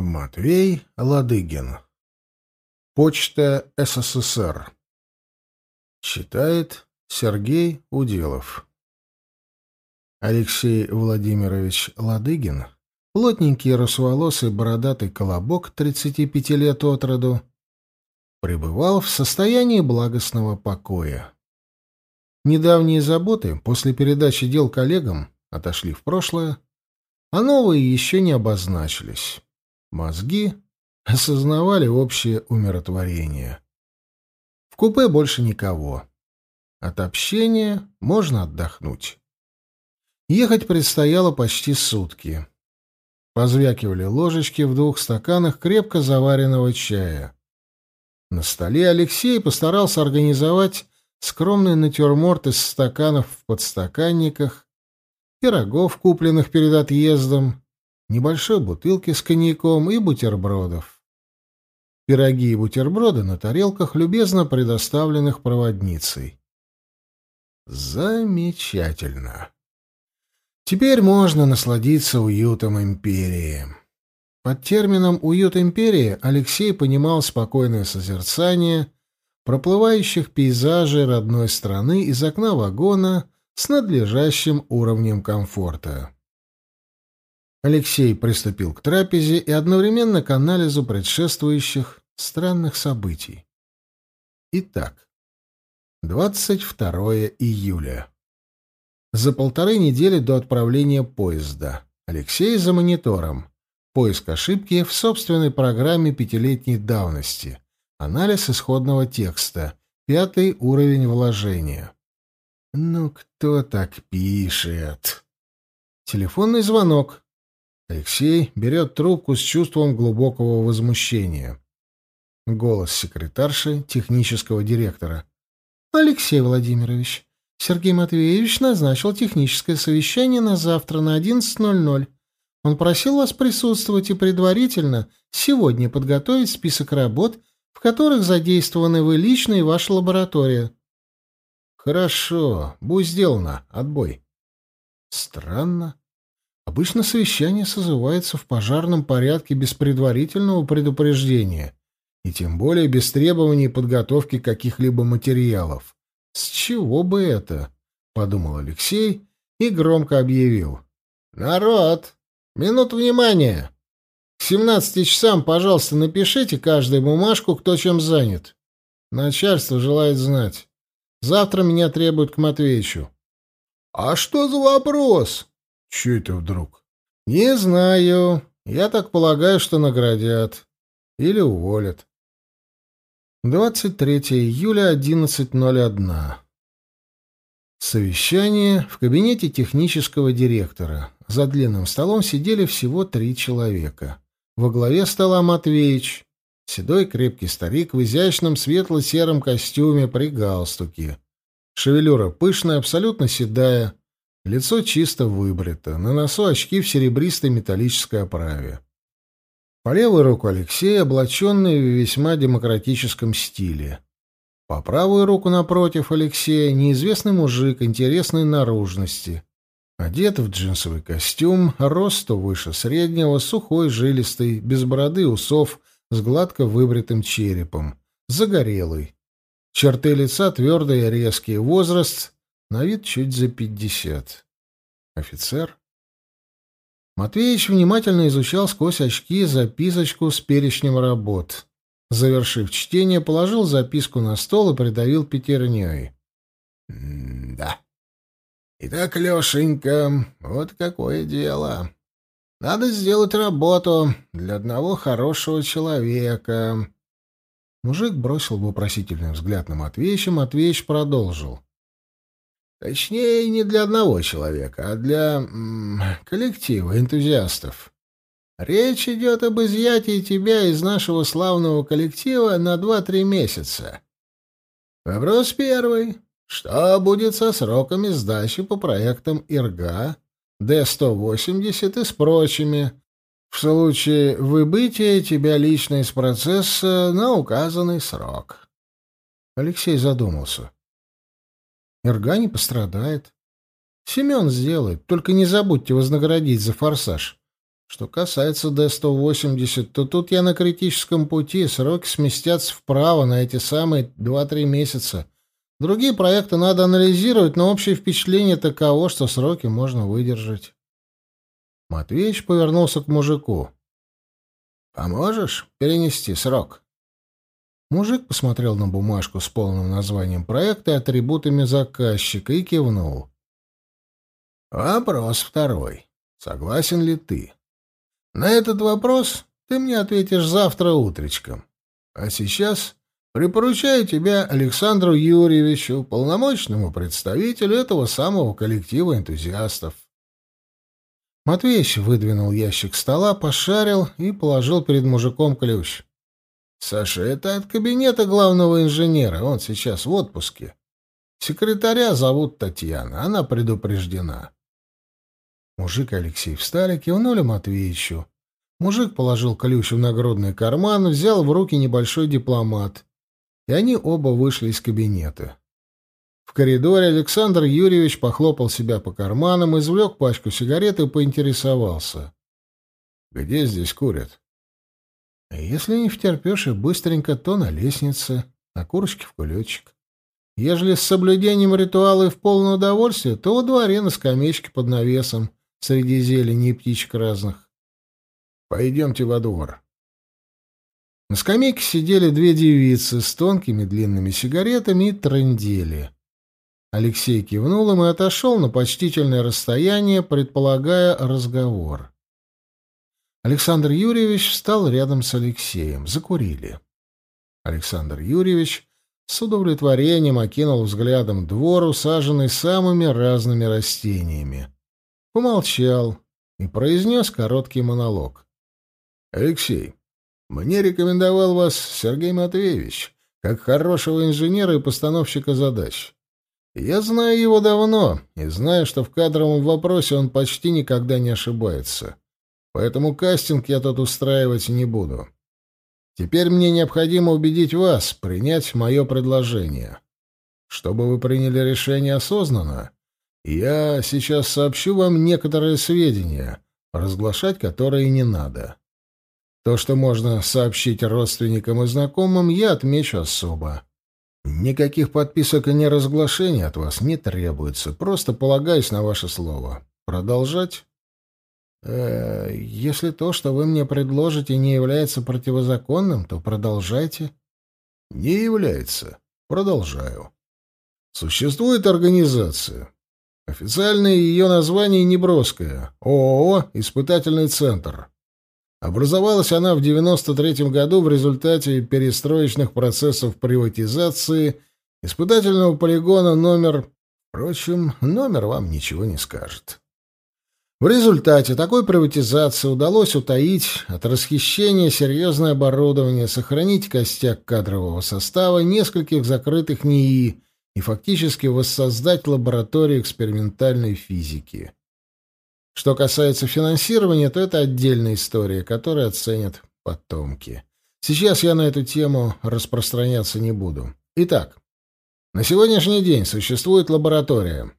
Матвей Ладыгин. Почта СССР. Читает Сергей Уделов. Алексей Владимирович Ладыгин, плотненький русоволосый бородатый колобок 35 лет от роду, пребывал в состоянии благостного покоя. Недавние заботы после передачи дел коллегам отошли в прошлое, а новые еще не обозначились. Мозги осознавали общее умиротворение. В купе больше никого. От общения можно отдохнуть. Ехать предстояло почти сутки. Позвякивали ложечки в двух стаканах крепко заваренного чая. На столе Алексей постарался организовать скромный натюрморт из стаканов в подстаканниках, пирогов, купленных перед отъездом, небольшой бутылки с коньяком и бутербродов. Пироги и бутерброды на тарелках, любезно предоставленных проводницей. Замечательно. Теперь можно насладиться уютом империи. Под термином «уют империи» Алексей понимал спокойное созерцание проплывающих пейзажей родной страны из окна вагона с надлежащим уровнем комфорта. Алексей приступил к трапезе и одновременно к анализу предшествующих странных событий. Итак, 22 июля. За полторы недели до отправления поезда. Алексей за монитором. Поиск ошибки в собственной программе пятилетней давности. Анализ исходного текста. Пятый уровень вложения. Ну, кто так пишет? Телефонный звонок. Алексей берет трубку с чувством глубокого возмущения. Голос секретарши технического директора. «Алексей Владимирович, Сергей Матвеевич назначил техническое совещание на завтра на 11.00. Он просил вас присутствовать и предварительно сегодня подготовить список работ, в которых задействованы вы лично и ваша лаборатория». «Хорошо, будь сделано. Отбой». Странно. Обычно совещание созывается в пожарном порядке без предварительного предупреждения и тем более без требований подготовки каких-либо материалов. С чего бы это? подумал Алексей и громко объявил: "Народ, минут внимания. К 17 часам, пожалуйста, напишите каждую бумажку, кто чем занят. Начальство желает знать. Завтра меня требуют к Матвеичу". "А что за вопрос?" Че это вдруг? Не знаю. Я так полагаю, что наградят. Или уволят. 23 июля, 11.01. Совещание в кабинете технического директора. За длинным столом сидели всего три человека. Во главе стола Матвеич, седой крепкий старик в изящном светло-сером костюме при галстуке. Шевелюра пышная, абсолютно седая, Лицо чисто выбрито, на носу очки в серебристой металлической оправе. По левую руку Алексей, облаченный в весьма демократическом стиле. По правую руку напротив Алексея неизвестный мужик интересной наружности. Одет в джинсовый костюм, росту выше среднего, сухой, жилистый, без бороды усов, с гладко выбритым черепом, загорелый. Черты лица твердые, резкие, возраст на вид чуть за пятьдесят. Офицер? Матвеич внимательно изучал сквозь очки записочку с перечнем работ. Завершив чтение, положил записку на стол и придавил пятерней. «Да. Итак, Лешенька, вот какое дело. Надо сделать работу для одного хорошего человека». Мужик бросил вопросительный взгляд на Матвеича, Матвеич продолжил. Точнее, не для одного человека, а для м, коллектива энтузиастов. Речь идет об изъятии тебя из нашего славного коллектива на два-три месяца. Вопрос первый. Что будет со сроками сдачи по проектам ИРГА, Д-180 и с прочими, в случае выбытия тебя лично из процесса на указанный срок? Алексей задумался. Эрга не пострадает. Семен сделает, только не забудьте вознаградить за форсаж. Что касается Д-180, то тут я на критическом пути, сроки сместятся вправо на эти самые 2-3 месяца. Другие проекты надо анализировать, но общее впечатление таково, что сроки можно выдержать. Матвеич повернулся к мужику. «Поможешь перенести срок?» Мужик посмотрел на бумажку с полным названием проекта и атрибутами заказчика и кивнул. «Вопрос второй. Согласен ли ты?» «На этот вопрос ты мне ответишь завтра утречком. А сейчас припоручаю тебя Александру Юрьевичу, полномочному представителю этого самого коллектива энтузиастов». Матвеич выдвинул ящик стола, пошарил и положил перед мужиком ключ. «Саша, это от кабинета главного инженера, он сейчас в отпуске. Секретаря зовут Татьяна, она предупреждена». Мужик и Алексей встали, кивнули Матвеичу. Мужик положил ключ в нагрудный карман, взял в руки небольшой дипломат, и они оба вышли из кабинета. В коридоре Александр Юрьевич похлопал себя по карманам, извлек пачку сигарет и поинтересовался. «Где здесь курят?» «Если не втерпешь и быстренько, то на лестнице, на курочке в кулечек. Ежели с соблюдением ритуала и в полное удовольствие, то во дворе на скамеечке под навесом, среди зелени и птичек разных. Пойдемте во двор». На скамейке сидели две девицы с тонкими длинными сигаретами и трындели. Алексей кивнул им и отошел на почтительное расстояние, предполагая разговор. Александр Юрьевич встал рядом с Алексеем. Закурили. Александр Юрьевич с удовлетворением окинул взглядом двор, усаженный самыми разными растениями. Помолчал и произнес короткий монолог. «Алексей, мне рекомендовал вас Сергей Матвеевич, как хорошего инженера и постановщика задач. Я знаю его давно и знаю, что в кадровом вопросе он почти никогда не ошибается. Поэтому кастинг я тут устраивать не буду. Теперь мне необходимо убедить вас принять мое предложение. Чтобы вы приняли решение осознанно, я сейчас сообщу вам некоторые сведения, разглашать которые не надо. То, что можно сообщить родственникам и знакомым, я отмечу особо. Никаких подписок и неразглашений от вас не требуется, просто полагаюсь на ваше слово. Продолжать? Э, если то, что вы мне предложите, не является противозаконным, то продолжайте. Не является. Продолжаю. Существует организация. Официальное ее название неброское. ООО «Испытательный центр». Образовалась она в 93 году в результате перестроечных процессов приватизации испытательного полигона номер... Впрочем, номер вам ничего не скажет. В результате такой приватизации удалось утаить от расхищения серьезное оборудование, сохранить костяк кадрового состава нескольких закрытых НИИ и фактически воссоздать лабораторию экспериментальной физики. Что касается финансирования, то это отдельная история, которую оценят потомки. Сейчас я на эту тему распространяться не буду. Итак, на сегодняшний день существует лаборатория.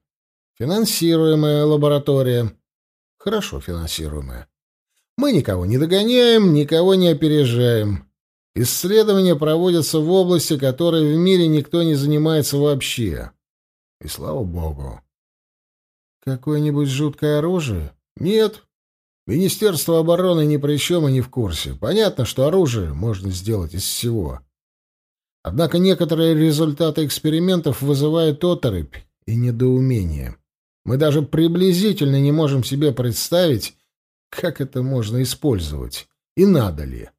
Финансируемая лаборатория. Хорошо финансируемая. Мы никого не догоняем, никого не опережаем. Исследования проводятся в области, которой в мире никто не занимается вообще. И слава богу. Какое-нибудь жуткое оружие? Нет. Министерство обороны ни при чем и не в курсе. Понятно, что оружие можно сделать из всего. Однако некоторые результаты экспериментов вызывают оторопь и недоумение. Мы даже приблизительно не можем себе представить, как это можно использовать и надо ли.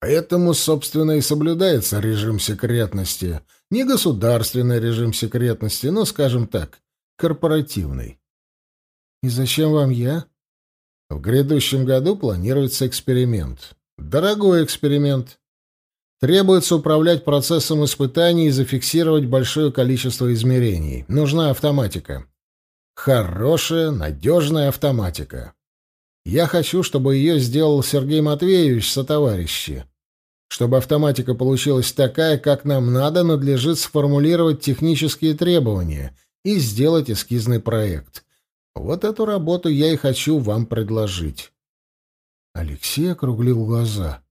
Поэтому, собственно, и соблюдается режим секретности. Не государственный режим секретности, но, скажем так, корпоративный. «И зачем вам я?» «В грядущем году планируется эксперимент. Дорогой эксперимент. Требуется управлять процессом испытаний и зафиксировать большое количество измерений. Нужна автоматика. Хорошая, надежная автоматика. Я хочу, чтобы ее сделал Сергей Матвеевич со товарищи. Чтобы автоматика получилась такая, как нам надо, надлежит сформулировать технические требования и сделать эскизный проект. Вот эту работу я и хочу вам предложить. Алексей округлил глаза.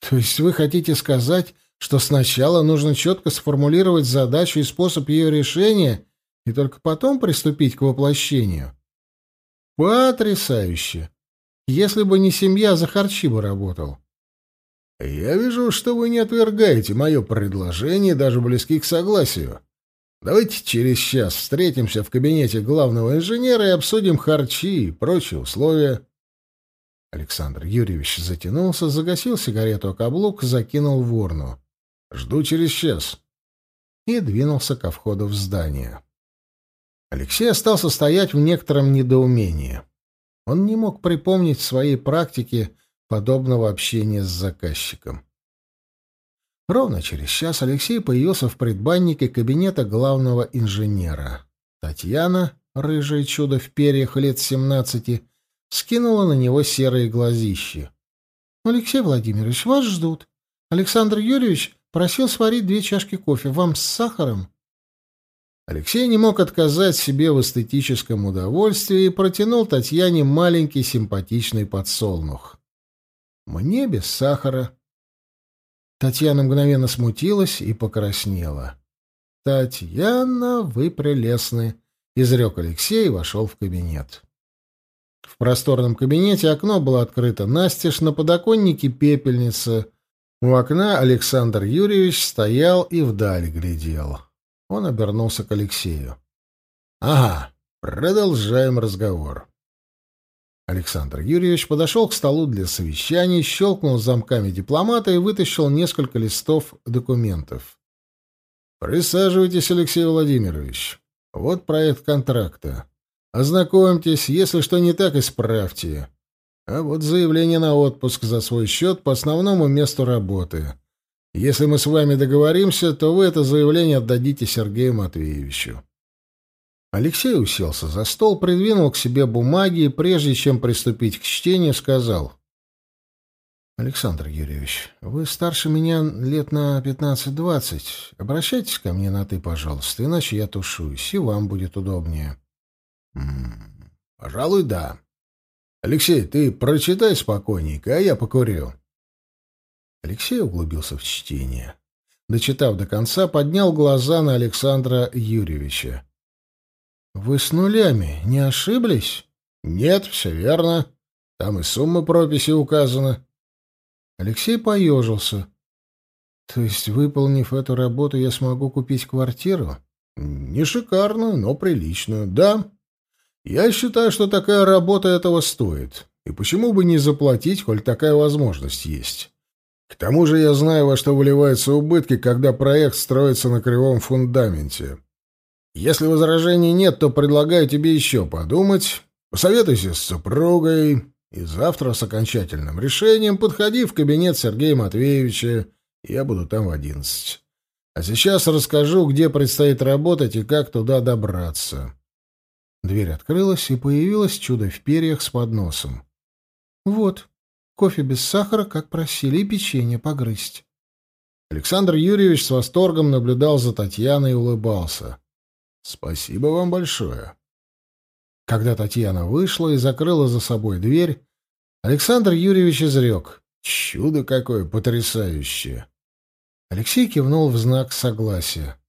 То есть вы хотите сказать, что сначала нужно четко сформулировать задачу и способ ее решения, и только потом приступить к воплощению? Потрясающе! Если бы не семья, за харчи бы работал. Я вижу, что вы не отвергаете мое предложение, даже близки к согласию. Давайте через час встретимся в кабинете главного инженера и обсудим харчи и прочие условия. Александр Юрьевич затянулся, загасил сигарету о каблук, закинул в урну. «Жду через час». И двинулся ко входу в здание. Алексей остался стоять в некотором недоумении. Он не мог припомнить в своей практике подобного общения с заказчиком. Ровно через час Алексей появился в предбаннике кабинета главного инженера. Татьяна, рыжее чудо в перьях лет семнадцати, скинула на него серые глазищи. «Алексей Владимирович, вас ждут. Александр Юрьевич просил сварить две чашки кофе. Вам с сахаром?» Алексей не мог отказать себе в эстетическом удовольствии и протянул Татьяне маленький симпатичный подсолнух. «Мне без сахара». Татьяна мгновенно смутилась и покраснела. «Татьяна, вы прелестны!» — изрек Алексей и вошел в кабинет. В просторном кабинете окно было открыто настежь, на подоконнике пепельница. У окна Александр Юрьевич стоял и вдаль глядел. Он обернулся к Алексею. «Ага, продолжаем разговор». Александр Юрьевич подошел к столу для совещаний, щелкнул замками дипломата и вытащил несколько листов документов. «Присаживайтесь, Алексей Владимирович. Вот проект контракта. Ознакомьтесь, если что не так, исправьте. А вот заявление на отпуск за свой счет по основному месту работы. Если мы с вами договоримся, то вы это заявление отдадите Сергею Матвеевичу. Алексей уселся за стол, придвинул к себе бумаги и, прежде чем приступить к чтению, сказал. «Александр Юрьевич, вы старше меня лет на пятнадцать-двадцать. Обращайтесь ко мне на «ты», пожалуйста, иначе я тушуюсь, и вам будет удобнее». Пожалуй, да. Алексей, ты прочитай спокойненько, а я покурю. Алексей углубился в чтение. Дочитав до конца, поднял глаза на Александра Юрьевича. «Вы с нулями не ошиблись?» «Нет, все верно. Там и сумма прописи указана». Алексей поежился. «То есть, выполнив эту работу, я смогу купить квартиру?» «Не шикарную, но приличную, да. Я считаю, что такая работа этого стоит. И почему бы не заплатить, коль такая возможность есть? К тому же я знаю, во что выливаются убытки, когда проект строится на кривом фундаменте. Если возражений нет, то предлагаю тебе еще подумать, посоветуйся с супругой, и завтра с окончательным решением подходи в кабинет Сергея Матвеевича, я буду там в одиннадцать. А сейчас расскажу, где предстоит работать и как туда добраться. Дверь открылась, и появилось чудо в перьях с подносом. «Вот, кофе без сахара, как просили, и печенье погрызть». Александр Юрьевич с восторгом наблюдал за Татьяной и улыбался. «Спасибо вам большое». Когда Татьяна вышла и закрыла за собой дверь, Александр Юрьевич изрек. «Чудо какое потрясающее!» Алексей кивнул в знак согласия.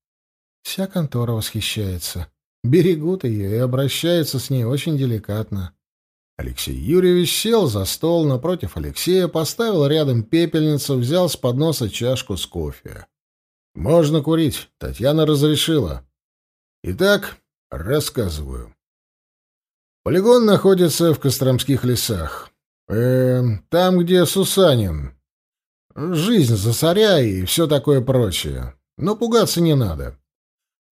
Вся контора восхищается берегут ее и обращаются с ней очень деликатно. Алексей Юрьевич сел за стол напротив Алексея, поставил рядом пепельницу, взял с подноса чашку с кофе. «Можно курить. Татьяна разрешила. Итак, рассказываю. Полигон находится в Костромских лесах. Э, там, где Сусанин. Жизнь засоря и все такое прочее. Но пугаться не надо.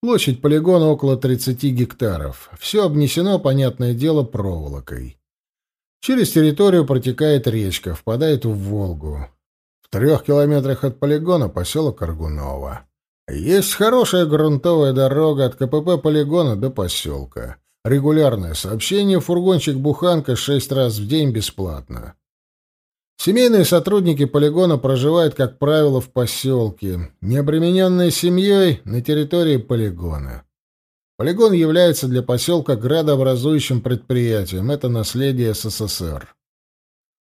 Площадь полигона около 30 гектаров. Все обнесено, понятное дело, проволокой. Через территорию протекает речка, впадает в Волгу. В трех километрах от полигона поселок Аргунова. Есть хорошая грунтовая дорога от КПП полигона до поселка. Регулярное сообщение, фургончик-буханка шесть раз в день бесплатно. Семейные сотрудники полигона проживают, как правило, в поселке, не обремененные семьей на территории полигона. Полигон является для поселка градообразующим предприятием. Это наследие СССР.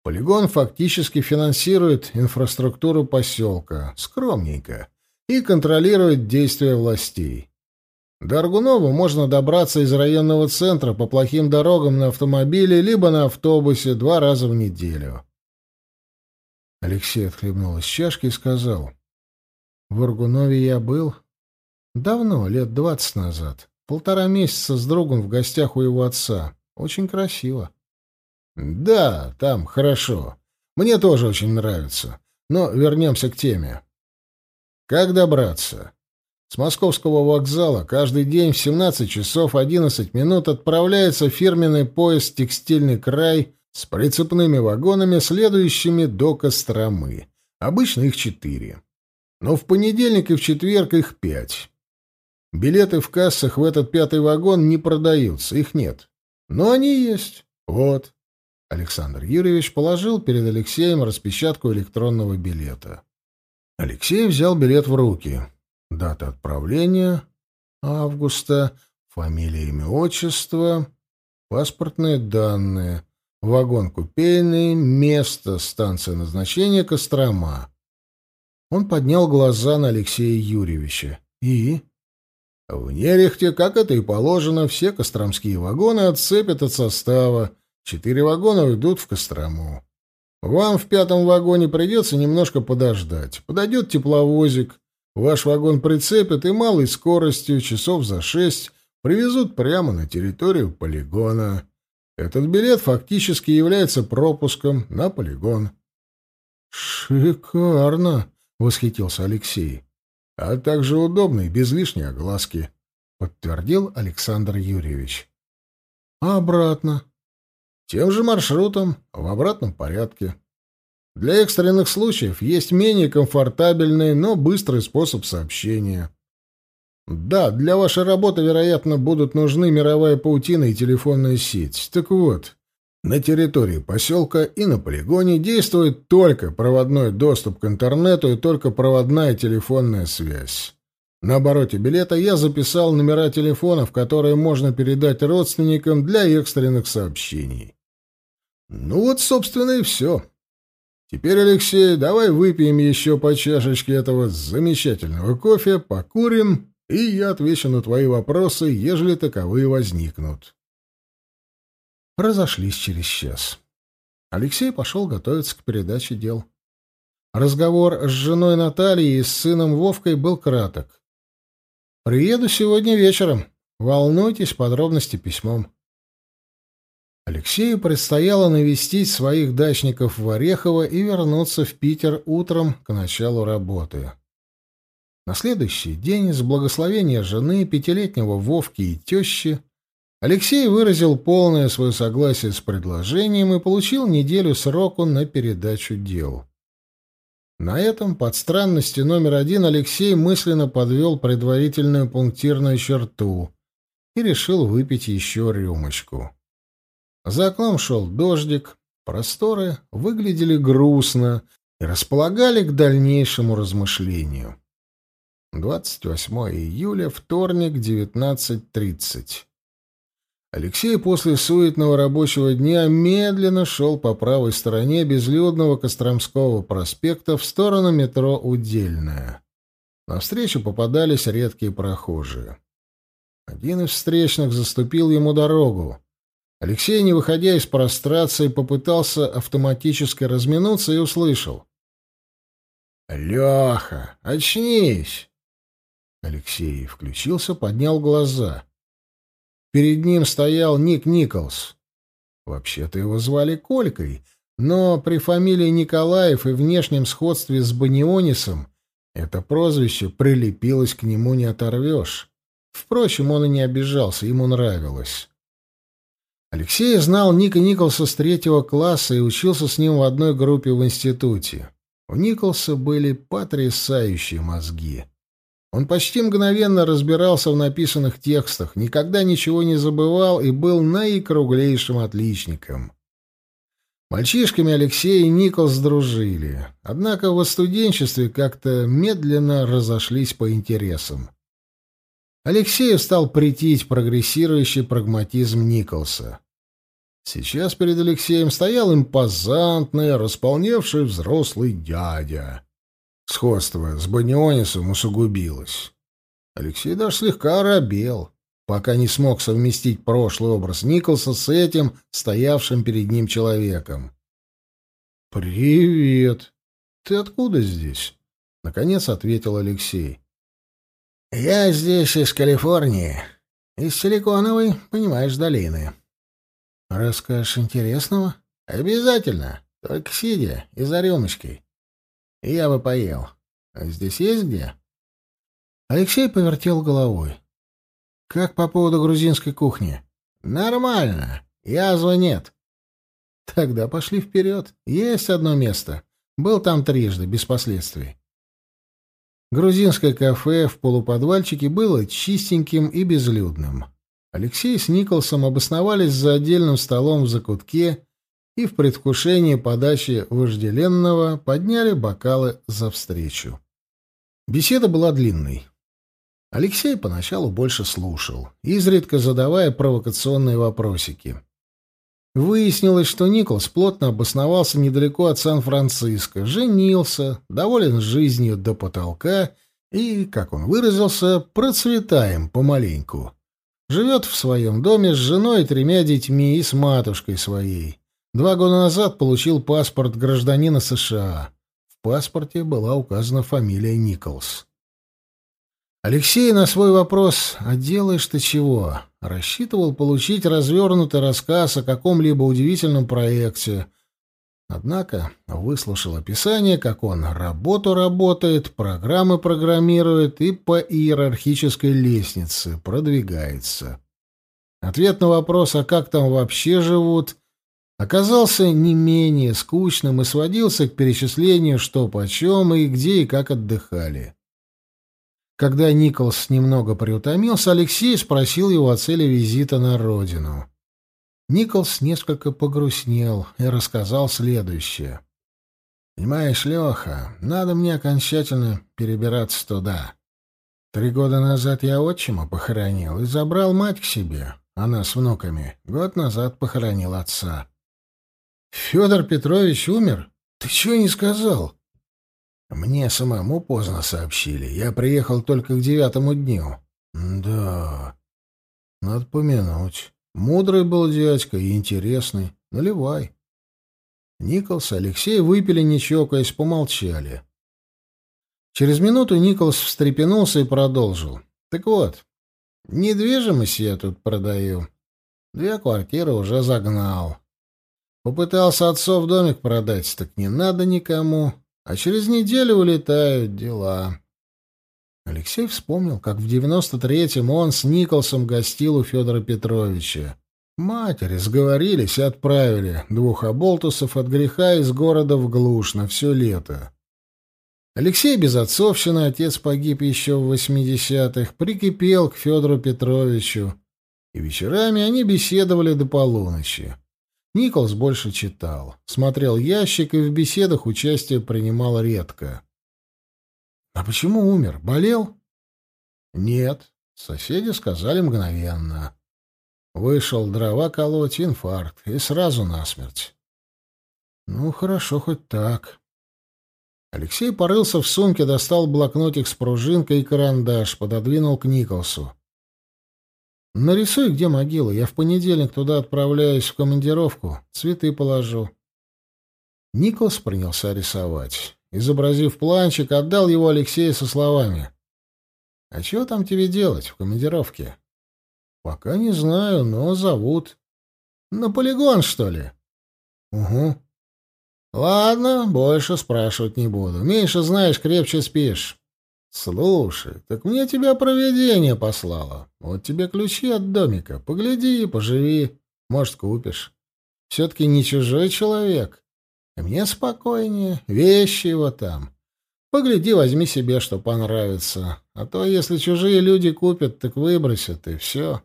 Полигон фактически финансирует инфраструктуру поселка, скромненько, и контролирует действия властей. До Аргунова можно добраться из районного центра по плохим дорогам на автомобиле либо на автобусе два раза в неделю. Алексей отхлебнул из чашки и сказал. «В Аргунове я был. Давно, лет двадцать назад. Полтора месяца с другом в гостях у его отца. Очень красиво». «Да, там хорошо. Мне тоже очень нравится. Но вернемся к теме. Как добраться?» С московского вокзала каждый день в 17 часов 11 минут отправляется фирменный поезд «Текстильный край» с прицепными вагонами, следующими до Костромы. Обычно их четыре. Но в понедельник и в четверг их пять. Билеты в кассах в этот пятый вагон не продаются, их нет. Но они есть. Вот. Александр Юрьевич положил перед Алексеем распечатку электронного билета. Алексей взял билет в руки. Дата отправления — августа, фамилия, имя, отчество, паспортные данные, вагон купейный, место, станция назначения Кострома. Он поднял глаза на Алексея Юрьевича. И? В Нерехте, как это и положено, все костромские вагоны отцепят от состава. Четыре вагона уйдут в Кострому. Вам в пятом вагоне придется немножко подождать. Подойдет тепловозик, ваш вагон прицепят и малой скоростью, часов за шесть, привезут прямо на территорию полигона. Этот билет фактически является пропуском на полигон. «Шикарно!» — восхитился Алексей. «А также удобный, без лишней огласки», — подтвердил Александр Юрьевич. «А обратно?» «Тем же маршрутом, в обратном порядке. Для экстренных случаев есть менее комфортабельный, но быстрый способ сообщения». Да, для вашей работы, вероятно, будут нужны мировая паутина и телефонная сеть. Так вот, на территории поселка и на полигоне действует только проводной доступ к интернету и только проводная телефонная связь. На обороте билета я записал номера телефонов, которые можно передать родственникам для экстренных сообщений. Ну вот, собственно, и все. Теперь, Алексей, давай выпьем еще по чашечке этого замечательного кофе, покурим и я отвечу на твои вопросы, ежели таковые возникнут. Разошлись через час. Алексей пошел готовиться к передаче дел. Разговор с женой Натальей и с сыном Вовкой был краток. «Приеду сегодня вечером. Волнуйтесь, подробности письмом». Алексею предстояло навестить своих дачников в Орехово и вернуться в Питер утром к началу работы. На следующий день, с благословения жены, пятилетнего Вовки и тещи, Алексей выразил полное свое согласие с предложением и получил неделю сроку на передачу дел. На этом, под странности номер один, Алексей мысленно подвел предварительную пунктирную черту и решил выпить еще рюмочку. За окном шел дождик, просторы выглядели грустно и располагали к дальнейшему размышлению. 28 июля, вторник, 19.30. Алексей после суетного рабочего дня медленно шел по правой стороне безлюдного Костромского проспекта в сторону метро «Удельная». Навстречу попадались редкие прохожие. Один из встречных заступил ему дорогу. Алексей, не выходя из прострации, попытался автоматически разминуться и услышал. «Леха, очнись!» Алексей включился, поднял глаза. Перед ним стоял Ник Николс. Вообще-то его звали Колькой, но при фамилии Николаев и внешнем сходстве с Банионисом это прозвище прилепилось к нему не оторвешь. Впрочем, он и не обижался, ему нравилось. Алексей знал Ника Николса с третьего класса и учился с ним в одной группе в институте. У Николса были потрясающие мозги. Он почти мгновенно разбирался в написанных текстах, никогда ничего не забывал и был наикруглейшим отличником. Мальчишками Алексей и Николс дружили, однако в студенчестве как-то медленно разошлись по интересам. Алексею стал претить прогрессирующий прагматизм Николса. Сейчас перед Алексеем стоял импозантный, располневший взрослый дядя. Сходство с Банионисом усугубилось. Алексей даже слегка оробел, пока не смог совместить прошлый образ Николса с этим, стоявшим перед ним человеком. «Привет! Ты откуда здесь?» — наконец ответил Алексей. «Я здесь из Калифорнии, из Силиконовой, понимаешь, долины». «Расскажешь интересного?» «Обязательно, только сидя и за рюмочкой. Я бы поел. А здесь есть где?» Алексей повертел головой. «Как по поводу грузинской кухни?» «Нормально. Язвы нет». «Тогда пошли вперед. Есть одно место. Был там трижды, без последствий». Грузинское кафе в полуподвальчике было чистеньким и безлюдным. Алексей с Николсом обосновались за отдельным столом в закутке и в предвкушении подачи вожделенного подняли бокалы за встречу. Беседа была длинной. Алексей поначалу больше слушал, изредка задавая провокационные вопросики. Выяснилось, что Николс плотно обосновался недалеко от Сан-Франциско, женился, доволен жизнью до потолка и, как он выразился, процветаем помаленьку. Живет в своем доме с женой и тремя детьми и с матушкой своей. Два года назад получил паспорт гражданина США. В паспорте была указана фамилия Николс. Алексей на свой вопрос «А делаешь ты чего?» рассчитывал получить развернутый рассказ о каком-либо удивительном проекте. Однако выслушал описание, как он работу работает, программы программирует и по иерархической лестнице продвигается. Ответ на вопрос, а как там вообще живут, оказался не менее скучным и сводился к перечислению, что почем и где и как отдыхали. Когда Николс немного приутомился, Алексей спросил его о цели визита на родину. Николс несколько погрустнел и рассказал следующее. «Понимаешь, Леха, надо мне окончательно перебираться туда. Три года назад я отчима похоронил и забрал мать к себе, она с внуками. Год назад похоронил отца». «Федор Петрович умер? Ты чего не сказал?» Мне самому поздно сообщили. Я приехал только к девятому дню. Да, надо помянуть. Мудрый был дядька и интересный. Наливай. Николс и Алексей выпили, не чокаясь, помолчали. Через минуту Николс встрепенулся и продолжил. «Так вот, недвижимость я тут продаю. Две квартиры уже загнал. Попытался отцов домик продать, так не надо никому а через неделю улетают дела. Алексей вспомнил, как в девяносто третьем он с Николсом гостил у Федора Петровича. Матери сговорились и отправили двух оболтусов от греха из города в глушь на все лето. Алексей без отцовщины, отец погиб еще в восьмидесятых, прикипел к Федору Петровичу, и вечерами они беседовали до полуночи. Николс больше читал, смотрел ящик и в беседах участие принимал редко. «А почему умер? Болел?» «Нет», — соседи сказали мгновенно. Вышел дрова колоть, инфаркт, и сразу насмерть. «Ну, хорошо, хоть так». Алексей порылся в сумке, достал блокнотик с пружинкой и карандаш, пододвинул к Николсу. Нарисуй, где могила. Я в понедельник туда отправляюсь в командировку. Цветы положу. Николс принялся рисовать. Изобразив планчик, отдал его Алексею со словами. — А что там тебе делать в командировке? — Пока не знаю, но зовут. — На полигон, что ли? — Угу. — Ладно, больше спрашивать не буду. Меньше знаешь, крепче спишь. «Слушай, так мне тебя проведение послало. Вот тебе ключи от домика. Погляди, поживи. Может, купишь. Все-таки не чужой человек. И мне спокойнее. Вещи его там. Погляди, возьми себе, что понравится. А то, если чужие люди купят, так выбросят, и все».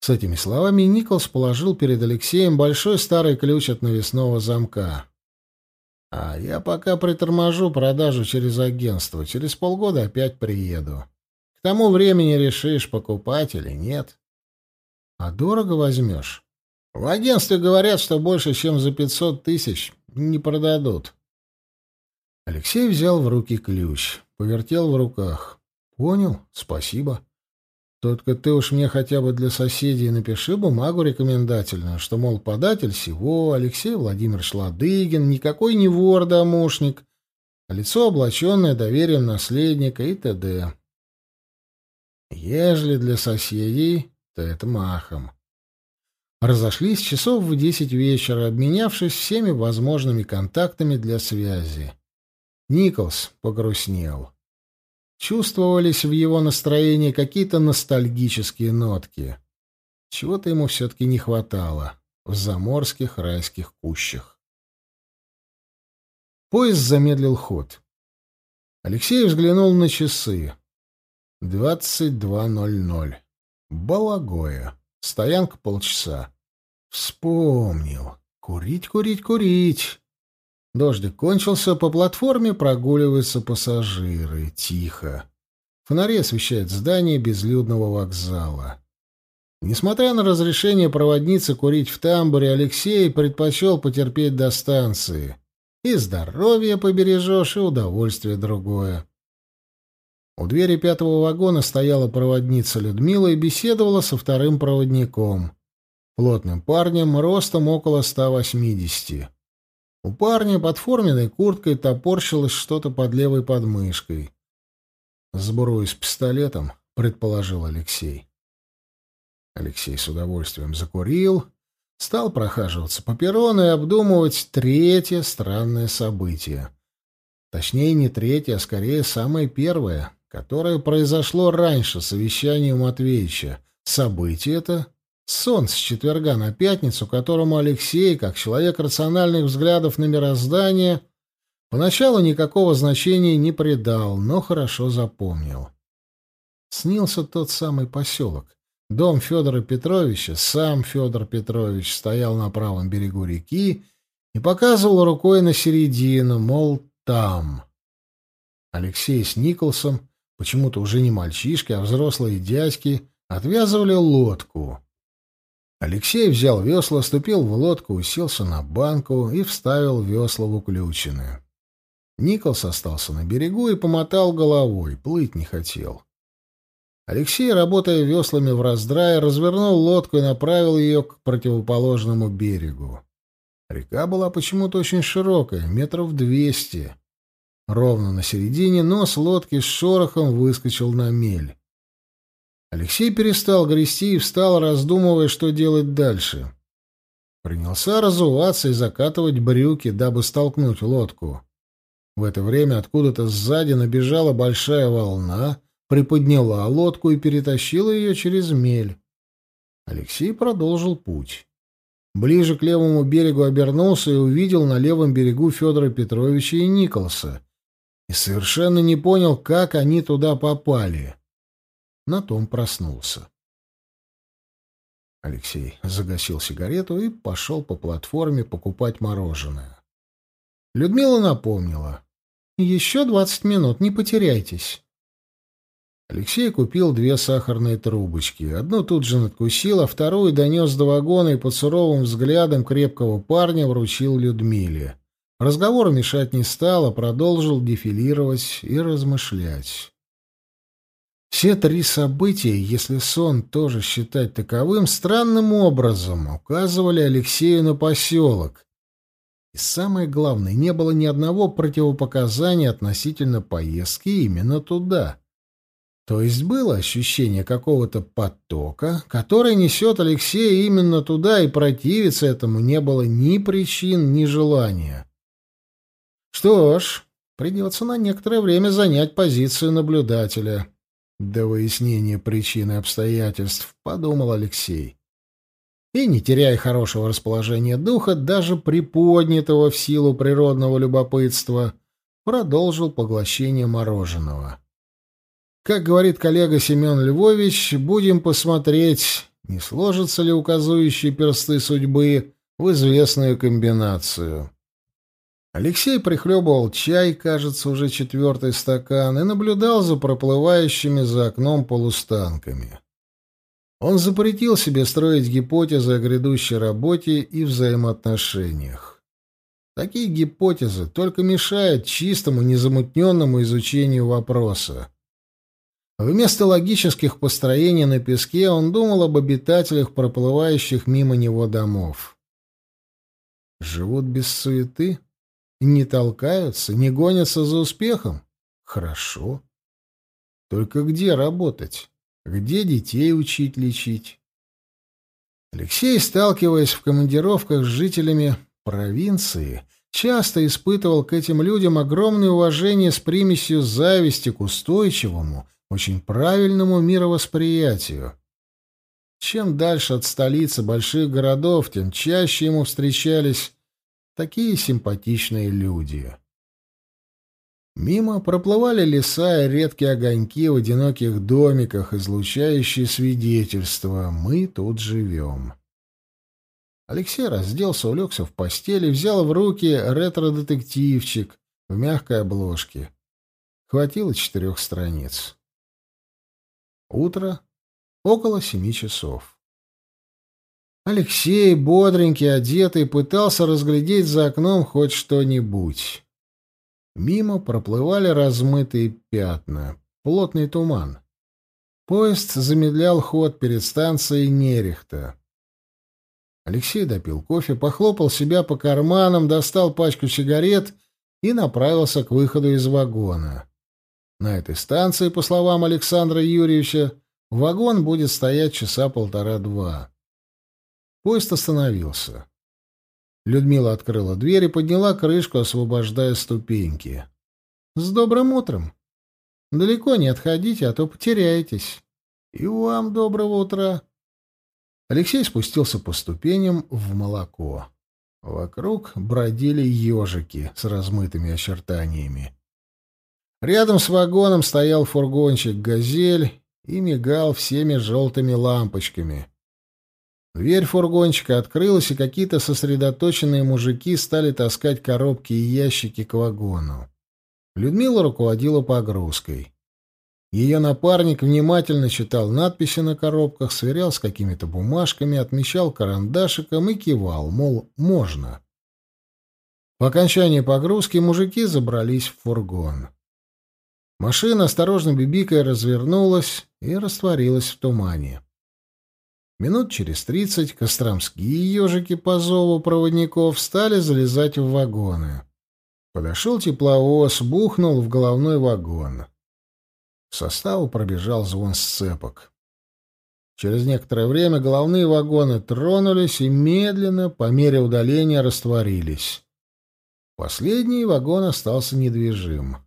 С этими словами Николс положил перед Алексеем большой старый ключ от навесного замка. А я пока приторможу продажу через агентство. Через полгода опять приеду. К тому времени решишь, покупать или нет. А дорого возьмешь? В агентстве говорят, что больше, чем за пятьсот тысяч не продадут. Алексей взял в руки ключ, повертел в руках. Понял, спасибо. Только ты уж мне хотя бы для соседей напиши бумагу рекомендательную, что, мол, податель всего Алексей Владимирович Ладыгин, никакой не вор-домушник, а лицо, облаченное доверием наследника и т.д. Ежели для соседей, то это махом. Разошлись часов в десять вечера, обменявшись всеми возможными контактами для связи. Николс погрустнел. Чувствовались в его настроении какие-то ностальгические нотки. Чего-то ему все-таки не хватало в заморских райских кущах. Поезд замедлил ход. Алексей взглянул на часы. Двадцать два ноль ноль. Балагоя. Стоянка полчаса. Вспомнил. Курить, курить, курить. Дождик кончился, по платформе прогуливаются пассажиры. Тихо. Фонари освещают здание безлюдного вокзала. Несмотря на разрешение проводницы курить в тамбуре, Алексей предпочел потерпеть до станции. И здоровье побережешь, и удовольствие другое. У двери пятого вагона стояла проводница Людмила и беседовала со вторым проводником. Плотным парнем, ростом около 180. У парня под форменной курткой топорщилось что-то под левой подмышкой. «Сбруюсь пистолетом», — предположил Алексей. Алексей с удовольствием закурил, стал прохаживаться по перрону и обдумывать третье странное событие. Точнее, не третье, а скорее самое первое, которое произошло раньше совещания у. Событие это Сон с четверга на пятницу, которому Алексей, как человек рациональных взглядов на мироздание, поначалу никакого значения не придал, но хорошо запомнил. Снился тот самый поселок. Дом Федора Петровича, сам Федор Петрович, стоял на правом берегу реки и показывал рукой на середину, мол, там. Алексей с Николсом, почему-то уже не мальчишки, а взрослые дядьки, отвязывали лодку. Алексей взял весла, ступил в лодку, уселся на банку и вставил весла в уключины. Николс остался на берегу и помотал головой, плыть не хотел. Алексей, работая веслами в раздрае, развернул лодку и направил ее к противоположному берегу. Река была почему-то очень широкая, метров двести. Ровно на середине нос лодки с шорохом выскочил на мель. Алексей перестал грести и встал, раздумывая, что делать дальше. Принялся разуваться и закатывать брюки, дабы столкнуть лодку. В это время откуда-то сзади набежала большая волна, приподняла лодку и перетащила ее через мель. Алексей продолжил путь. Ближе к левому берегу обернулся и увидел на левом берегу Федора Петровича и Николса. И совершенно не понял, как они туда попали. На том проснулся. Алексей загасил сигарету и пошел по платформе покупать мороженое. Людмила напомнила. «Еще двадцать минут, не потеряйтесь». Алексей купил две сахарные трубочки. Одну тут же надкусил, а вторую донес до вагона и под суровым взглядом крепкого парня вручил Людмиле. Разговору мешать не стал, а продолжил дефилировать и размышлять. Все три события, если сон тоже считать таковым, странным образом указывали Алексею на поселок. И самое главное, не было ни одного противопоказания относительно поездки именно туда. То есть было ощущение какого-то потока, который несет Алексея именно туда, и противиться этому не было ни причин, ни желания. Что ж, придется на некоторое время занять позицию наблюдателя. До выяснения причин и обстоятельств, подумал Алексей. И, не теряя хорошего расположения духа, даже приподнятого в силу природного любопытства, продолжил поглощение мороженого. Как говорит коллега Семен Львович, будем посмотреть, не сложатся ли указующие персты судьбы в известную комбинацию. Алексей прихлебывал чай, кажется, уже четвертый стакан, и наблюдал за проплывающими за окном полустанками. Он запретил себе строить гипотезы о грядущей работе и взаимоотношениях. Такие гипотезы только мешают чистому, незамутненному изучению вопроса. Вместо логических построений на песке он думал об обитателях, проплывающих мимо него домов. Живут без суеты? Не толкаются, не гонятся за успехом? Хорошо. Только где работать? Где детей учить лечить? Алексей, сталкиваясь в командировках с жителями провинции, часто испытывал к этим людям огромное уважение с примесью зависти к устойчивому, очень правильному мировосприятию. Чем дальше от столицы больших городов, тем чаще ему встречались такие симпатичные люди. Мимо проплывали леса и редкие огоньки в одиноких домиках, излучающие свидетельство «Мы тут живем». Алексей разделся, улегся в постели, взял в руки ретро-детективчик в мягкой обложке. Хватило четырех страниц. Утро. Около семи часов. Алексей, бодренький, одетый, пытался разглядеть за окном хоть что-нибудь. Мимо проплывали размытые пятна, плотный туман. Поезд замедлял ход перед станцией Нерехта. Алексей допил кофе, похлопал себя по карманам, достал пачку сигарет и направился к выходу из вагона. На этой станции, по словам Александра Юрьевича, вагон будет стоять часа полтора-два. Поезд остановился. Людмила открыла дверь и подняла крышку, освобождая ступеньки. «С добрым утром! Далеко не отходите, а то потеряетесь. И вам доброго утра!» Алексей спустился по ступеням в молоко. Вокруг бродили ежики с размытыми очертаниями. Рядом с вагоном стоял фургончик «Газель» и мигал всеми желтыми лампочками. Дверь фургончика открылась, и какие-то сосредоточенные мужики стали таскать коробки и ящики к вагону. Людмила руководила погрузкой. Ее напарник внимательно читал надписи на коробках, сверял с какими-то бумажками, отмечал карандашиком и кивал, мол, можно. По окончании погрузки мужики забрались в фургон. Машина, осторожно бибикая, развернулась и растворилась в тумане. Минут через тридцать костромские ежики по зову проводников стали залезать в вагоны. Подошел тепловоз, бухнул в головной вагон. В составу пробежал звон сцепок. Через некоторое время головные вагоны тронулись и медленно, по мере удаления, растворились. Последний вагон остался недвижим.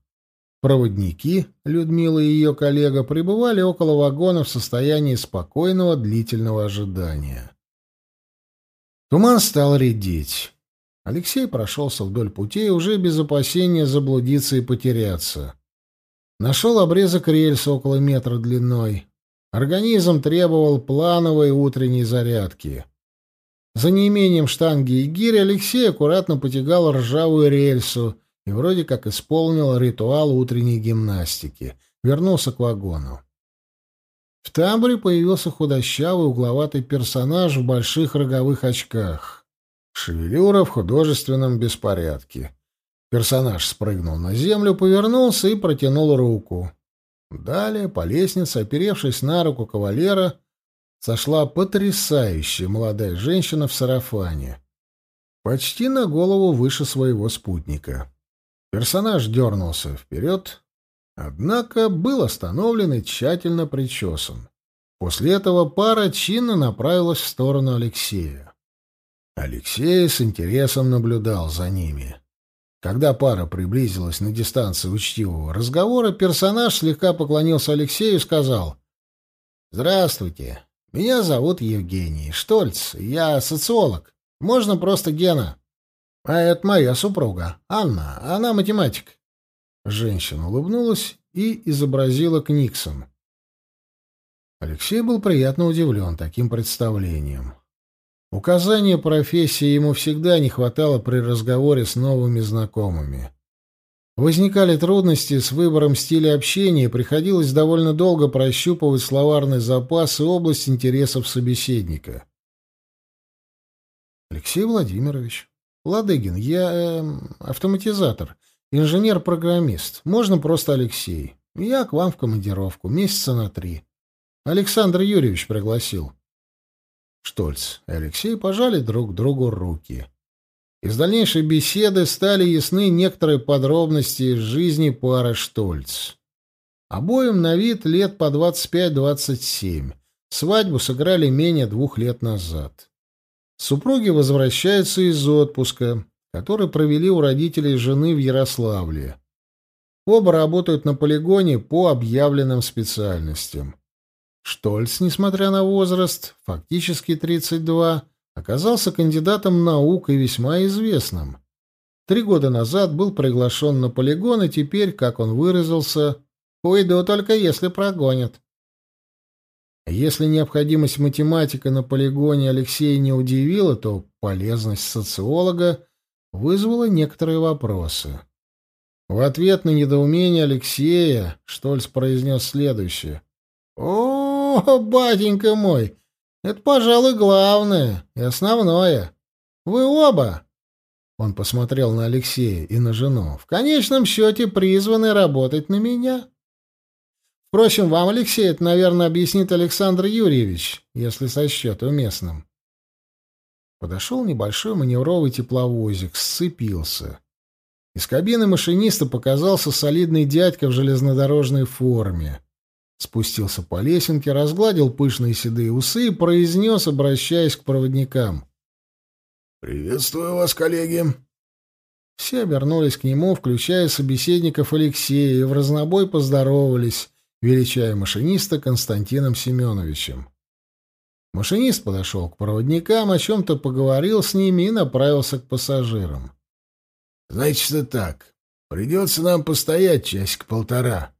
Проводники, Людмила и ее коллега, пребывали около вагона в состоянии спокойного длительного ожидания. Туман стал редеть. Алексей прошелся вдоль путей, уже без опасения заблудиться и потеряться. Нашел обрезок рельса около метра длиной. Организм требовал плановой утренней зарядки. За неимением штанги и гири Алексей аккуратно потягал ржавую рельсу, и вроде как исполнил ритуал утренней гимнастики. Вернулся к вагону. В тамбуре появился худощавый угловатый персонаж в больших роговых очках. Шевелюра в художественном беспорядке. Персонаж спрыгнул на землю, повернулся и протянул руку. Далее по лестнице, оперевшись на руку кавалера, сошла потрясающая молодая женщина в сарафане. Почти на голову выше своего спутника. Персонаж дернулся вперед, однако был остановлен и тщательно причесан. После этого пара чинно направилась в сторону Алексея. Алексей с интересом наблюдал за ними. Когда пара приблизилась на дистанцию учтивого разговора, персонаж слегка поклонился Алексею и сказал «Здравствуйте, меня зовут Евгений Штольц, я социолог. Можно просто Гена». А это моя супруга, Анна, она математик. Женщина улыбнулась и изобразила Книксон. Алексей был приятно удивлен таким представлением. Указания профессии ему всегда не хватало при разговоре с новыми знакомыми. Возникали трудности с выбором стиля общения, приходилось довольно долго прощупывать словарный запас и область интересов собеседника. Алексей Владимирович, Ладыгин, я э, автоматизатор, инженер-программист. Можно просто Алексей. Я к вам в командировку, месяца на три. Александр Юрьевич пригласил. Штольц и Алексей пожали друг другу руки. Из дальнейшей беседы стали ясны некоторые подробности из жизни пары Штольц. Обоим на вид лет по 25-27. Свадьбу сыграли менее двух лет назад. Супруги возвращаются из отпуска, который провели у родителей жены в Ярославле. Оба работают на полигоне по объявленным специальностям. Штольц, несмотря на возраст, фактически 32, оказался кандидатом наук и весьма известным. Три года назад был приглашен на полигон, и теперь, как он выразился, «Уйду только если прогонят». Если необходимость математика на полигоне Алексея не удивила, то полезность социолога вызвала некоторые вопросы. В ответ на недоумение Алексея Штольц произнес следующее. «О, батенька мой, это, пожалуй, главное и основное. Вы оба, он посмотрел на Алексея и на жену, в конечном счете призваны работать на меня. Впрочем, вам, Алексей, это, наверное, объяснит Александр Юрьевич, если со счета уместным. Подошел небольшой маневровый тепловозик, сцепился. Из кабины машиниста показался солидный дядька в железнодорожной форме спустился по лесенке, разгладил пышные седые усы и произнес, обращаясь к проводникам. «Приветствую вас, коллеги!» Все обернулись к нему, включая собеседников Алексея, и в разнобой поздоровались, величая машиниста Константином Семеновичем. Машинист подошел к проводникам, о чем-то поговорил с ними и направился к пассажирам. «Значит, так. Придется нам постоять часик-полтора»,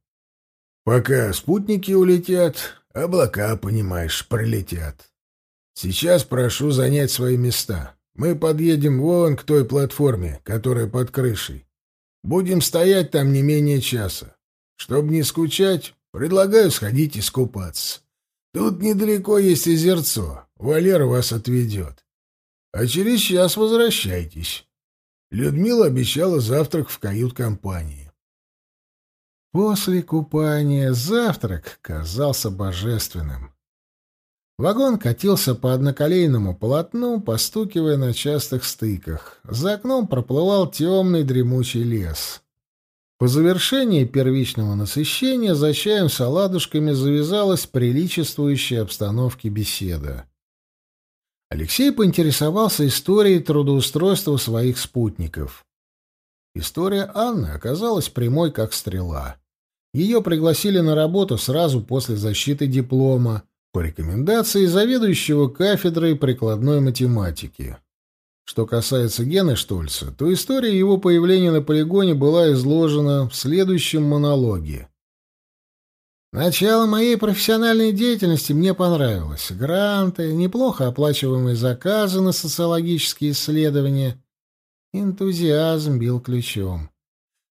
Пока спутники улетят, облака, понимаешь, пролетят. Сейчас прошу занять свои места. Мы подъедем вон к той платформе, которая под крышей. Будем стоять там не менее часа. Чтобы не скучать, предлагаю сходить искупаться. Тут недалеко есть озерцо. Валера вас отведет. А через час возвращайтесь. Людмила обещала завтрак в кают-компании. После купания завтрак казался божественным. Вагон катился по одноколейному полотну, постукивая на частых стыках. За окном проплывал темный дремучий лес. По завершении первичного насыщения за чаем с оладушками завязалась приличествующая обстановке беседа. Алексей поинтересовался историей трудоустройства своих спутников. История Анны оказалась прямой, как стрела. Ее пригласили на работу сразу после защиты диплома по рекомендации заведующего кафедрой прикладной математики. Что касается Гены Штольца, то история его появления на полигоне была изложена в следующем монологе. Начало моей профессиональной деятельности мне понравилось. Гранты, неплохо оплачиваемые заказы на социологические исследования. Энтузиазм бил ключом.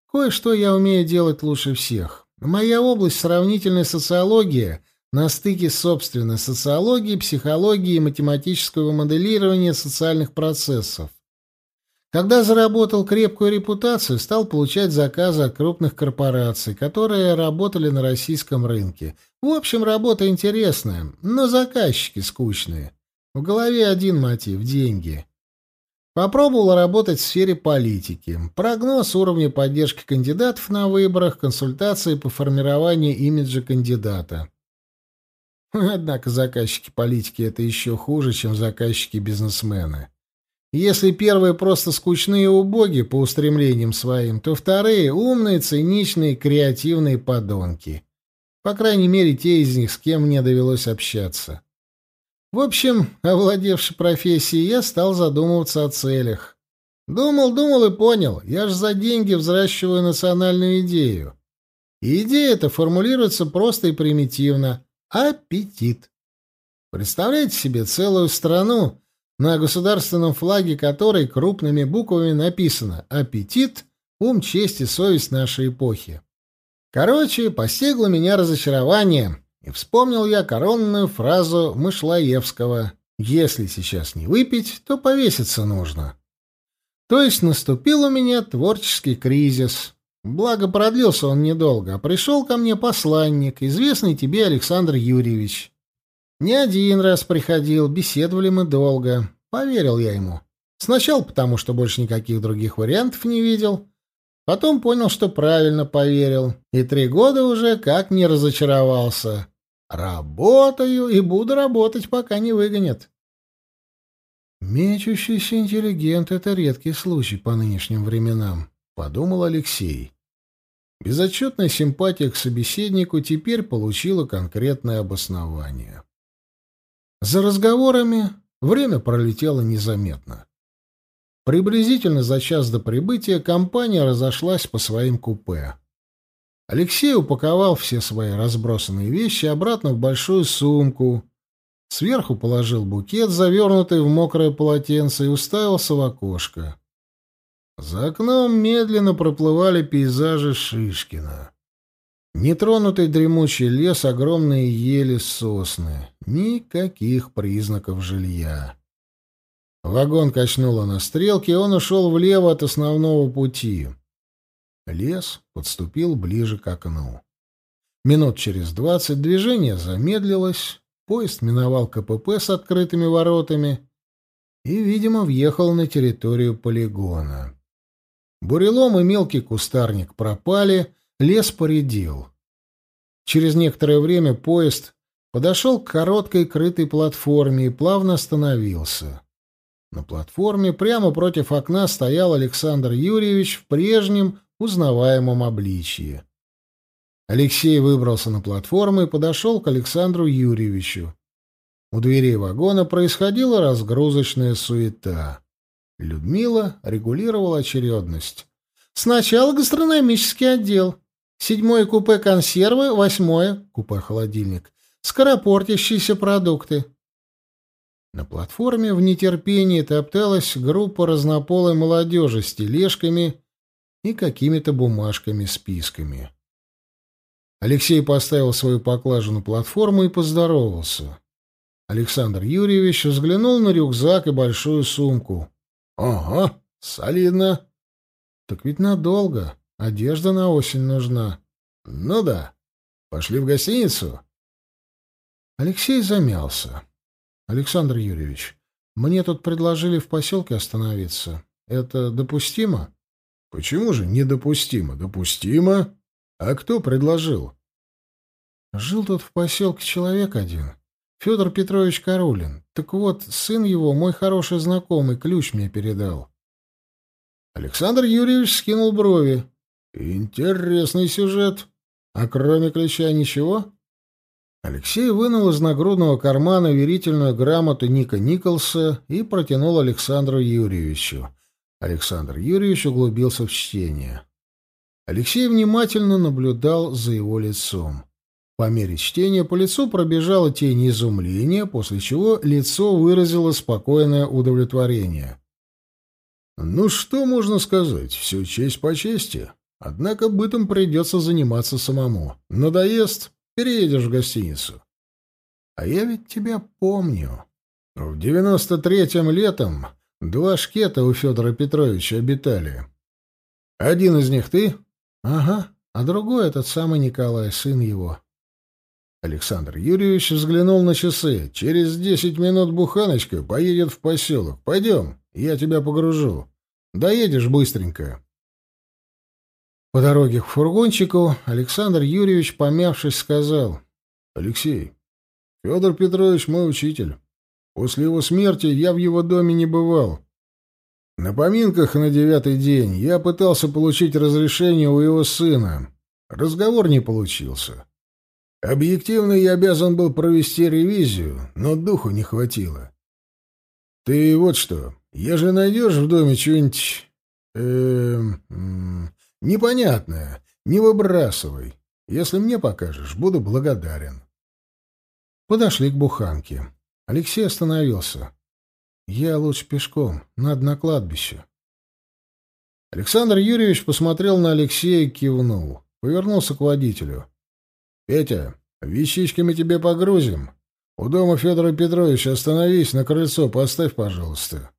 Кое-что я умею делать лучше всех. Моя область — сравнительная социология на стыке собственной социологии, психологии и математического моделирования социальных процессов. Когда заработал крепкую репутацию, стал получать заказы от крупных корпораций, которые работали на российском рынке. В общем, работа интересная, но заказчики скучные. В голове один мотив — деньги. Попробовал работать в сфере политики. Прогноз уровня поддержки кандидатов на выборах, консультации по формированию имиджа кандидата. Однако заказчики политики — это еще хуже, чем заказчики-бизнесмены. Если первые просто скучные и убоги по устремлениям своим, то вторые — умные, циничные, креативные подонки. По крайней мере, те из них, с кем мне довелось общаться. В общем, овладевший профессией, я стал задумываться о целях. Думал, думал и понял, я ж за деньги взращиваю национальную идею. И идея эта формулируется просто и примитивно — аппетит. Представляете себе целую страну, на государственном флаге которой крупными буквами написано «Аппетит», ум, честь и совесть нашей эпохи. Короче, постигло меня разочарование, и вспомнил я коронную фразу Мышлаевского «Если сейчас не выпить, то повеситься нужно». То есть наступил у меня творческий кризис. Благо, продлился он недолго, а пришел ко мне посланник, известный тебе Александр Юрьевич. Не один раз приходил, беседовали мы долго. Поверил я ему. Сначала потому, что больше никаких других вариантов не видел. Потом понял, что правильно поверил. И три года уже как не разочаровался. Работаю и буду работать, пока не выгонят. Мечущийся интеллигент — это редкий случай по нынешним временам, — подумал Алексей. Безотчетная симпатия к собеседнику теперь получила конкретное обоснование. За разговорами время пролетело незаметно. Приблизительно за час до прибытия компания разошлась по своим купе. Алексей упаковал все свои разбросанные вещи обратно в большую сумку, сверху положил букет, завернутый в мокрое полотенце, и уставился в окошко. За окном медленно проплывали пейзажи Шишкина. Нетронутый дремучий лес, огромные ели, сосны. Никаких признаков жилья. Вагон качнуло на стрелке, и он ушел влево от основного пути. Лес подступил ближе к окну. Минут через двадцать движение замедлилось, поезд миновал КПП с открытыми воротами и, видимо, въехал на территорию полигона. Бурелом и мелкий кустарник пропали, лес поредел. Через некоторое время поезд подошел к короткой крытой платформе и плавно остановился. На платформе прямо против окна стоял Александр Юрьевич в прежнем узнаваемом обличье. Алексей выбрался на платформу и подошел к Александру Юрьевичу. У дверей вагона происходила разгрузочная суета. Людмила регулировала очередность. «Сначала гастрономический отдел. Седьмое купе консервы, восьмое купе холодильник. Скоропортящиеся продукты». На платформе в нетерпении топталась группа разнополой молодежи с тележками и какими-то бумажками-списками. Алексей поставил свою поклажу на платформу и поздоровался. Александр Юрьевич взглянул на рюкзак и большую сумку. Ага, солидно. Так ведь надолго. Одежда на осень нужна. Ну да. Пошли в гостиницу. Алексей замялся. Александр Юрьевич, мне тут предложили в поселке остановиться. Это допустимо? Почему же недопустимо? Допустимо. А кто предложил? Жил тут в поселке человек один. Федор Петрович Карулин. Так вот, сын его, мой хороший знакомый, ключ мне передал. Александр Юрьевич скинул брови. Интересный сюжет. А кроме ключа ничего? Алексей вынул из нагрудного кармана верительную грамоту Ника Николса и протянул Александру Юрьевичу. Александр Юрьевич углубился в чтение. Алексей внимательно наблюдал за его лицом. По мере чтения по лицу пробежала тень изумления, после чего лицо выразило спокойное удовлетворение. «Ну что можно сказать? Все честь по чести. Однако бытом придется заниматься самому. Надоест — переедешь в гостиницу». «А я ведь тебя помню. В девяносто третьем летом два шкета у Федора Петровича обитали. Один из них ты?» «Ага, а другой — этот самый Николай, сын его». Александр Юрьевич взглянул на часы. «Через десять минут буханочка поедет в поселок. Пойдем, я тебя погружу. Доедешь быстренько». По дороге к фургончику Александр Юрьевич, помявшись, сказал. «Алексей, Федор Петрович мой учитель. После его смерти я в его доме не бывал. На поминках на девятый день я пытался получить разрешение у его сына. Разговор не получился. Объективно я обязан был провести ревизию, но духу не хватило. Ты вот что, ежели найдешь в доме что-нибудь... Э, непонятное, не выбрасывай. Если мне покажешь, буду благодарен. Подошли к буханке. Алексей остановился. Я лучше пешком, надо на кладбище. Александр Юрьевич посмотрел на Алексея и кивнул. Повернулся к водителю. — Петя, вещички мы тебе погрузим. У дома Федора Петровича остановись, на крыльцо поставь, пожалуйста.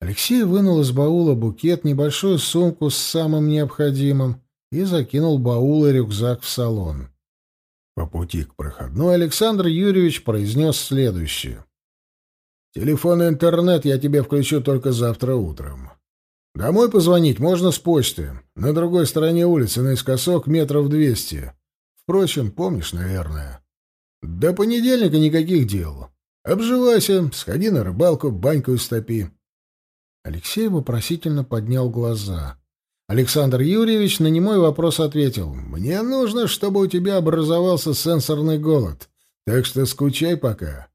Алексей вынул из баула букет, небольшую сумку с самым необходимым и закинул баул и рюкзак в салон. По пути к проходной Александр Юрьевич произнес следующее. «Телефон и интернет я тебе включу только завтра утром. Домой позвонить можно с почты. На другой стороне улицы, наискосок, метров двести. Впрочем, помнишь, наверное. До понедельника никаких дел. Обживайся, сходи на рыбалку, баньку истопи». Алексей вопросительно поднял глаза. Александр Юрьевич на немой вопрос ответил. «Мне нужно, чтобы у тебя образовался сенсорный голод, так что скучай пока.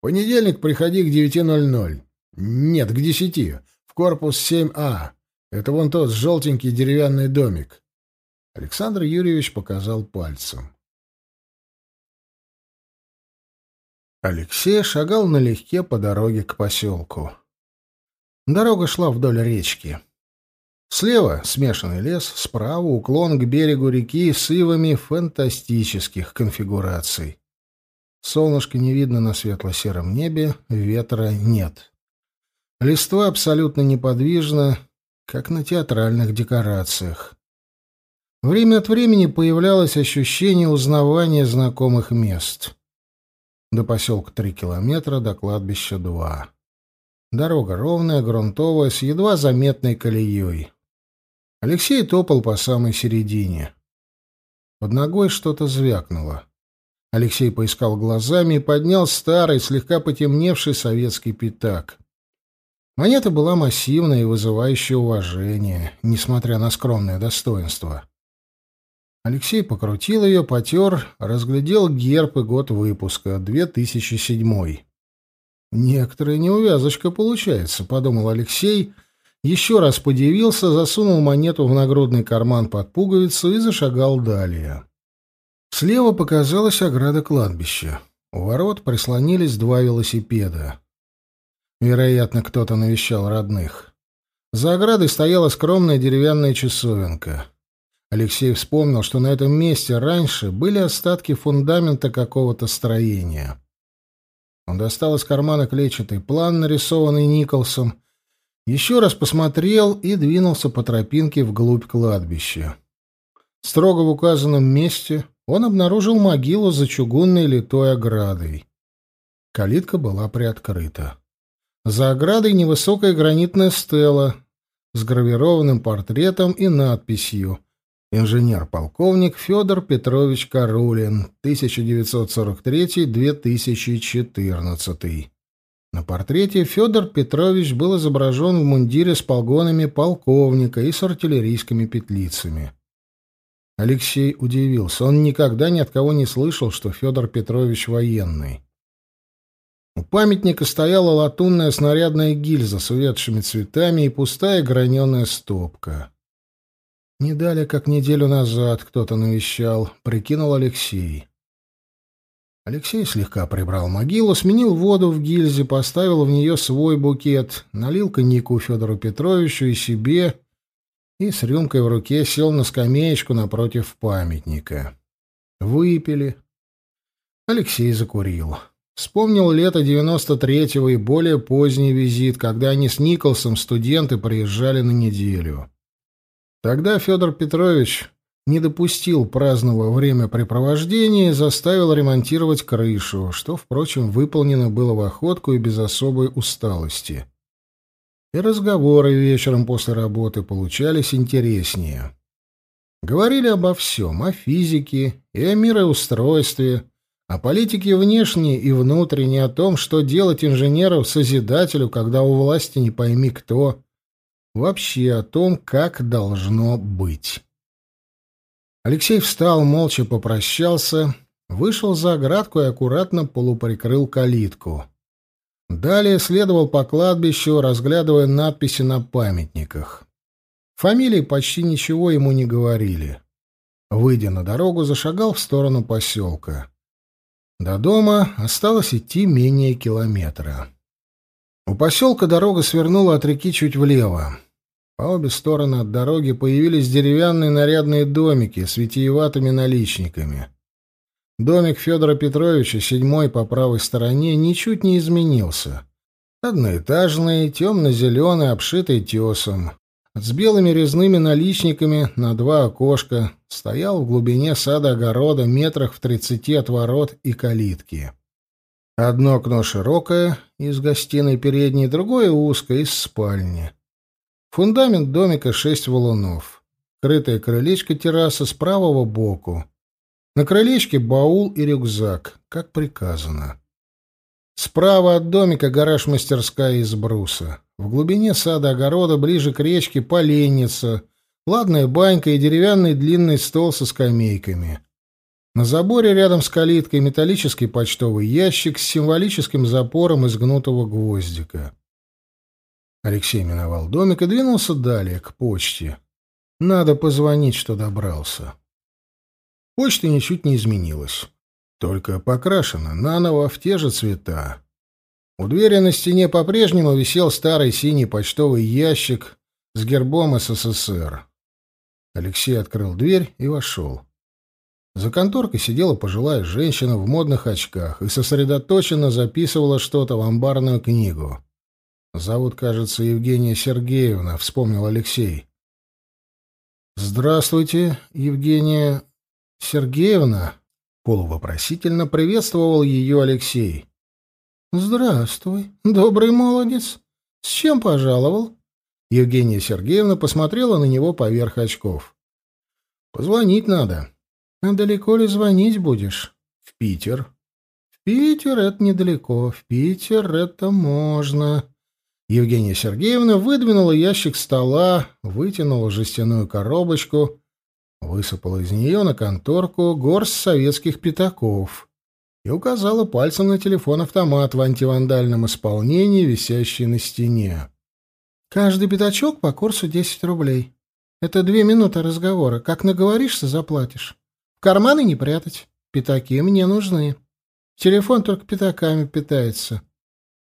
Понедельник приходи к 9.00. Нет, к 10. В корпус 7А. Это вон тот желтенький деревянный домик». Александр Юрьевич показал пальцем. Алексей шагал налегке по дороге к поселку. Дорога шла вдоль речки. Слева смешанный лес, справа уклон к берегу реки с ивами фантастических конфигураций. Солнышко не видно на светло-сером небе, ветра нет. Листва абсолютно неподвижна, как на театральных декорациях. Время от времени появлялось ощущение узнавания знакомых мест. До поселка три километра, до кладбища два. Дорога ровная, грунтовая, с едва заметной колеей. Алексей топал по самой середине. Под ногой что-то звякнуло. Алексей поискал глазами и поднял старый, слегка потемневший советский пятак. Монета была массивная и вызывающая уважение, несмотря на скромное достоинство. Алексей покрутил ее, потер, разглядел герб и год выпуска — 2007. «Некоторая неувязочка получается», — подумал Алексей, еще раз подивился, засунул монету в нагрудный карман под пуговицу и зашагал далее. Слева показалась ограда кладбища. У ворот прислонились два велосипеда. Вероятно, кто-то навещал родных. За оградой стояла скромная деревянная часовенка. Алексей вспомнил, что на этом месте раньше были остатки фундамента какого-то строения. Он достал из кармана клетчатый план, нарисованный Николсом, еще раз посмотрел и двинулся по тропинке вглубь кладбища. Строго в указанном месте он обнаружил могилу за чугунной литой оградой. Калитка была приоткрыта. За оградой невысокая гранитная стела с гравированным портретом и надписью «Инженер-полковник Федор Петрович Карулин, 1943-2014». На портрете Федор Петрович был изображен в мундире с погонами полковника и с артиллерийскими петлицами. Алексей удивился. Он никогда ни от кого не слышал, что Федор Петрович военный. У памятника стояла латунная снарядная гильза с увядшими цветами и пустая граненая стопка. Не далее, как неделю назад кто-то навещал, прикинул Алексей. Алексей слегка прибрал могилу, сменил воду в гильзе, поставил в нее свой букет, налил коньяку Федору Петровичу и себе, и с рюмкой в руке сел на скамеечку напротив памятника. Выпили. Алексей закурил. Вспомнил лето девяносто третьего и более поздний визит, когда они с Николсом, студенты, приезжали на неделю. Тогда Федор Петрович не допустил праздного времяпрепровождения и заставил ремонтировать крышу, что, впрочем, выполнено было в охотку и без особой усталости. И разговоры вечером после работы получались интереснее. Говорили обо всем, о физике и о мироустройстве, о политике внешней и внутренней, о том, что делать инженеру-созидателю, когда у власти не пойми кто, вообще о том, как должно быть. Алексей встал, молча попрощался, вышел за оградку и аккуратно полуприкрыл калитку. Далее следовал по кладбищу, разглядывая надписи на памятниках. Фамилии почти ничего ему не говорили. Выйдя на дорогу, зашагал в сторону поселка. До дома осталось идти менее километра. У поселка дорога свернула от реки чуть влево. По обе стороны от дороги появились деревянные нарядные домики с витиеватыми наличниками. Домик Федора Петровича, седьмой по правой стороне, ничуть не изменился. Одноэтажный, темно-зеленый, обшитый тесом. С белыми резными наличниками на два окошка стоял в глубине сада-огорода метрах в тридцати от ворот и калитки. Одно окно широкое, из гостиной передней, другое узкое, из спальни. Фундамент домика шесть валунов. Крытая крылечко терраса с правого боку. На крылечке баул и рюкзак, как приказано. Справа от домика гараж-мастерская из бруса. В глубине сада-огорода, ближе к речке, поленница, ладная банька и деревянный длинный стол со скамейками. На заборе рядом с калиткой металлический почтовый ящик с символическим запором из гнутого гвоздика. Алексей миновал домик и двинулся далее, к почте. Надо позвонить, что добрался. Почта ничуть не изменилась, только покрашена наново в те же цвета. У двери на стене по-прежнему висел старый синий почтовый ящик с гербом СССР. Алексей открыл дверь и вошел. За конторкой сидела пожилая женщина в модных очках и сосредоточенно записывала что-то в амбарную книгу. Зовут, кажется, Евгения Сергеевна, вспомнил Алексей. Здравствуйте, Евгения Сергеевна, полувопросительно приветствовал ее Алексей. Здравствуй, добрый молодец. С чем пожаловал? Евгения Сергеевна посмотрела на него поверх очков. Позвонить надо. А далеко ли звонить будешь? В Питер. В Питер это недалеко, в Питер это можно. Евгения Сергеевна выдвинула ящик стола, вытянула жестяную коробочку, высыпала из нее на конторку горсть советских пятаков и указала пальцем на телефон-автомат в антивандальном исполнении, висящий на стене. «Каждый пятачок по курсу 10 рублей. Это две минуты разговора. Как наговоришься, заплатишь. Карманы не прятать. Пятаки мне нужны. Телефон только пятаками питается.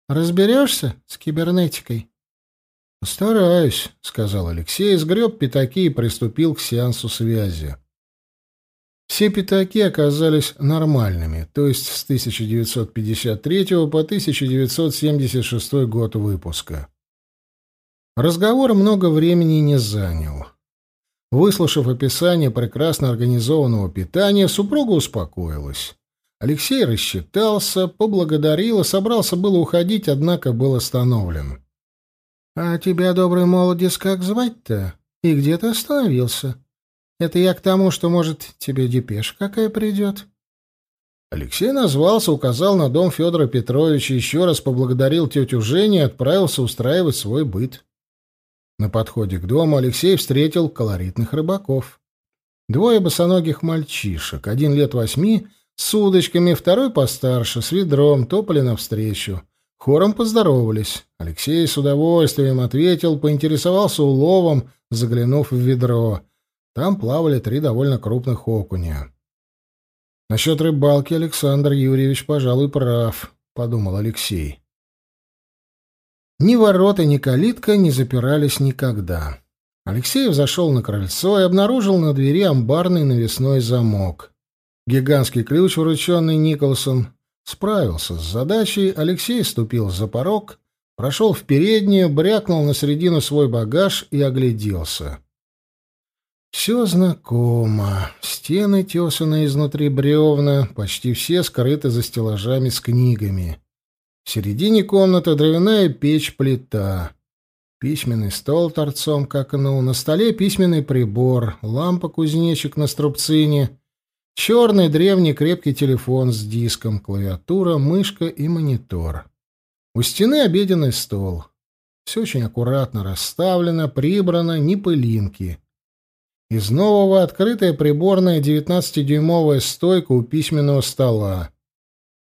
Разберешься с кибернетикой? Постараюсь, сказал Алексей, сгреб пятаки и приступил к сеансу связи. Все пятаки оказались нормальными, то есть с 1953 по 1976 год выпуска. Разговор много времени не занял. Выслушав описание прекрасно организованного питания, супруга успокоилась. Алексей рассчитался, поблагодарил и собрался было уходить, однако был остановлен. — А тебя, добрый молодец, как звать-то? И где ты остановился? Это я к тому, что, может, тебе депеш какая придет? Алексей назвался, указал на дом Федора Петровича, еще раз поблагодарил тетю Женю и отправился устраивать свой быт. На подходе к дому Алексей встретил колоритных рыбаков. Двое босоногих мальчишек, один лет восьми — с удочками, второй постарше, с ведром, топали навстречу. Хором поздоровались. Алексей с удовольствием ответил, поинтересовался уловом, заглянув в ведро. Там плавали три довольно крупных окуня. «Насчет рыбалки Александр Юрьевич, пожалуй, прав», — подумал Алексей. Ни ворота, ни калитка не запирались никогда. Алексеев зашел на крыльцо и обнаружил на двери амбарный навесной замок. Гигантский ключ, врученный Николсон, справился с задачей, Алексей ступил за порог, прошел в переднюю, брякнул на середину свой багаж и огляделся. Все знакомо. Стены тесаны изнутри бревна, почти все скрыты за стеллажами с книгами. В середине комнаты дровяная печь-плита. Письменный стол торцом к окну, на столе письменный прибор, лампа-кузнечик на струбцине — Черный древний крепкий телефон с диском, клавиатура, мышка и монитор. У стены обеденный стол. Все очень аккуратно расставлено, прибрано, ни пылинки. Из нового открытая приборная 19-дюймовая стойка у письменного стола.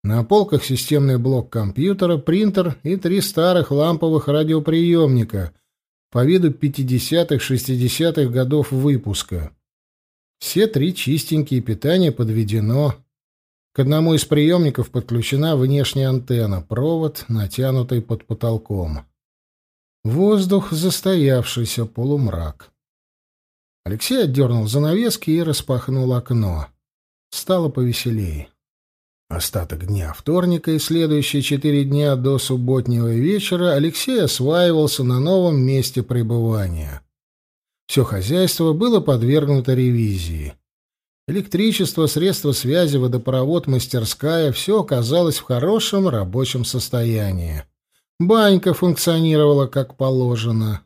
На полках системный блок компьютера, принтер и три старых ламповых радиоприемника по виду 50-60-х годов выпуска. Все три чистенькие, питание подведено. К одному из приемников подключена внешняя антенна, провод, натянутый под потолком. Воздух застоявшийся, полумрак. Алексей отдернул занавески и распахнул окно. Стало повеселее. Остаток дня вторника и следующие четыре дня до субботнего вечера Алексей осваивался на новом месте пребывания. Все хозяйство было подвергнуто ревизии. Электричество, средства связи, водопровод, мастерская — все оказалось в хорошем рабочем состоянии. Банька функционировала как положено.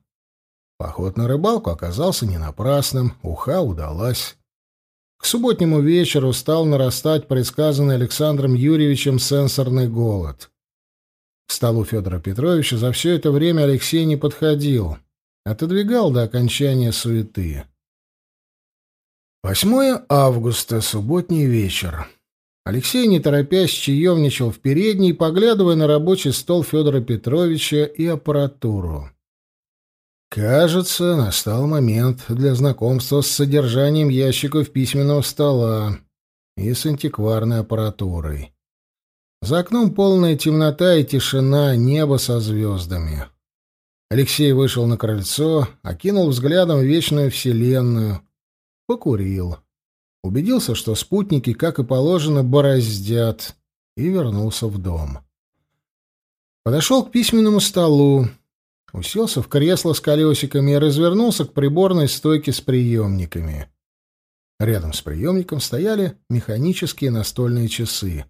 Поход на рыбалку оказался не напрасным, уха удалась. К субботнему вечеру стал нарастать предсказанный Александром Юрьевичем сенсорный голод. К столу Федора Петровича за все это время Алексей не подходил, отодвигал до окончания суеты. 8 августа, субботний вечер. Алексей, не торопясь, чаевничал в передней, поглядывая на рабочий стол Федора Петровича и аппаратуру. Кажется, настал момент для знакомства с содержанием ящиков письменного стола и с антикварной аппаратурой. За окном полная темнота и тишина, небо со звездами. Алексей вышел на крыльцо, окинул взглядом вечную вселенную, покурил убедился, что спутники, как и положено, бороздят, и вернулся в дом. Подошел к письменному столу, уселся в кресло с колесиками и развернулся к приборной стойке с приемниками. Рядом с приемником стояли механические настольные часы.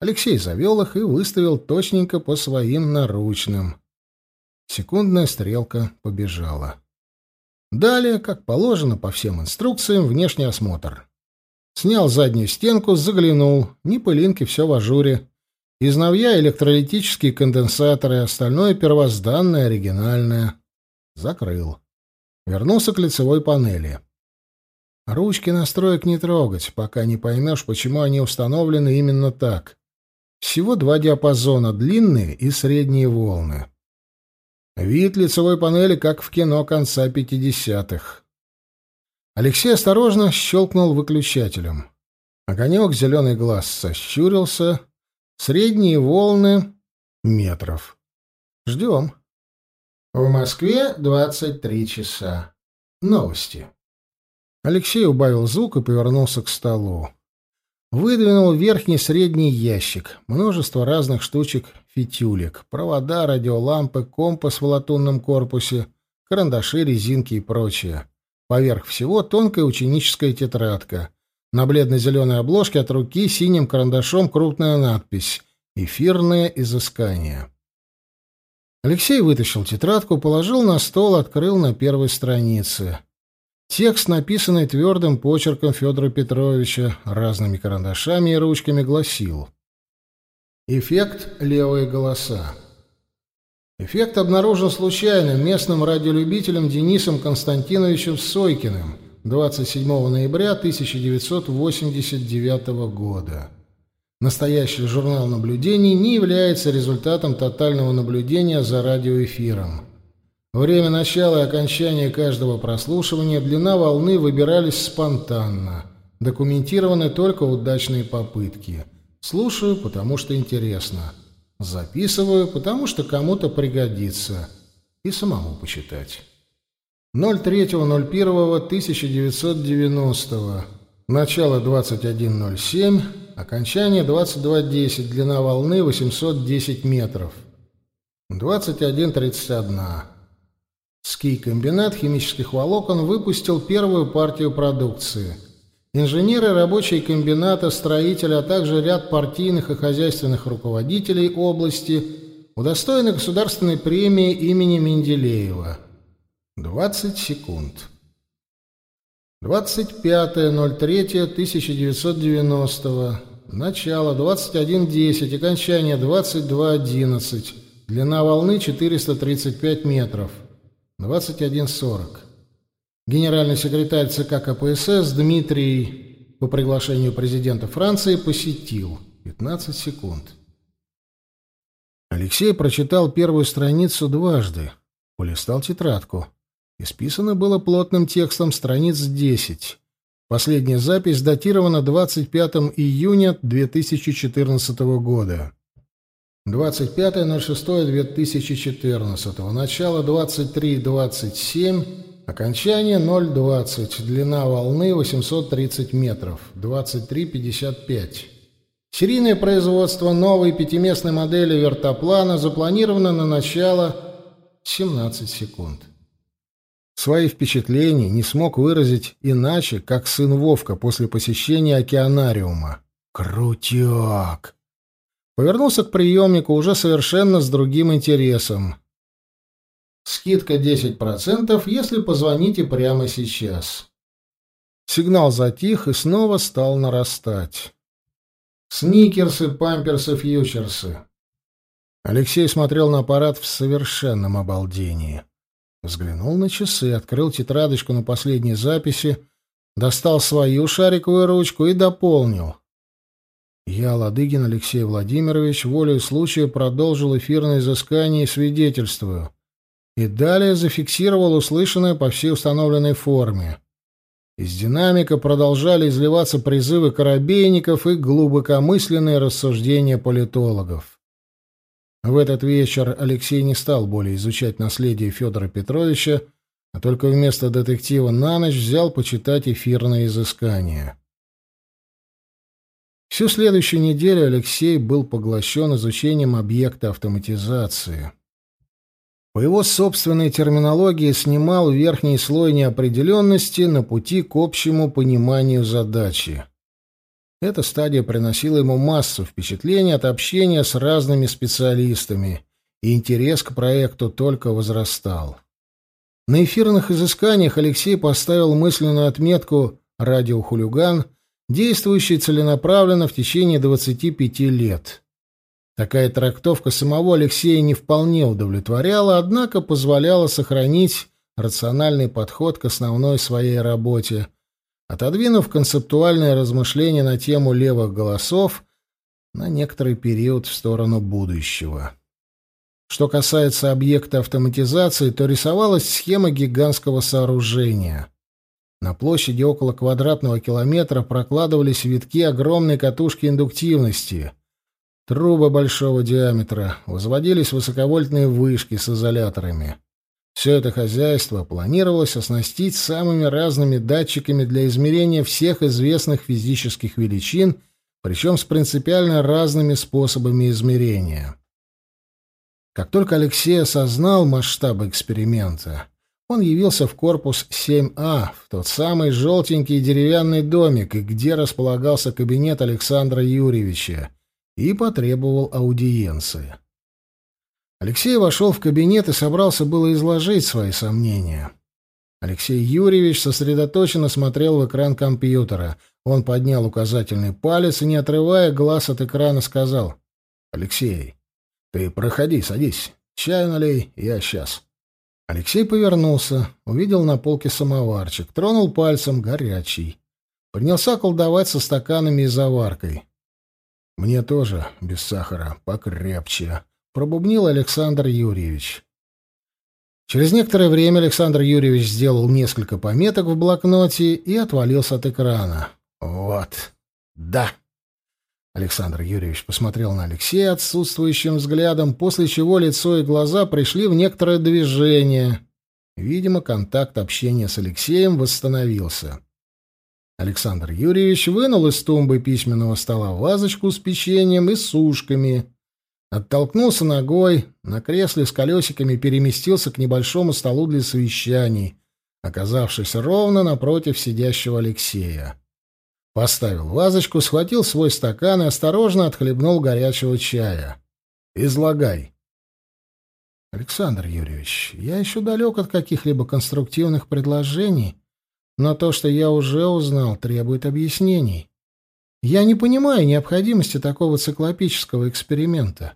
Алексей завел их и выставил точненько по своим наручным. Секундная стрелка побежала. Далее, как положено по всем инструкциям, внешний осмотр. Снял заднюю стенку, заглянул. Ни пылинки, все в ажуре. Изновья электролитические конденсаторы, остальное первозданное, оригинальное. Закрыл. Вернулся к лицевой панели. Ручки настроек не трогать, пока не поймешь, почему они установлены именно так. Всего два диапазона, длинные и средние волны. Вид лицевой панели, как в кино конца пятидесятых. Алексей осторожно щелкнул выключателем. Огонек, зеленый глаз сощурился. Средние волны — метров. Ждем. В Москве 23 часа. Новости. Алексей убавил звук и повернулся к столу. Выдвинул верхний средний ящик. Множество разных штучек фитюлек. Провода, радиолампы, компас в латунном корпусе, карандаши, резинки и прочее. Поверх всего тонкая ученическая тетрадка. На бледно-зеленой обложке от руки синим карандашом крупная надпись «Эфирное изыскание». Алексей вытащил тетрадку, положил на стол, открыл на первой странице. Текст, написанный твердым почерком Федора Петровича, разными карандашами и ручками, гласил «Эффект левые голоса». Эффект обнаружен случайно местным радиолюбителем Денисом Константиновичем Сойкиным 27 ноября 1989 года. Настоящий журнал наблюдений не является результатом тотального наблюдения за радиоэфиром. Время начала и окончания каждого прослушивания длина волны выбирались спонтанно. Документированы только удачные попытки. Слушаю, потому что интересно. Записываю, потому что кому-то пригодится. И самому почитать. 03.01.1990. Начало 21.07. Окончание 22.10. Длина волны 810 метров. 21.31. Ский-комбинат химических волокон выпустил первую партию продукции – Инженеры рабочие комбината, строители, а также ряд партийных и хозяйственных руководителей области удостоены государственной премии имени Менделеева. 20 секунд. 25.03.1990. Начало 21.10. Окончание 22.11. Длина волны 435 метров. 21.40. Генеральный секретарь ЦК КПСС Дмитрий по приглашению президента Франции посетил. 15 секунд. Алексей прочитал первую страницу дважды, полистал тетрадку. Исписано было плотным текстом страниц 10. Последняя запись датирована 25 июня 2014 года. 25.06.2014. Начало 23.27. Окончание 0.20. Длина волны 830 метров. 23.55. Серийное производство новой пятиместной модели вертоплана запланировано на начало 17 секунд. Свои впечатления не смог выразить иначе, как сын Вовка после посещения океанариума. Крутяк! Повернулся к приемнику уже совершенно с другим интересом. Скидка 10%, если позвоните прямо сейчас. Сигнал затих и снова стал нарастать. Сникерсы, памперсы, фьючерсы. Алексей смотрел на аппарат в совершенном обалдении. Взглянул на часы, открыл тетрадочку на последней записи, достал свою шариковую ручку и дополнил. Я, Ладыгин Алексей Владимирович, волею случая продолжил эфирное изыскание и свидетельствую. И далее зафиксировал услышанное по всей установленной форме. Из динамика продолжали изливаться призывы корабейников и глубокомысленные рассуждения политологов. В этот вечер Алексей не стал более изучать наследие Федора Петровича, а только вместо детектива на ночь взял почитать эфирное изыскание. Всю следующую неделю Алексей был поглощен изучением объекта автоматизации. По его собственной терминологии снимал верхний слой неопределенности на пути к общему пониманию задачи. Эта стадия приносила ему массу впечатлений от общения с разными специалистами, и интерес к проекту только возрастал. На эфирных изысканиях Алексей поставил мысленную отметку «Радиохулиган», действующий целенаправленно в течение 25 лет. Такая трактовка самого Алексея не вполне удовлетворяла, однако позволяла сохранить рациональный подход к основной своей работе, отодвинув концептуальное размышление на тему левых голосов на некоторый период в сторону будущего. Что касается объекта автоматизации, то рисовалась схема гигантского сооружения. На площади около квадратного километра прокладывались витки огромной катушки индуктивности. Трубы большого диаметра, возводились высоковольтные вышки с изоляторами. Все это хозяйство планировалось оснастить самыми разными датчиками для измерения всех известных физических величин, причем с принципиально разными способами измерения. Как только Алексей осознал масштабы эксперимента, он явился в корпус 7А, в тот самый желтенький деревянный домик, где располагался кабинет Александра Юрьевича, и потребовал аудиенции. Алексей вошел в кабинет и собрался было изложить свои сомнения. Алексей Юрьевич сосредоточенно смотрел в экран компьютера. Он поднял указательный палец и, не отрывая глаз от экрана, сказал. «Алексей, ты проходи, садись. Чаю налей, я сейчас». Алексей повернулся, увидел на полке самоварчик, тронул пальцем, горячий. Принялся колдовать со стаканами и заваркой. «Мне тоже, без сахара, покрепче», пробубнил Александр Юрьевич. Через некоторое время Александр Юрьевич сделал несколько пометок в блокноте и отвалился от экрана. «Вот. Да». Александр Юрьевич посмотрел на Алексея отсутствующим взглядом, после чего лицо и глаза пришли в некоторое движение. Видимо, контакт общения с Алексеем восстановился. Александр Юрьевич вынул из тумбы письменного стола вазочку с печеньем и сушками Оттолкнулся ногой, на кресле с колесиками переместился к небольшому столу для совещаний, оказавшись ровно напротив сидящего Алексея. Поставил вазочку, схватил свой стакан и осторожно отхлебнул горячего чая. «Излагай». «Александр Юрьевич, я еще далек от каких-либо конструктивных предложений, но то, что я уже узнал, требует объяснений. Я не понимаю необходимости такого циклопического эксперимента.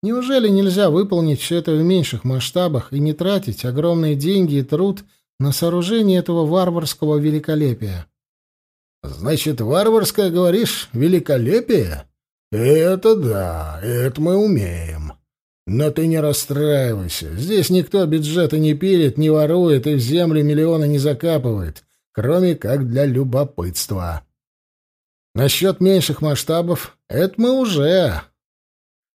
Неужели нельзя выполнить все это в меньших масштабах и не тратить огромные деньги и труд на сооружение этого варварского великолепия? Значит, варварское, говоришь, великолепие? Это да, это мы умеем. Но ты не расстраивайся. Здесь никто бюджета не пилит, не ворует и в землю миллионы не закапывает, кроме как для любопытства. Насчет меньших масштабов — это мы уже.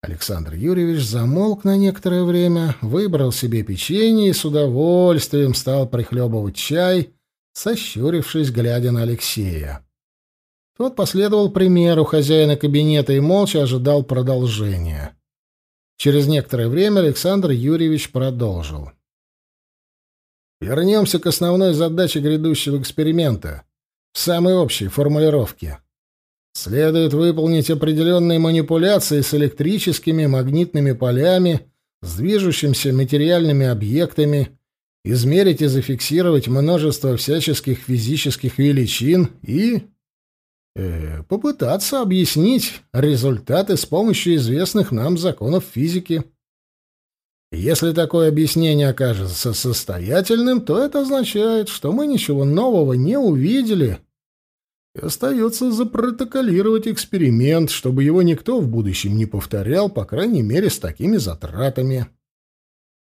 Александр Юрьевич замолк на некоторое время, выбрал себе печенье и с удовольствием стал прихлебывать чай, сощурившись, глядя на Алексея. Тот последовал примеру хозяина кабинета и молча ожидал продолжения. Через некоторое время Александр Юрьевич продолжил. Вернемся к основной задаче грядущего эксперимента, в самой общей формулировке. Следует выполнить определенные манипуляции с электрическими магнитными полями, с движущимися материальными объектами, измерить и зафиксировать множество всяческих физических величин и э, попытаться объяснить результаты с помощью известных нам законов физики. Если такое объяснение окажется состоятельным, то это означает, что мы ничего нового не увидели и остается запротоколировать эксперимент, чтобы его никто в будущем не повторял, по крайней мере, с такими затратами.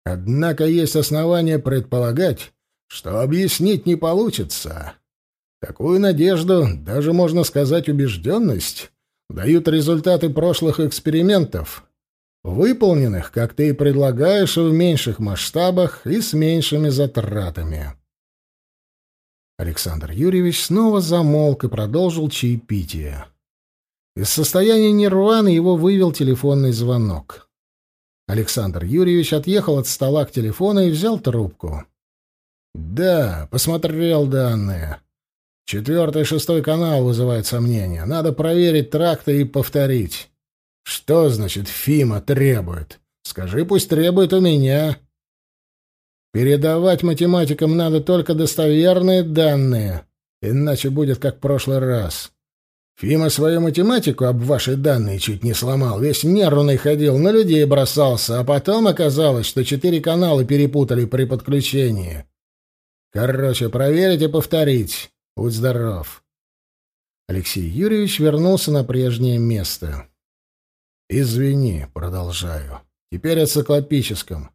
Однако есть основания предполагать, что объяснить не получится. Такую надежду, даже можно сказать убежденность, дают результаты прошлых экспериментов, выполненных, как ты и предлагаешь, в меньших масштабах и с меньшими затратами. Александр Юрьевич снова замолк и продолжил чаепитие. Из состояния нирваны его вывел телефонный звонок. Александр Юрьевич отъехал от стола к телефону и взял трубку. «Да, посмотрел данные. Четвертый и шестой канал вызывает сомнения. Надо проверить тракты и повторить. Что значит Фима требует? Скажи, пусть требует у меня. Передавать математикам надо только достоверные данные, иначе будет как в прошлый раз. Фима свою математику об ваши данные чуть не сломал, весь нервный ходил, на людей бросался, а потом оказалось, что четыре канала перепутали при подключении. Короче, проверить и повторить. Будь здоров. Алексей Юрьевич вернулся на прежнее место. «Извини», — продолжаю. «Теперь о циклопическом.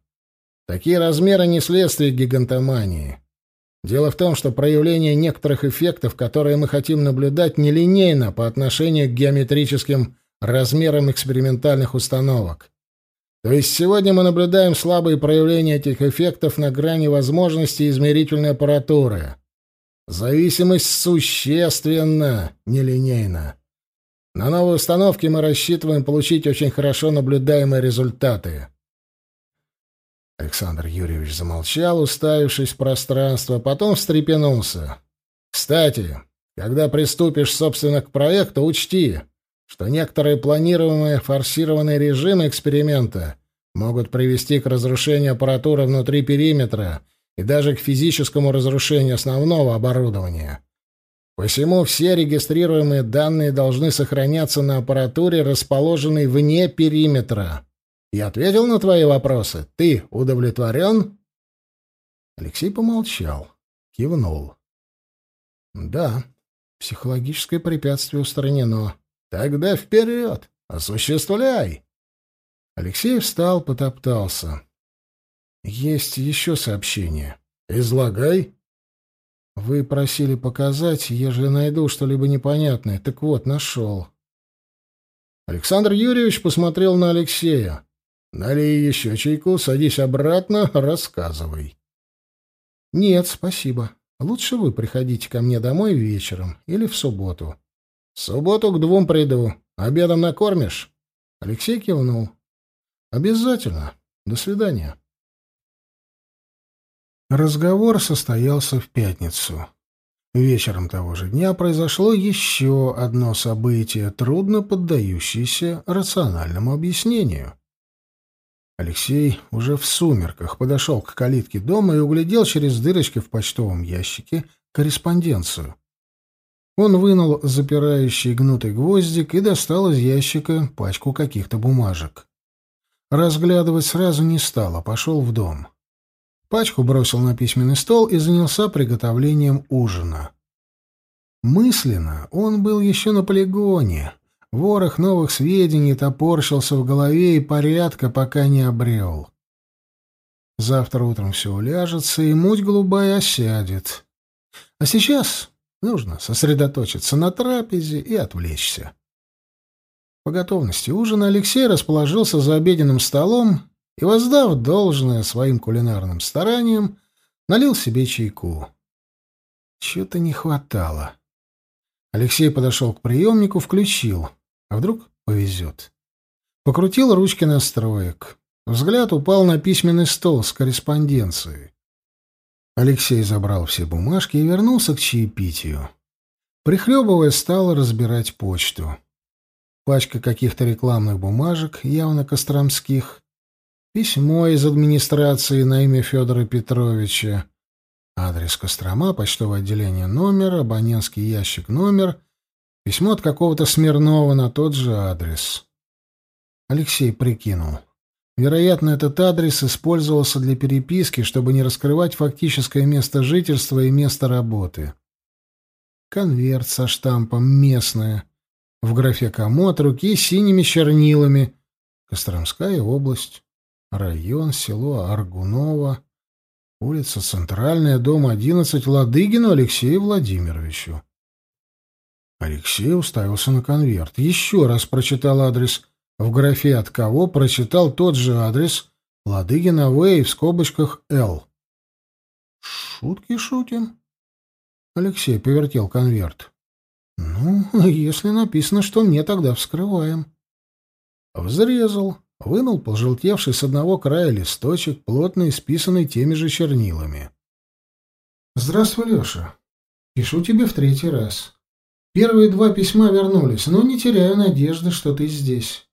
Такие размеры не следствие гигантомании. Дело в том, что проявление некоторых эффектов, которые мы хотим наблюдать, нелинейно по отношению к геометрическим размерам экспериментальных установок. То есть сегодня мы наблюдаем слабые проявления этих эффектов на грани возможностей измерительной аппаратуры. Зависимость существенно нелинейна. На новой установке мы рассчитываем получить очень хорошо наблюдаемые результаты. Александр Юрьевич замолчал, уставившись в пространство, потом встрепенулся. «Кстати, когда приступишь, собственно, к проекту, учти, что некоторые планируемые форсированные режимы эксперимента могут привести к разрушению аппаратуры внутри периметра и даже к физическому разрушению основного оборудования. Посему все регистрируемые данные должны сохраняться на аппаратуре, расположенной вне периметра». Я ответил на твои вопросы. Ты удовлетворен?» Алексей помолчал, кивнул. «Да, психологическое препятствие устранено. Тогда вперед! Осуществляй!» Алексей встал, потоптался. «Есть еще сообщение. Излагай». «Вы просили показать, ежели найду что-либо непонятное. Так вот, нашел». Александр Юрьевич посмотрел на Алексея. Налей еще чайку, садись обратно, рассказывай. Нет, спасибо. Лучше вы приходите ко мне домой вечером или в субботу. В субботу к двум приду. Обедом накормишь? Алексей кивнул. Обязательно. До свидания. Разговор состоялся в пятницу. Вечером того же дня произошло еще одно событие, трудно поддающееся рациональному объяснению. Алексей уже в сумерках подошел к калитке дома и углядел через дырочки в почтовом ящике корреспонденцию. Он вынул запирающий гнутый гвоздик и достал из ящика пачку каких-то бумажек. Разглядывать сразу не стал, а пошел в дом. Пачку бросил на письменный стол и занялся приготовлением ужина. Мысленно он был еще на полигоне, Ворох новых сведений топорщился в голове и порядка пока не обрел. Завтра утром все уляжется, и муть голубая осядет. А сейчас нужно сосредоточиться на трапезе и отвлечься. По готовности ужина Алексей расположился за обеденным столом и, воздав должное своим кулинарным стараниям, налил себе чайку. Чего-то не хватало. Алексей подошел к приемнику, включил. А вдруг повезет? Покрутил ручки настроек. Взгляд упал на письменный стол с корреспонденцией. Алексей забрал все бумажки и вернулся к чаепитию. Прихлебывая, стал разбирать почту. Пачка каких-то рекламных бумажек, явно костромских. Письмо из администрации на имя Федора Петровича. Адрес Кострома, почтовое отделение номер, абонентский ящик номер. Письмо от какого-то Смирнова на тот же адрес. Алексей прикинул. Вероятно, этот адрес использовался для переписки, чтобы не раскрывать фактическое место жительства и место работы. Конверт со штампом «Местное». В графе «Комод» руки синими чернилами. Костромская область. Район, село Аргунова. Улица Центральная, дом 11, Ладыгину Алексею Владимировичу. Алексей уставился на конверт. Еще раз прочитал адрес. В графе «От кого» прочитал тот же адрес. Ладыгина В. в скобочках «Л». «Шутки шутим?» Алексей повертел конверт. «Ну, если написано, что мне, тогда вскрываем». Взрезал, вынул пожелтевший с одного края листочек, плотно исписанный теми же чернилами. «Здравствуй, Леша. Пишу тебе в третий раз. Первые два письма вернулись, но не теряю надежды, что ты здесь.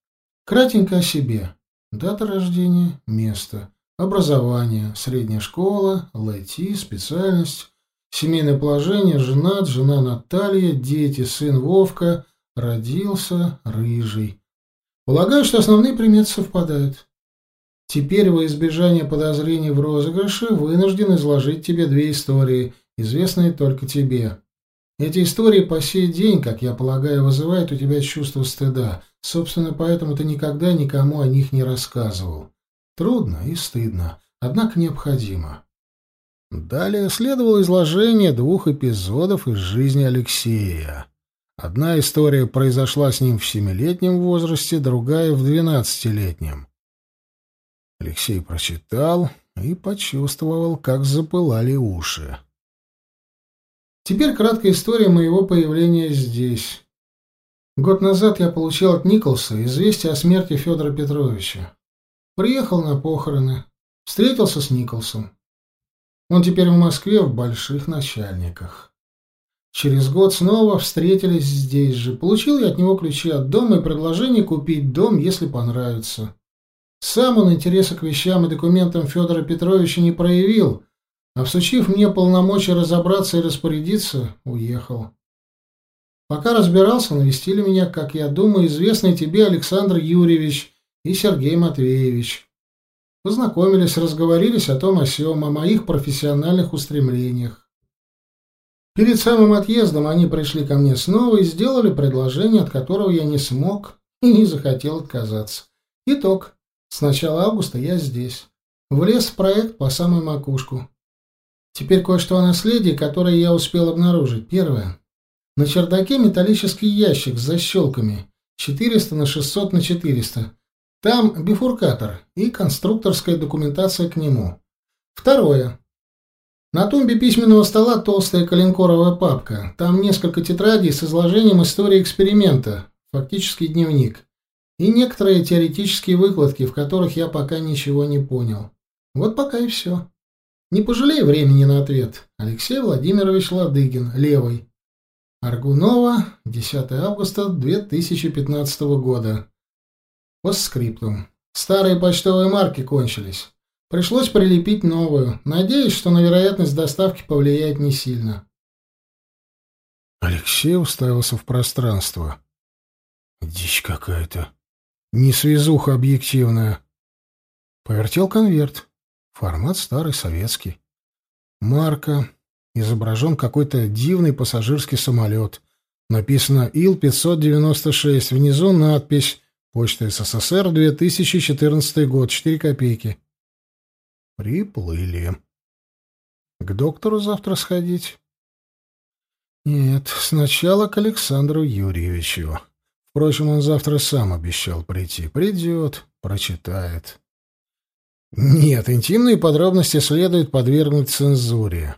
Кратенько о себе. Дата рождения, место, образование, средняя школа, ЛТ, специальность, семейное положение, женат, жена Наталья, дети, сын Вовка, родился, рыжий. Полагаю, что основные приметы совпадают. Теперь во избежание подозрений в розыгрыше вынужден изложить тебе две истории, известные только тебе. Эти истории по сей день, как я полагаю, вызывают у тебя чувство стыда. Собственно, поэтому ты никогда никому о них не рассказывал. Трудно и стыдно, однако необходимо. Далее следовало изложение двух эпизодов из жизни Алексея. Одна история произошла с ним в семилетнем возрасте, другая — в двенадцатилетнем. Алексей прочитал и почувствовал, как запылали уши. Теперь краткая история моего появления здесь. Год назад я получил от Николса известие о смерти Федора Петровича. Приехал на похороны, встретился с Николсом. Он теперь в Москве в больших начальниках. Через год снова встретились здесь же. Получил я от него ключи от дома и предложение купить дом, если понравится. Сам он интереса к вещам и документам Федора Петровича не проявил, а всучив мне полномочия разобраться и распорядиться, уехал. Пока разбирался, навестили меня, как я думаю, известный тебе Александр Юрьевич и Сергей Матвеевич. Познакомились, разговорились о том о сём, о моих профессиональных устремлениях. Перед самым отъездом они пришли ко мне снова и сделали предложение, от которого я не смог и не захотел отказаться. Итог. С начала августа я здесь. Влез в проект по самую макушку. Теперь кое-что о наследии, которое я успел обнаружить. Первое. На чердаке металлический ящик с защелками. 400 на 600 на 400. Там бифуркатор и конструкторская документация к нему. Второе. На тумбе письменного стола толстая коленкоровая папка. Там несколько тетрадей с изложением истории эксперимента, фактически дневник, и некоторые теоретические выкладки, в которых я пока ничего не понял. Вот пока и все. Не пожалей времени на ответ. Алексей Владимирович Ладыгин, левый. Аргунова, 10 августа 2015 года. Постскриптум. Старые почтовые марки кончились. Пришлось прилепить новую. Надеюсь, что на вероятность доставки повлияет не сильно. Алексей уставился в пространство. Дичь какая-то. Не связуха объективная. Повертел конверт. Формат старый, советский. Марка. Изображен какой-то дивный пассажирский самолет. Написано Ил-596. Внизу надпись «Почта СССР, 2014 год, 4 копейки». Приплыли. К доктору завтра сходить? Нет, сначала к Александру Юрьевичу. Впрочем, он завтра сам обещал прийти. Придет, прочитает. Нет, интимные подробности следует подвергнуть цензуре.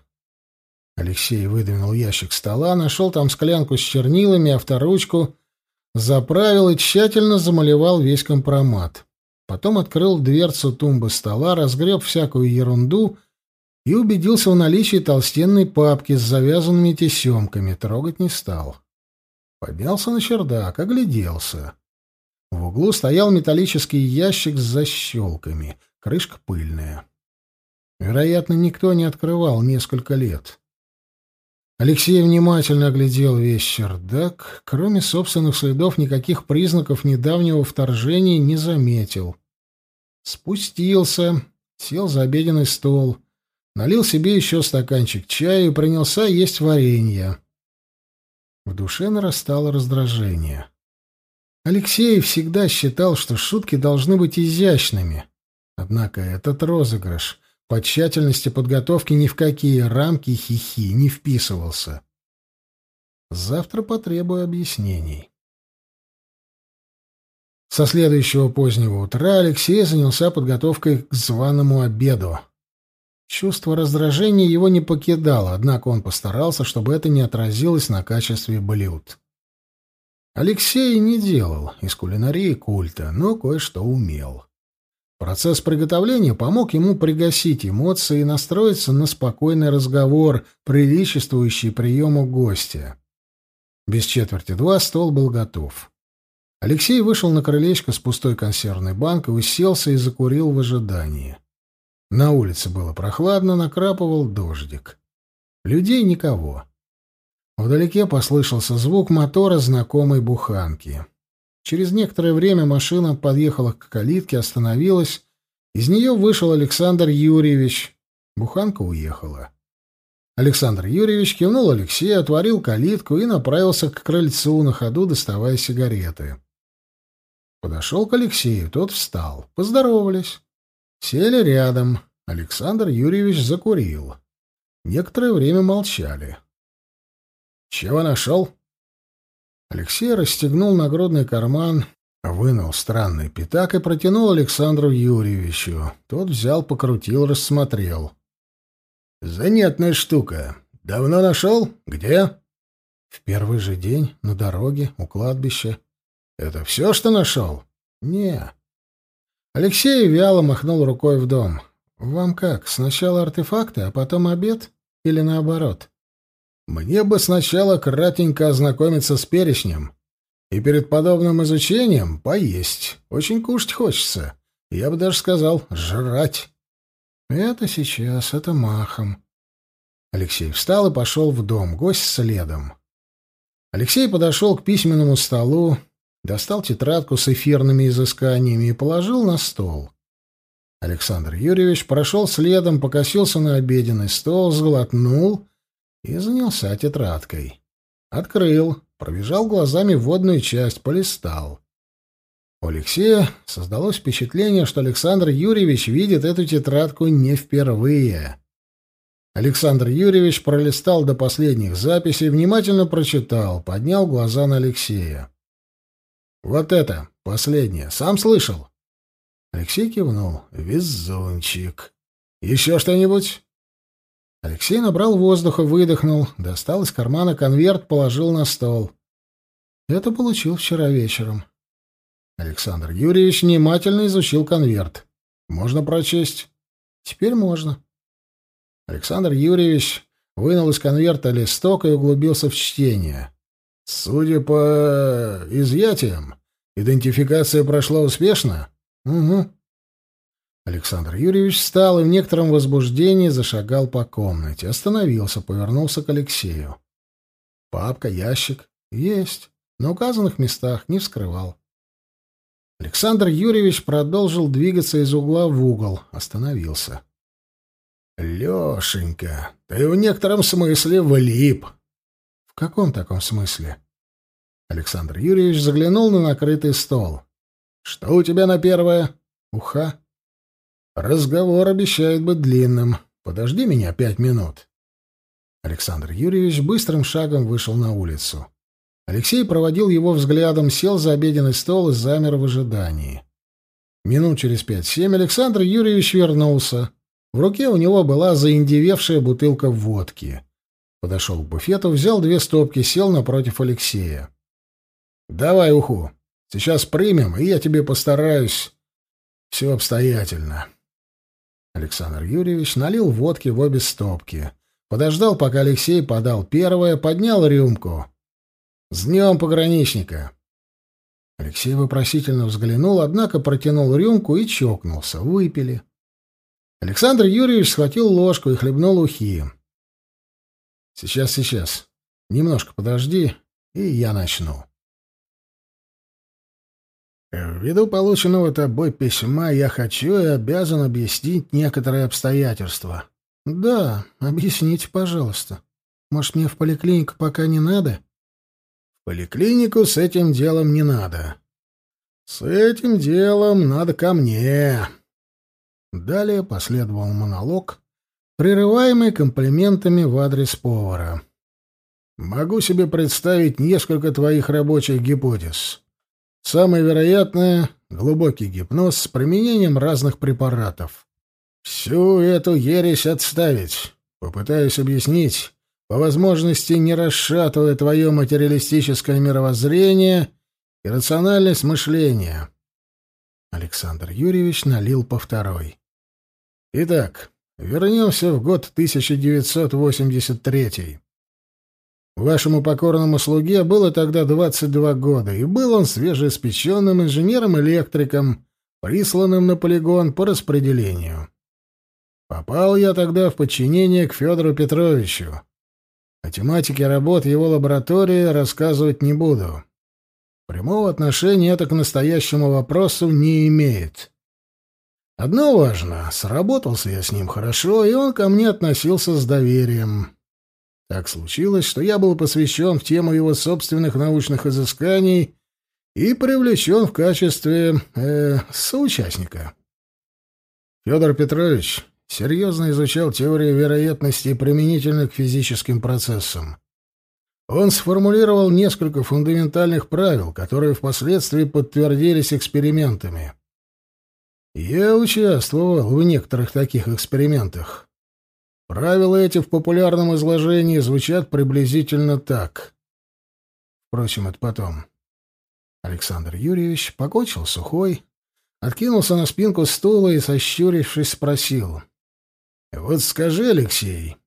Алексей выдвинул ящик стола, нашел там склянку с чернилами, авторучку, заправил и тщательно замалевал весь компромат. Потом открыл дверцу тумбы стола, разгреб всякую ерунду и убедился в наличии толстенной папки с завязанными тесемками. Трогать не стал. Поднялся на чердак, огляделся. В углу стоял металлический ящик с защелками, крышка пыльная. Вероятно, никто не открывал несколько лет. Алексей внимательно оглядел весь чердак. Кроме собственных следов, никаких признаков недавнего вторжения не заметил. Спустился, сел за обеденный стол, налил себе еще стаканчик чая и принялся есть варенье. В душе нарастало раздражение. Алексей всегда считал, что шутки должны быть изящными. Однако этот розыгрыш по тщательности подготовки ни в какие рамки хихи не вписывался. Завтра потребую объяснений. Со следующего позднего утра Алексей занялся подготовкой к званому обеду. Чувство раздражения его не покидало, однако он постарался, чтобы это не отразилось на качестве блюд. Алексей не делал из кулинарии культа, но кое-что умел. Процесс приготовления помог ему пригасить эмоции и настроиться на спокойный разговор, приличествующий приему гостя. Без четверти два стол был готов. Алексей вышел на крылечко с пустой консервной банкой, уселся и закурил в ожидании. На улице было прохладно, накрапывал дождик. Людей никого. Вдалеке послышался звук мотора знакомой буханки. Через некоторое время машина подъехала к калитке, остановилась. Из нее вышел Александр Юрьевич. Буханка уехала. Александр Юрьевич кивнул Алексею, отворил калитку и направился к крыльцу, на ходу доставая сигареты. Подошел к Алексею, тот встал. Поздоровались. Сели рядом. Александр Юрьевич закурил. Некоторое время молчали. «Чего нашел?» Алексей расстегнул нагрудный карман, вынул странный пятак и протянул Александру Юрьевичу. Тот взял, покрутил, рассмотрел. «Занятная штука. Давно нашел? Где?» «В первый же день, на дороге, у кладбища». «Это все, что нашел?» «Не». Алексей вяло махнул рукой в дом. «Вам как, сначала артефакты, а потом обед? Или наоборот?» Мне бы сначала кратенько ознакомиться с перечнем. И перед подобным изучением поесть. Очень кушать хочется. Я бы даже сказал, жрать. Это сейчас, это махом. Алексей встал и пошел в дом, гость следом. Алексей подошел к письменному столу, достал тетрадку с эфирными изысканиями и положил на стол. Александр Юрьевич прошел следом, покосился на обеденный стол, сглотнул и занялся тетрадкой. Открыл, пробежал глазами вводную часть, полистал. У Алексея создалось впечатление, что Александр Юрьевич видит эту тетрадку не впервые. Александр Юрьевич пролистал до последних записей, внимательно прочитал, поднял глаза на Алексея. «Вот это, последнее, сам слышал?» Алексей кивнул. «Везунчик. Еще что-нибудь?» Алексей набрал воздуха, выдохнул, достал из кармана конверт, положил на стол. Это получил вчера вечером. Александр Юрьевич внимательно изучил конверт. Можно прочесть? Теперь можно. Александр Юрьевич вынул из конверта листок и углубился в чтение. Судя по изъятиям, идентификация прошла успешно? Угу. Александр Юрьевич встал и в некотором возбуждении зашагал по комнате. Остановился, повернулся к Алексею. Папка, ящик. Есть. На указанных местах не вскрывал. Александр Юрьевич продолжил двигаться из угла в угол. Остановился. «Лешенька, ты в некотором смысле влип». «В каком таком смысле?» Александр Юрьевич заглянул на накрытый стол. «Что у тебя на первое?» «Уха». Разговор обещает быть длинным. Подожди меня пять минут. Александр Юрьевич быстрым шагом вышел на улицу. Алексей проводил его взглядом, сел за обеденный стол и замер в ожидании. Минут через пять-семь Александр Юрьевич вернулся. В руке у него была заиндевевшая бутылка водки. Подошел к буфету, взял две стопки, сел напротив Алексея. «Давай уху. Сейчас примем, и я тебе постараюсь. Все обстоятельно». Александр Юрьевич налил водки в обе стопки. Подождал, пока Алексей подал первое, поднял рюмку. «С днем пограничника!» Алексей вопросительно взглянул, однако протянул рюмку и чокнулся. Выпили. Александр Юрьевич схватил ложку и хлебнул ухи. «Сейчас, сейчас. Немножко подожди, и я начну». Ввиду полученного тобой письма я хочу и обязан объяснить некоторые обстоятельства. Да, объясните, пожалуйста. Может, мне в поликлинику пока не надо? В поликлинику с этим делом не надо. С этим делом надо ко мне. Далее последовал монолог, прерываемый комплиментами в адрес повара. Могу себе представить несколько твоих рабочих гипотез. Самое вероятное — глубокий гипноз с применением разных препаратов. Всю эту ересь отставить. Попытаюсь объяснить, по возможности не расшатывая твое материалистическое мировоззрение и рациональность мышления. Александр Юрьевич налил по второй. Итак, вернемся в год 1983. Вашему покорному слуге было тогда 22 года, и был он свежеиспеченным инженером-электриком, присланным на полигон по распределению. Попал я тогда в подчинение к Федору Петровичу. О тематике работ его лаборатории рассказывать не буду. Прямого отношения это к настоящему вопросу не имеет. Одно важно — сработался я с ним хорошо, и он ко мне относился с доверием. Так случилось, что я был посвящен в тему его собственных научных изысканий и привлечен в качестве э, соучастника. Федор Петрович серьезно изучал теорию вероятности применительно к физическим процессам. Он сформулировал несколько фундаментальных правил, которые впоследствии подтвердились экспериментами. Я участвовал в некоторых таких экспериментах. Правила эти в популярном изложении звучат приблизительно так. Впрочем, это потом. Александр Юрьевич покончил сухой, откинулся на спинку стула и, сощурившись, спросил. «Вот скажи, Алексей,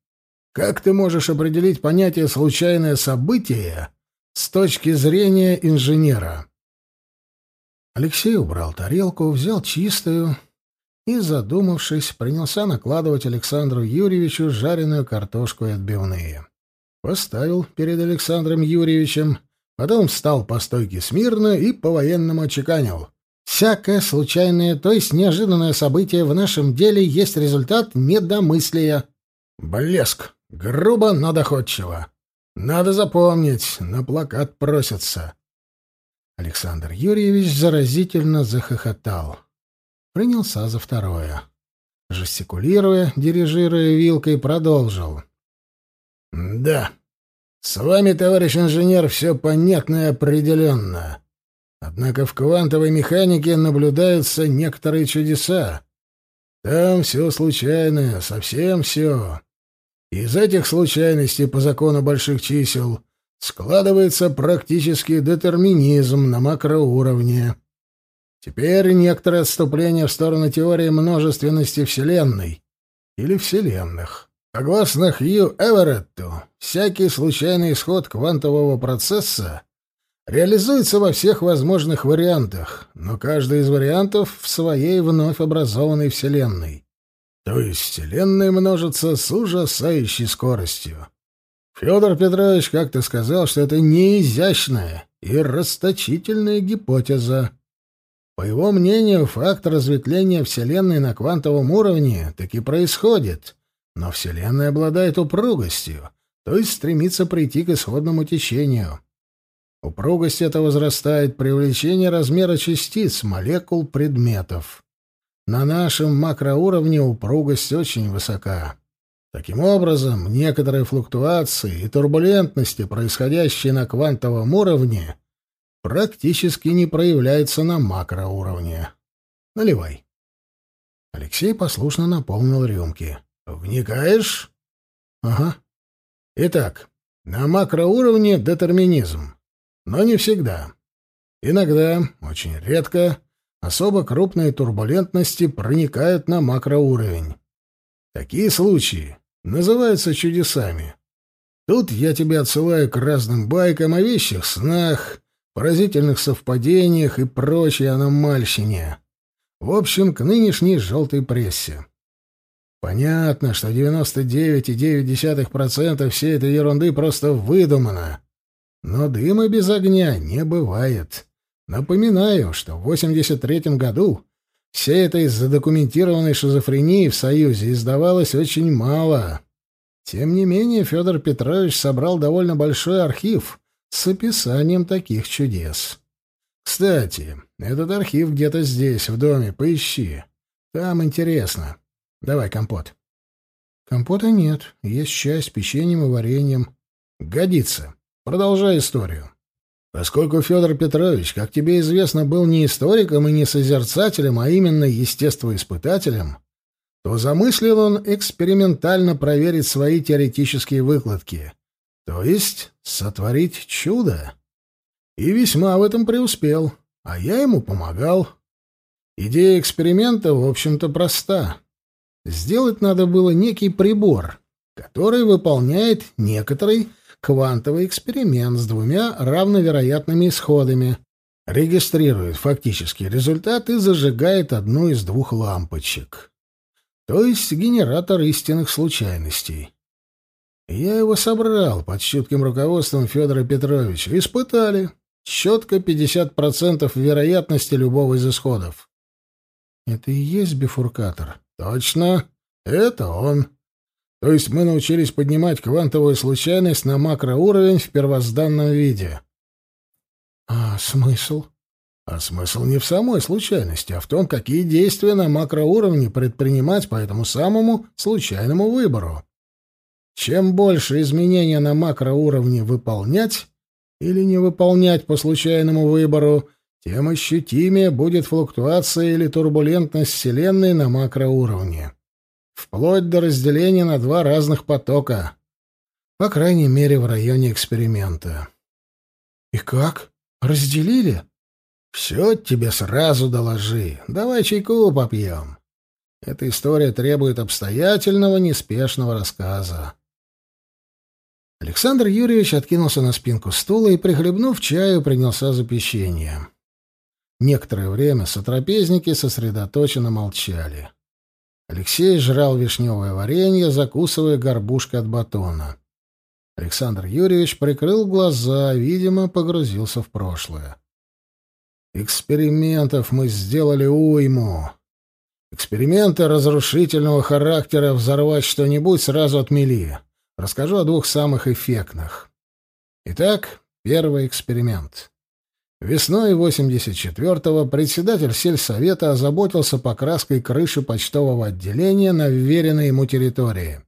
как ты можешь определить понятие «случайное событие» с точки зрения инженера?» Алексей убрал тарелку, взял чистую, и, задумавшись, принялся накладывать Александру Юрьевичу жареную картошку и отбивные. Поставил перед Александром Юрьевичем, потом встал по стойке смирно и по-военному отчеканил. «Всякое случайное, то есть неожиданное событие в нашем деле есть результат недомыслия». «Блеск! Грубо, но доходчиво. Надо запомнить, на плакат просятся». Александр Юрьевич заразительно захохотал принялся за второе. Жестикулируя, дирижируя вилкой, продолжил. «Да, с вами, товарищ инженер, все понятно и определенно. Однако в квантовой механике наблюдаются некоторые чудеса. Там все случайное, совсем все. Из этих случайностей по закону больших чисел складывается практически детерминизм на макроуровне. Теперь некоторое отступление в сторону теории множественности Вселенной или Вселенных. Согласно Хью Эверетту, всякий случайный исход квантового процесса реализуется во всех возможных вариантах, но каждый из вариантов в своей вновь образованной Вселенной. То есть Вселенная множится с ужасающей скоростью. Федор Петрович как-то сказал, что это не изящная и расточительная гипотеза. По его мнению, факт разветвления Вселенной на квантовом уровне таки происходит, но Вселенная обладает упругостью, то есть стремится прийти к исходному течению. Упругость эта возрастает при увеличении размера частиц, молекул, предметов. На нашем макроуровне упругость очень высока. Таким образом, некоторые флуктуации и турбулентности, происходящие на квантовом уровне, практически не проявляются на макроуровне. Наливай. Алексей послушно наполнил рюмки. «Вникаешь?» «Ага. Итак, на макроуровне детерминизм. Но не всегда. Иногда, очень редко, особо крупные турбулентности проникают на макроуровень. Такие случаи называются чудесами. Тут я тебя отсылаю к разным байкам о вещих снах, поразительных совпадениях и прочей аномальщине. В общем, к нынешней желтой прессе. Понятно, что 99,9% всей этой ерунды просто выдумано. Но дыма без огня не бывает. Напоминаю, что в 83 году всей этой задокументированной шизофрении в Союзе издавалось очень мало. Тем не менее, Федор Петрович собрал довольно большой архив с описанием таких чудес. Кстати, этот архив где-то здесь, в доме, поищи. Там интересно. Давай компот. Компота нет. Есть чай с печеньем и вареньем. Годится. Продолжай историю. Поскольку Федор Петрович, как тебе известно, был не историком и не созерцателем, а именно естествоиспытателем, то замыслил он экспериментально проверить свои теоретические выкладки, то есть сотворить чудо. И весьма в этом преуспел, а я ему помогал. Идея эксперимента, в общем-то, проста. Сделать надо было некий прибор, который выполняет некоторый квантовый эксперимент с двумя равновероятными исходами, регистрирует фактический результат и зажигает одну из двух лампочек. То есть генератор истинных случайностей. Я его собрал под чутким руководством Федора Петровича. Испытали. Четко 50% вероятности любого из исходов. Это и есть бифуркатор. Точно, это он. То есть мы научились поднимать квантовую случайность на макроуровень в первозданном виде. А смысл? А смысл не в самой случайности, а в том, какие действия на макроуровне предпринимать по этому самому случайному выбору. Чем больше изменения на макроуровне выполнять или не выполнять по случайному выбору, тем ощутимее будет флуктуация или турбулентность Вселенной на макроуровне. Вплоть до разделения на два разных потока. По крайней мере, в районе эксперимента. «И как? Разделили?» «Все тебе сразу доложи. Давай чайку попьем. Эта история требует обстоятельного, неспешного рассказа». Александр Юрьевич откинулся на спинку стула и, прихлебнув чаю, принялся за печенье. Некоторое время сотрапезники сосредоточенно молчали. Алексей жрал вишневое варенье, закусывая горбушкой от батона. Александр Юрьевич прикрыл глаза, видимо, погрузился в прошлое. «Экспериментов мы сделали уйму. Эксперименты разрушительного характера взорвать что-нибудь сразу отмели. Расскажу о двух самых эффектных. Итак, первый эксперимент. Весной 84-го председатель сельсовета озаботился покраской крыши почтового отделения на вверенной ему территории.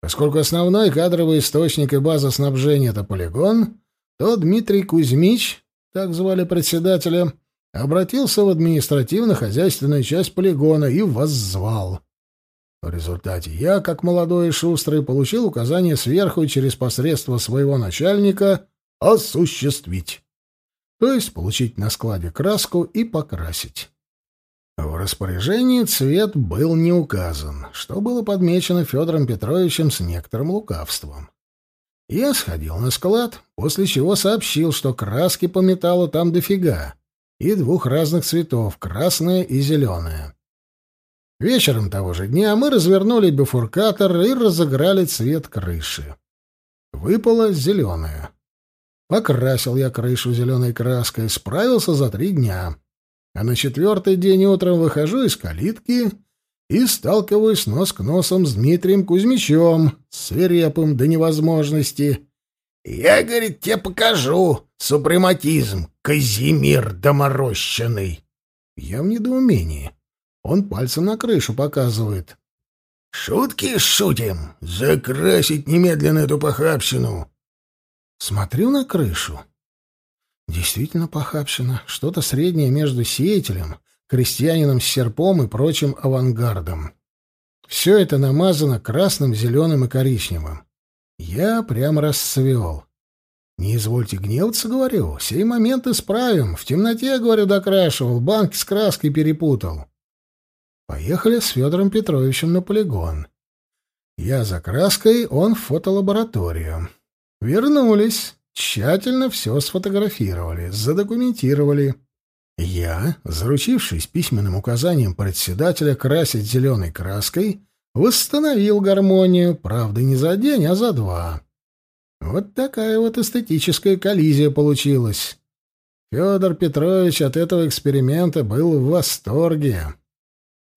Поскольку основной кадровый источник и база снабжения — это полигон, то Дмитрий Кузьмич, так звали председателя, обратился в административно-хозяйственную часть полигона и воззвал. В результате я, как молодой и шустрый, получил указание сверху через посредство своего начальника осуществить то есть получить на складе краску и покрасить. В распоряжении цвет был не указан, что было подмечено Федором Петровичем с некоторым лукавством. Я сходил на склад, после чего сообщил, что краски по металлу там дофига, и двух разных цветов — красное и зеленое. Вечером того же дня мы развернули бифуркатор и разыграли цвет крыши. Выпало зеленое. Покрасил я крышу зеленой краской, справился за три дня. А на четвертый день утром выхожу из калитки и сталкиваюсь нос к носом с Дмитрием Кузьмичем, свирепым до невозможности. «Я, — говорит, — тебе покажу супрематизм, Казимир доморощенный!» Я в недоумении. Он пальцем на крышу показывает. «Шутки шутим! Закрасить немедленно эту похабщину!» Смотрю на крышу. Действительно похабщина. Что-то среднее между сеятелем, крестьянином с серпом и прочим авангардом. Все это намазано красным, зеленым и коричневым. Я прямо расцвел. «Не извольте гневаться, — говорю, — сей момент исправим. В темноте, — говорю, — докрашивал, банки с краской перепутал». Поехали с Федором Петровичем на полигон. Я за краской, он в фотолабораторию. Вернулись, тщательно все сфотографировали, задокументировали. Я, заручившись письменным указанием председателя красить зеленой краской, восстановил гармонию, правда, не за день, а за два. Вот такая вот эстетическая коллизия получилась. Федор Петрович от этого эксперимента был в восторге.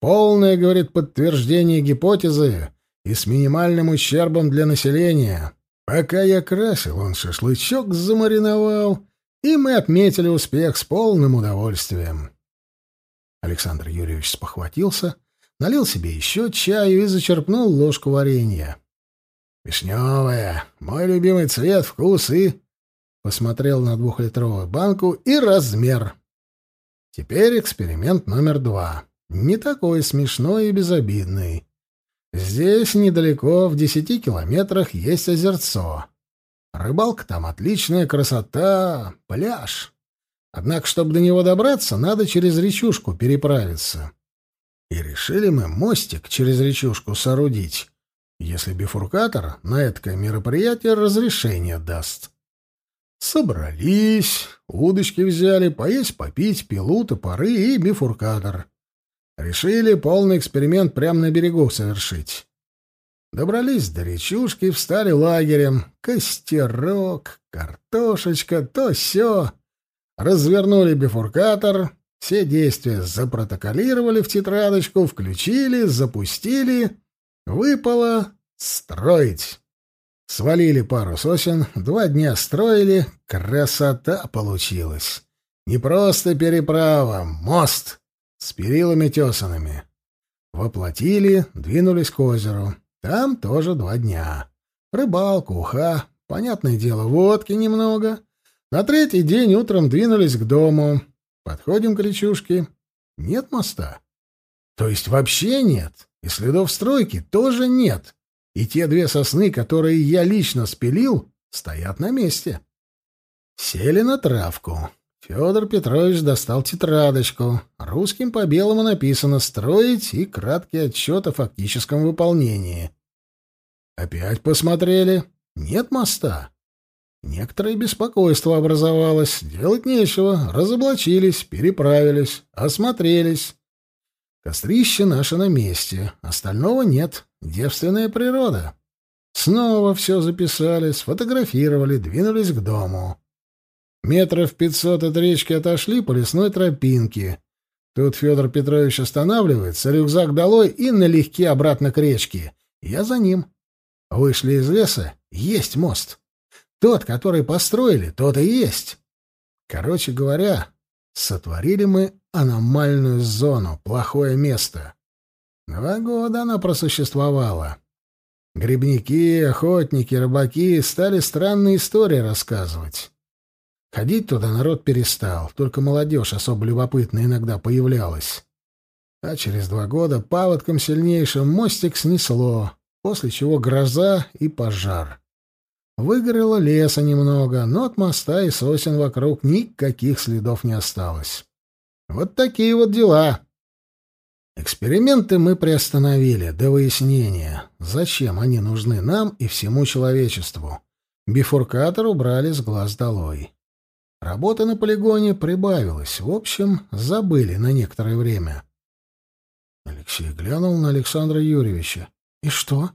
Полное, говорит, подтверждение гипотезы и с минимальным ущербом для населения. Пока я красил, он шашлычок замариновал, и мы отметили успех с полным удовольствием. Александр Юрьевич спохватился, налил себе еще чаю и зачерпнул ложку варенья. «Вишневая, мой любимый цвет, вкус и...» Посмотрел на двухлитровую банку и размер. Теперь эксперимент номер два. Не такой смешной и безобидный. Здесь недалеко, в десяти километрах, есть озерцо. Рыбалка там отличная, красота, пляж. Однако, чтобы до него добраться, надо через речушку переправиться. И решили мы мостик через речушку соорудить если бифуркатор на это мероприятие разрешение даст. Собрались, удочки взяли, поесть, попить, пилу, топоры и бифуркатор. Решили полный эксперимент прямо на берегу совершить. Добрались до речушки, встали лагерем. Костерок, картошечка, то все. Развернули бифуркатор, все действия запротоколировали в тетрадочку, включили, запустили Выпало строить. Свалили пару сосен, два дня строили, красота получилась. Не просто переправа, мост с перилами тесанными. Воплотили, двинулись к озеру. Там тоже два дня. Рыбалка, уха, понятное дело, водки немного. На третий день утром двинулись к дому. Подходим к речушке. Нет моста. То есть вообще нет. И следов стройки тоже нет. И те две сосны, которые я лично спилил, стоят на месте. Сели на травку. Федор Петрович достал тетрадочку. Русским по белому написано «Строить» и краткий отчет о фактическом выполнении. Опять посмотрели. Нет моста. Некоторое беспокойство образовалось. Делать нечего. Разоблачились, переправились, осмотрелись. Кострище наше на месте, остального нет. Девственная природа. Снова все записали, сфотографировали, двинулись к дому. Метров пятьсот от речки отошли по лесной тропинке. Тут Федор Петрович останавливается, рюкзак долой и налегке обратно к речке. Я за ним. Вышли из леса, есть мост. Тот, который построили, тот и есть. Короче говоря, Сотворили мы аномальную зону, плохое место. Два года она просуществовала. Грибники, охотники, рыбаки стали странные истории рассказывать. Ходить туда народ перестал, только молодежь особо любопытная иногда появлялась. А через два года паводком сильнейшим мостик снесло, после чего гроза и пожар. Выгорело леса немного, но от моста и сосен вокруг никаких следов не осталось. Вот такие вот дела. Эксперименты мы приостановили до выяснения, зачем они нужны нам и всему человечеству. Бифуркатор убрали с глаз долой. Работа на полигоне прибавилась. В общем, забыли на некоторое время. Алексей глянул на Александра Юрьевича. «И что?»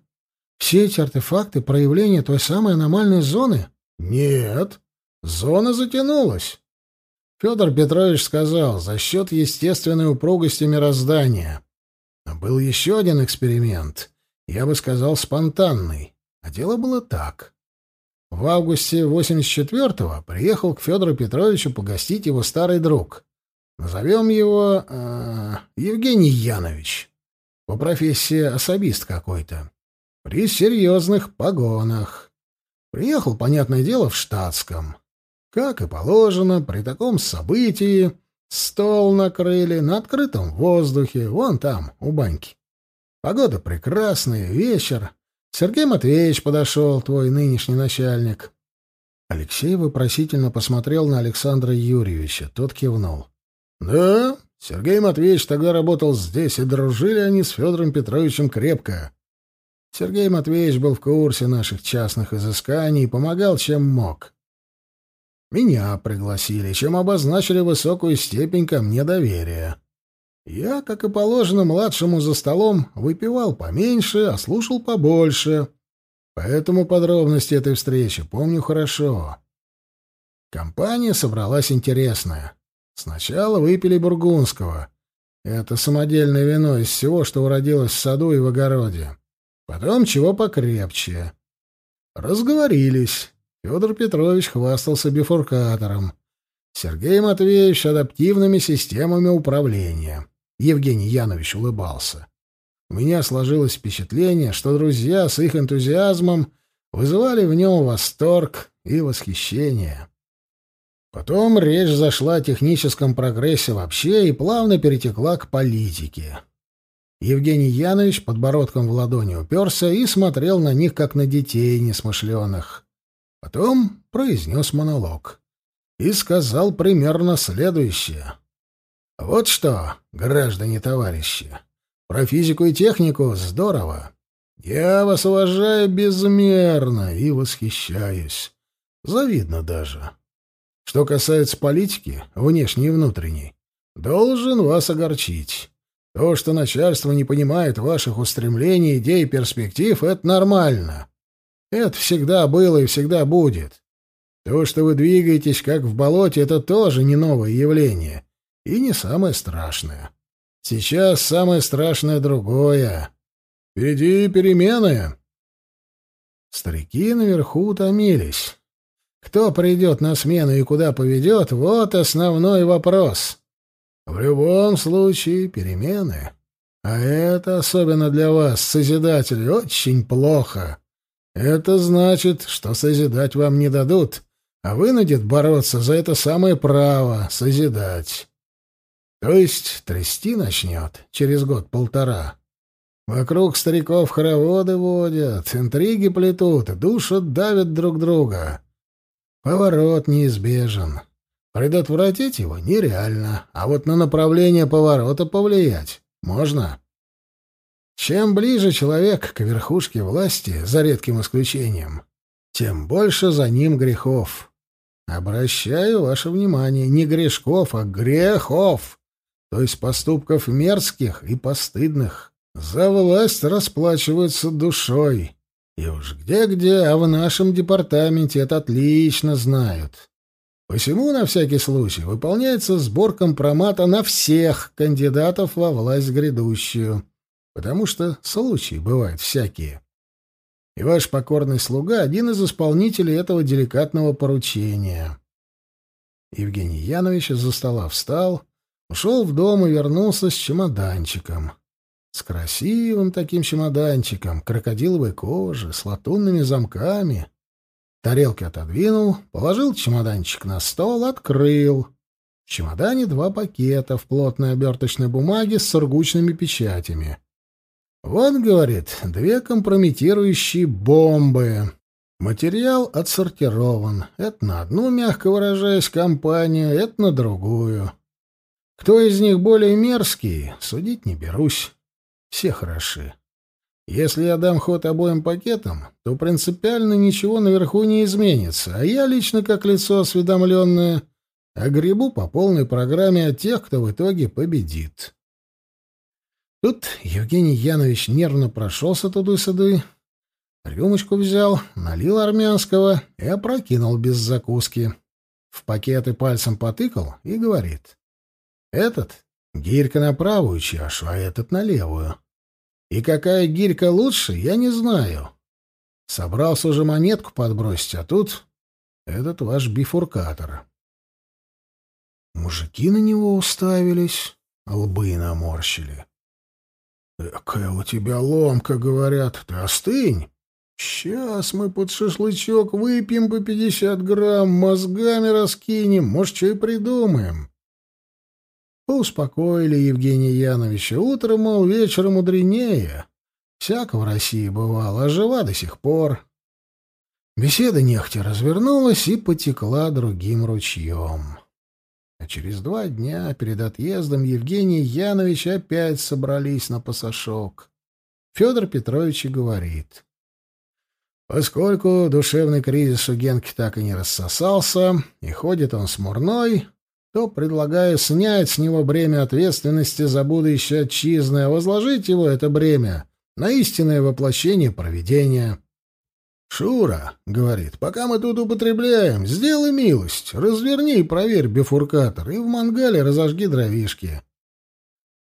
Все эти артефакты — проявление той самой аномальной зоны? Нет. Зона затянулась. Федор Петрович сказал, за счет естественной упругости мироздания. Был еще один эксперимент. Я бы сказал, спонтанный. А дело было так. В августе 84-го приехал к Федору Петровичу погостить его старый друг. Назовем его э, Евгений Янович. По профессии особист какой-то. При серьезных погонах. Приехал, понятное дело, в штатском. Как и положено, при таком событии стол накрыли на открытом воздухе, вон там, у баньки. Погода прекрасная, вечер. Сергей Матвеевич подошел, твой нынешний начальник. Алексей вопросительно посмотрел на Александра Юрьевича. Тот кивнул. — Да, Сергей Матвеевич тогда работал здесь, и дружили они с Федором Петровичем крепко. Сергей Матвеевич был в курсе наших частных изысканий и помогал, чем мог. Меня пригласили, чем обозначили высокую степень ко мне доверия. Я, как и положено младшему за столом, выпивал поменьше, а слушал побольше. Поэтому подробности этой встречи помню хорошо. Компания собралась интересная. Сначала выпили бургундского. Это самодельное вино из всего, что уродилось в саду и в огороде. Потом чего покрепче. Разговорились. Федор Петрович хвастался бифуркатором. Сергей Матвеевич — адаптивными системами управления. Евгений Янович улыбался. У меня сложилось впечатление, что друзья с их энтузиазмом вызывали в нем восторг и восхищение. Потом речь зашла о техническом прогрессе вообще и плавно перетекла к политике. Евгений Янович подбородком в ладони уперся и смотрел на них, как на детей несмышленых. Потом произнес монолог и сказал примерно следующее. «Вот что, граждане-товарищи, про физику и технику здорово. Я вас уважаю безмерно и восхищаюсь. Завидно даже. Что касается политики, внешней и внутренней, должен вас огорчить. То, что начальство не понимает ваших устремлений, идей и перспектив, это нормально. Это всегда было и всегда будет. То, что вы двигаетесь как в болоте, это тоже не новое явление и не самое страшное. Сейчас самое страшное другое. Впереди перемены. Старики наверху утомились. Кто придет на смену и куда поведет, вот основной вопрос. В любом случае, перемены. А это, особенно для вас, созидатели, очень плохо. Это значит, что созидать вам не дадут, а вынудят бороться за это самое право — созидать. То есть трясти начнет через год-полтора. Вокруг стариков хороводы водят, интриги плетут, душат, давят друг друга. Поворот неизбежен. Предотвратить его нереально, а вот на направление поворота повлиять можно. Чем ближе человек к верхушке власти, за редким исключением, тем больше за ним грехов. Обращаю ваше внимание, не грешков, а грехов, то есть поступков мерзких и постыдных. За власть расплачиваются душой. И уж где-где, а в нашем департаменте это отлично знают. Посему, на всякий случай, выполняется сбор компромата на всех кандидатов во власть грядущую, потому что случаи бывают всякие. И ваш покорный слуга — один из исполнителей этого деликатного поручения. Евгений Янович из-за стола встал, ушел в дом и вернулся с чемоданчиком. С красивым таким чемоданчиком, крокодиловой кожи, с латунными замками — Тарелки отодвинул, положил чемоданчик на стол, открыл. В чемодане два пакета в плотной оберточной бумаге с сургучными печатями. Вот, говорит, две компрометирующие бомбы. Материал отсортирован. Это на одну, мягко выражаясь, компанию, это на другую. Кто из них более мерзкий, судить не берусь. Все хороши. Если я дам ход обоим пакетам, то принципиально ничего наверху не изменится, а я лично, как лицо осведомленное, огребу по полной программе от тех, кто в итоге победит. Тут Евгений Янович нервно прошелся тудой-сюдой, рюмочку взял, налил армянского и опрокинул без закуски. В пакеты пальцем потыкал и говорит. «Этот — гирька на правую чашу, а этот — на левую. И какая гирька лучше, я не знаю. Собрался уже монетку подбросить, а тут этот ваш бифуркатор. Мужики на него уставились, лбы наморщили. «Какая у тебя ломка, говорят. Ты остынь. Сейчас мы под шашлычок выпьем по пятьдесят грамм, мозгами раскинем, может, что и придумаем». Успокоили Евгения Яновича. Утром, мол, вечером мудренее. Всяко в России бывало, а жива до сих пор. Беседа нехотя развернулась и потекла другим ручьем. А через два дня перед отъездом Евгений Янович опять собрались на пасашок. Федор Петрович и говорит. Поскольку душевный кризис у Генки так и не рассосался, и ходит он смурной, то предлагаю снять с него бремя ответственности за будущее отчизны, а возложить его, это бремя, на истинное воплощение провидения. «Шура», — говорит, — «пока мы тут употребляем, сделай милость, разверни и проверь бифуркатор, и в мангале разожги дровишки».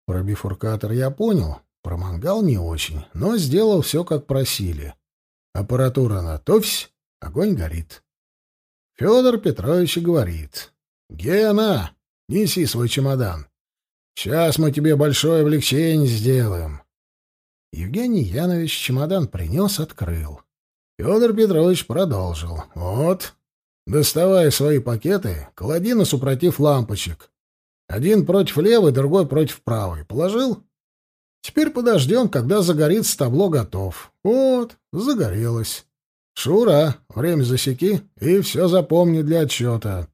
Про бифуркатор я понял, про мангал не очень, но сделал все, как просили. Аппаратура на товсь, огонь горит. Федор Петрович говорит, «Гена, неси свой чемодан. Сейчас мы тебе большое облегчение сделаем». Евгений Янович чемодан принес, открыл. Федор Петрович продолжил. «Вот, доставай свои пакеты, клади на супротив лампочек. Один против левой, другой против правой. Положил? Теперь подождем, когда загорится табло готов. Вот, загорелось. Шура, время засеки, и все запомни для отчета.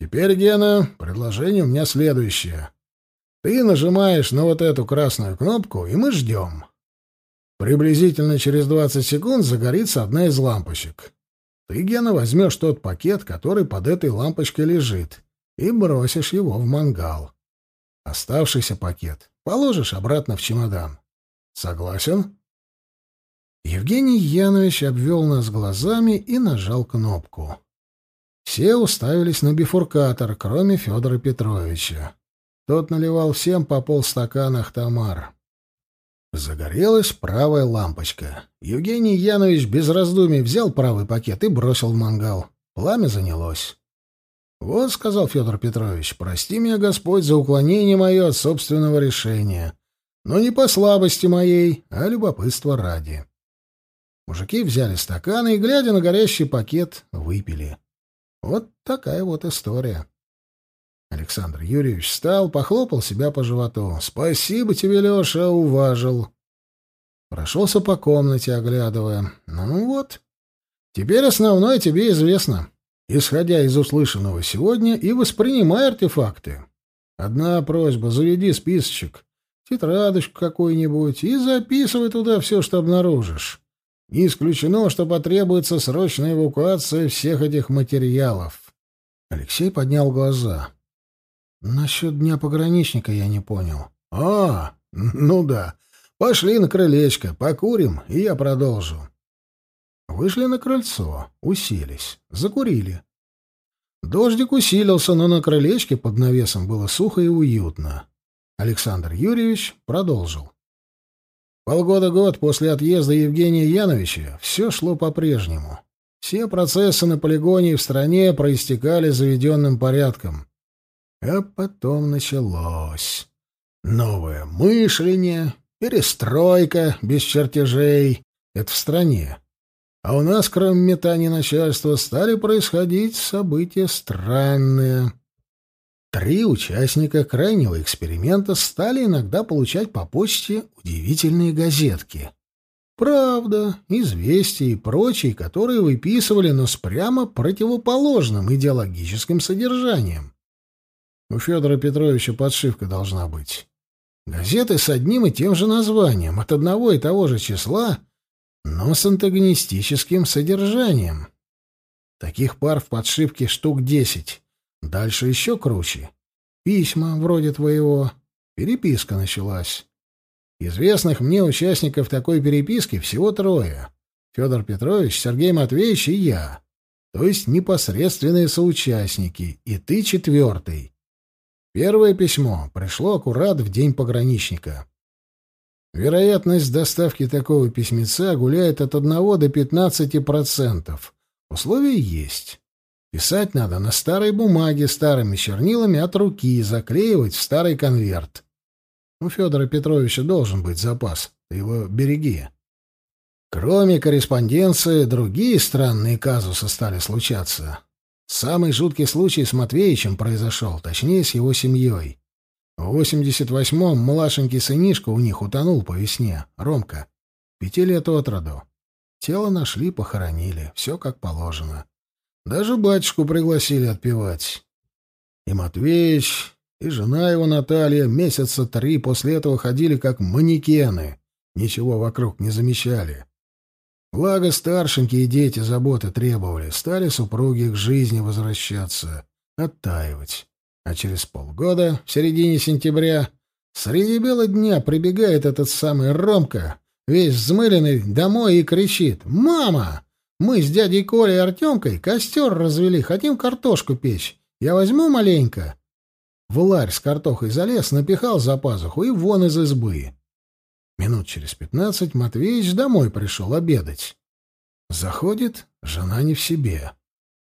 Теперь, Гена, предложение у меня следующее. Ты нажимаешь на вот эту красную кнопку, и мы ждем. Приблизительно через 20 секунд загорится одна из лампочек. Ты, Гена, возьмешь тот пакет, который под этой лампочкой лежит, и бросишь его в мангал. Оставшийся пакет положишь обратно в чемодан. Согласен? Евгений Янович обвел нас глазами и нажал кнопку. Все уставились на бифуркатор, кроме Федора Петровича. Тот наливал всем по полстакана Ахтамар. Загорелась правая лампочка. Евгений Янович без раздумий взял правый пакет и бросил в мангал. Пламя занялось. «Вот», — сказал Федор Петрович, — «прости меня, Господь, за уклонение мое от собственного решения. Но не по слабости моей, а любопытства ради». Мужики взяли стаканы и, глядя на горящий пакет, выпили. Вот такая вот история. Александр Юрьевич встал, похлопал себя по животу. «Спасибо тебе, Леша, уважил». Прошелся по комнате, оглядывая. «Ну вот, теперь основное тебе известно. Исходя из услышанного сегодня, и воспринимай артефакты. Одна просьба — заведи списочек, тетрадочку какую-нибудь и записывай туда все, что обнаружишь. Не исключено, что потребуется срочная эвакуация всех этих материалов». Алексей поднял глаза. Насчет дня пограничника я не понял. А, ну да. Пошли на крылечко, покурим, и я продолжу. Вышли на крыльцо, уселись, закурили. Дождик усилился, но на крылечке под навесом было сухо и уютно. Александр Юрьевич продолжил. Полгода-год после отъезда Евгения Яновича все шло по-прежнему. Все процессы на полигоне и в стране проистекали заведенным порядком. А потом началось. Новое мышление, перестройка без чертежей. Это в стране. А у нас, кроме метания начальства, стали происходить события странные. Три участника крайнего эксперимента стали иногда получать по почте удивительные газетки. Правда, известия и прочие, которые выписывали, но с прямо противоположным идеологическим содержанием. У Федора Петровича подшивка должна быть. Газеты с одним и тем же названием, от одного и того же числа, но с антагонистическим содержанием. Таких пар в подшивке штук десять. Дальше еще круче. Письма, вроде твоего. Переписка началась. Известных мне участников такой переписки всего трое. Федор Петрович, Сергей Матвеевич и я. То есть непосредственные соучастники. И ты четвертый. Первое письмо пришло аккурат в день пограничника. Вероятность доставки такого письмеца гуляет от 1 до 15%. Условия есть. Писать надо на старой бумаге старыми чернилами от руки, заклеивать в старый конверт. У Федора Петровича должен быть запас. Ты его береги. Кроме корреспонденции, другие странные казусы стали случаться. Самый жуткий случай с Матвеичем произошел, точнее, с его семьей. В 88-м младшенький сынишка у них утонул по весне, Ромка. Пяти лет от роду. Тело нашли, похоронили, все как положено. Даже батюшку пригласили отпевать. И Матвеич, и жена его Наталья месяца три после этого ходили как манекены, ничего вокруг не замечали. Благо старшенькие дети заботы требовали, стали супруги к жизни возвращаться, оттаивать. А через полгода, в середине сентября, среди бела дня прибегает этот самый Ромка, весь взмыленный, домой и кричит «Мама! Мы с дядей Колей и Артемкой костер развели, хотим картошку печь. Я возьму маленько». В ларь с картохой залез, напихал за пазуху и вон из избы. Минут через пятнадцать Матвеич домой пришел обедать. Заходит, жена не в себе.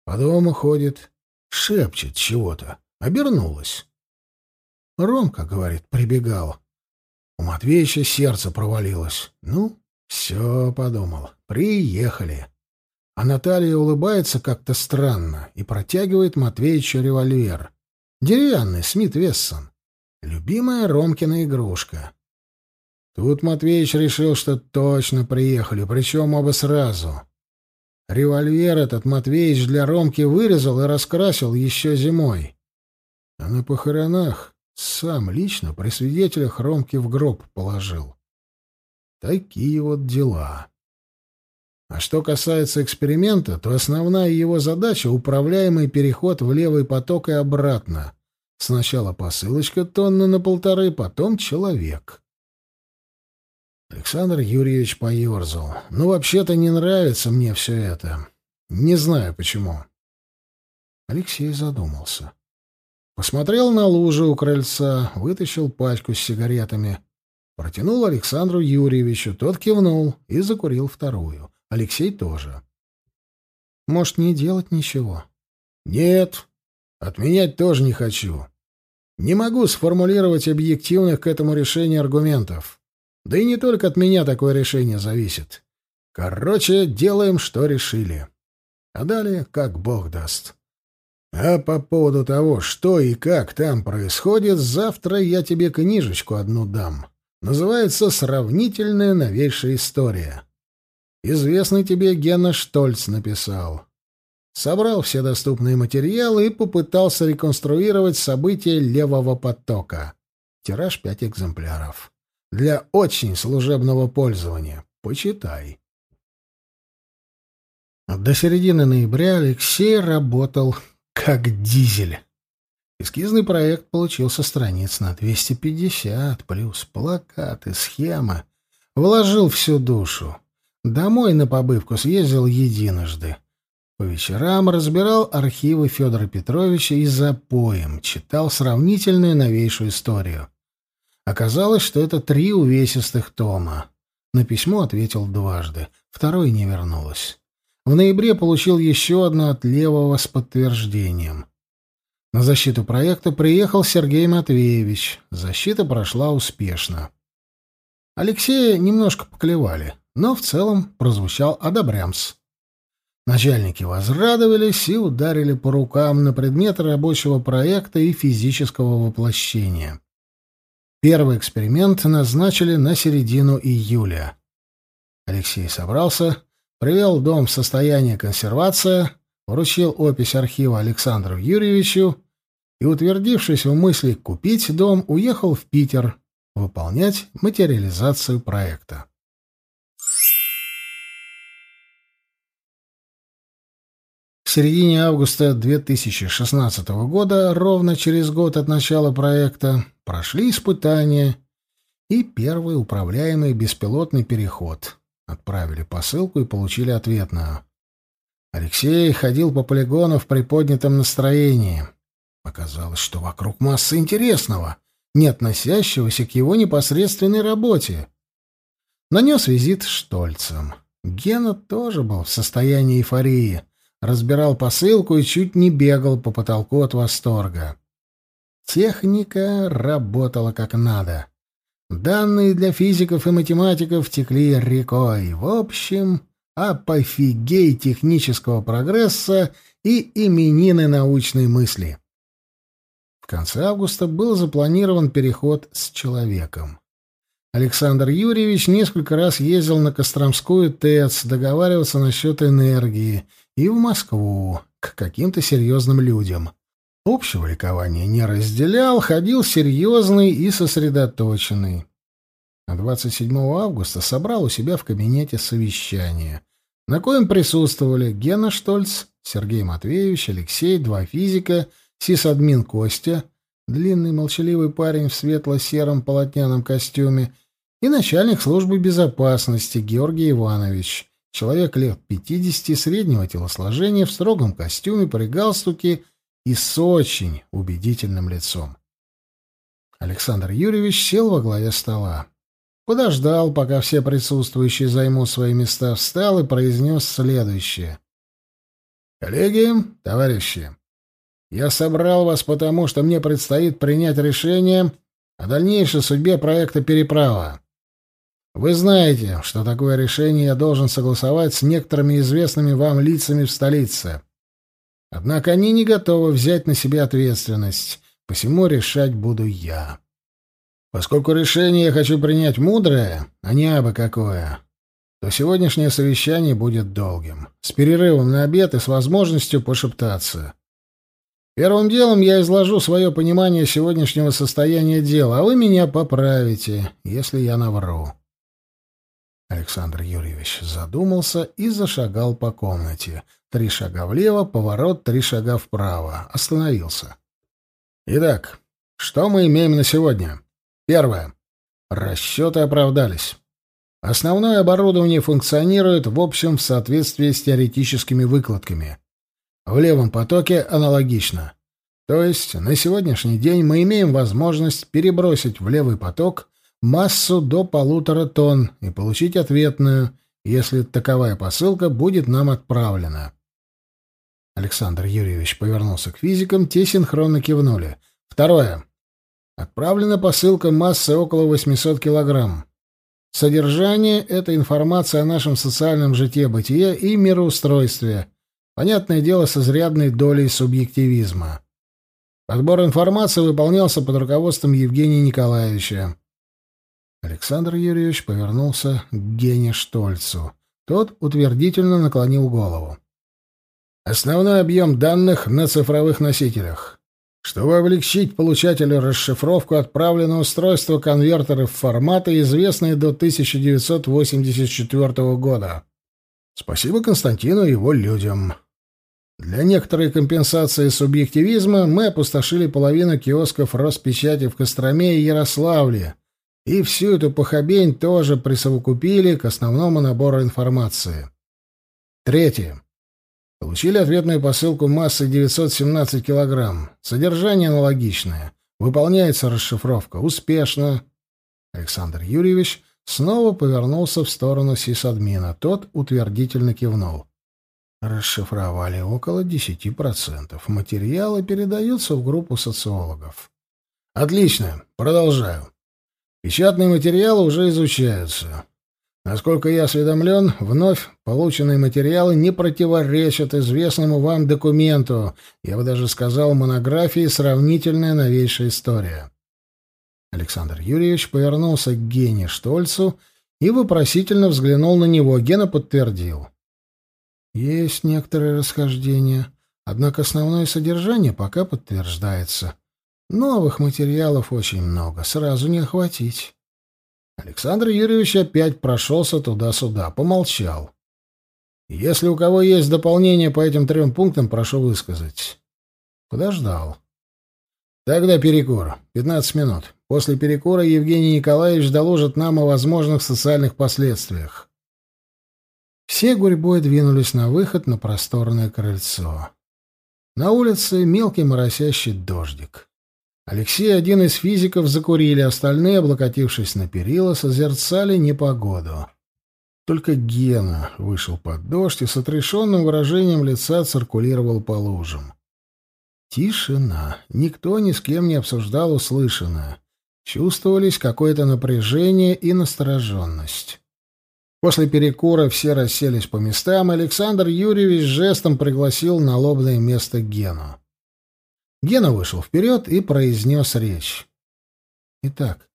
По дому ходит, шепчет чего-то. Обернулась. Ромка, говорит, прибегал. У Матвеича сердце провалилось. Ну, все, подумал, приехали. А Наталья улыбается как-то странно и протягивает Матвеичу револьвер. Деревянный, Смит Вессон. Любимая Ромкина игрушка. Тут Матвеич решил, что точно приехали, причем оба сразу. Револьвер этот Матвеич для Ромки вырезал и раскрасил еще зимой. А на похоронах сам лично при свидетелях Ромки в гроб положил. Такие вот дела. А что касается эксперимента, то основная его задача — управляемый переход в левый поток и обратно. Сначала посылочка тонны на полторы, потом человек. Александр Юрьевич поерзал. «Ну, вообще-то не нравится мне все это. Не знаю, почему». Алексей задумался. Посмотрел на лужу у крыльца, вытащил пачку с сигаретами. Протянул Александру Юрьевичу, тот кивнул и закурил вторую. Алексей тоже. «Может, не делать ничего?» «Нет, отменять тоже не хочу. Не могу сформулировать объективных к этому решению аргументов. Да и не только от меня такое решение зависит. Короче, делаем, что решили. А далее, как бог даст. А по поводу того, что и как там происходит, завтра я тебе книжечку одну дам. Называется «Сравнительная новейшая история». Известный тебе Гена Штольц написал. Собрал все доступные материалы и попытался реконструировать события левого потока. Тираж пять экземпляров для очень служебного пользования. Почитай. До середины ноября Алексей работал как дизель. Эскизный проект получился страниц на 250, плюс плакаты, схема. Вложил всю душу. Домой на побывку съездил единожды. По вечерам разбирал архивы Федора Петровича и за поем читал сравнительную новейшую историю. Оказалось, что это три увесистых тома. На письмо ответил дважды. Второй не вернулось. В ноябре получил еще одно от Левого с подтверждением. На защиту проекта приехал Сергей Матвеевич. Защита прошла успешно. Алексея немножко поклевали, но в целом прозвучал одобрямс. Начальники возрадовались и ударили по рукам на предмет рабочего проекта и физического воплощения. Первый эксперимент назначили на середину июля. Алексей собрался, привел дом в состояние консервации, вручил опись архива Александру Юрьевичу и, утвердившись в мысли купить дом, уехал в Питер выполнять материализацию проекта. В середине августа 2016 года, ровно через год от начала проекта, прошли испытания и первый управляемый беспилотный переход. Отправили посылку и получили ответную. Алексей ходил по полигону в приподнятом настроении. Оказалось, что вокруг масса интересного, не относящегося к его непосредственной работе. Нанес визит Штольцем. Гена тоже был в состоянии эйфории. Разбирал посылку и чуть не бегал по потолку от восторга. Техника работала как надо. Данные для физиков и математиков текли рекой. В общем, апофигей технического прогресса и именины научной мысли. В конце августа был запланирован переход с человеком. Александр Юрьевич несколько раз ездил на Костромскую ТЭЦ договариваться насчет энергии и в Москву к каким-то серьезным людям. Общего ликования не разделял, ходил серьезный и сосредоточенный. А 27 августа собрал у себя в кабинете совещание, на коем присутствовали Гена Штольц, Сергей Матвеевич, Алексей, два физика, сисадмин Костя, длинный молчаливый парень в светло-сером полотняном костюме, и начальник службы безопасности Георгий Иванович, человек лет 50 среднего телосложения в строгом костюме при галстуке и с очень убедительным лицом. Александр Юрьевич сел во главе стола. Подождал, пока все присутствующие займут свои места, встал и произнес следующее. «Коллеги, товарищи, я собрал вас потому, что мне предстоит принять решение о дальнейшей судьбе проекта «Переправа». Вы знаете, что такое решение я должен согласовать с некоторыми известными вам лицами в столице. Однако они не готовы взять на себя ответственность, посему решать буду я. Поскольку решение я хочу принять мудрое, а не абы какое, то сегодняшнее совещание будет долгим, с перерывом на обед и с возможностью пошептаться. Первым делом я изложу свое понимание сегодняшнего состояния дела, а вы меня поправите, если я навру. Александр Юрьевич задумался и зашагал по комнате. Три шага влево, поворот, три шага вправо. Остановился. Итак, что мы имеем на сегодня? Первое. Расчеты оправдались. Основное оборудование функционирует, в общем, в соответствии с теоретическими выкладками. В левом потоке аналогично. То есть на сегодняшний день мы имеем возможность перебросить в левый поток массу до полутора тонн и получить ответную, если таковая посылка будет нам отправлена. Александр Юрьевич повернулся к физикам, те синхронно кивнули. Второе. Отправлена посылка массой около 800 килограмм. Содержание — это информация о нашем социальном житье-бытие и мироустройстве. Понятное дело, с изрядной долей субъективизма. Подбор информации выполнялся под руководством Евгения Николаевича. Александр Юрьевич повернулся к Гене Штольцу. Тот утвердительно наклонил голову. Основной объем данных на цифровых носителях. Чтобы облегчить получателю расшифровку, отправлено устройство в форматы, известные до 1984 года. Спасибо Константину и его людям. Для некоторой компенсации субъективизма мы опустошили половину киосков Роспечати в Костроме и Ярославле, и всю эту похабень тоже присовокупили к основному набору информации. Третье. Получили ответную посылку массой 917 килограмм. Содержание аналогичное. Выполняется расшифровка. Успешно. Александр Юрьевич снова повернулся в сторону сисадмина. Тот утвердительно кивнул. Расшифровали около 10%. Материалы передаются в группу социологов. Отлично. Продолжаю. Печатные материалы уже изучаются. Насколько я осведомлен, вновь полученные материалы не противоречат известному вам документу, я бы даже сказал, монографии «Сравнительная новейшая история». Александр Юрьевич повернулся к Гене Штольцу и вопросительно взглянул на него. Гена подтвердил. «Есть некоторые расхождения, однако основное содержание пока подтверждается. Новых материалов очень много, сразу не охватить. Александр Юрьевич опять прошелся туда-сюда, помолчал. Если у кого есть дополнение по этим трем пунктам, прошу высказать. Подождал. Тогда перекур. Пятнадцать минут. После перекура Евгений Николаевич доложит нам о возможных социальных последствиях. Все гурьбой двинулись на выход на просторное крыльцо. На улице мелкий моросящий дождик. Алексей один из физиков закурили, остальные, облокотившись на перила, созерцали непогоду. Только Гена вышел под дождь и с отрешенным выражением лица циркулировал по лужам. Тишина. Никто ни с кем не обсуждал услышанное. Чувствовались какое-то напряжение и настороженность. После перекура все расселись по местам, Александр Юрьевич жестом пригласил на лобное место Гену. Гена вышел вперед и произнес речь. Итак,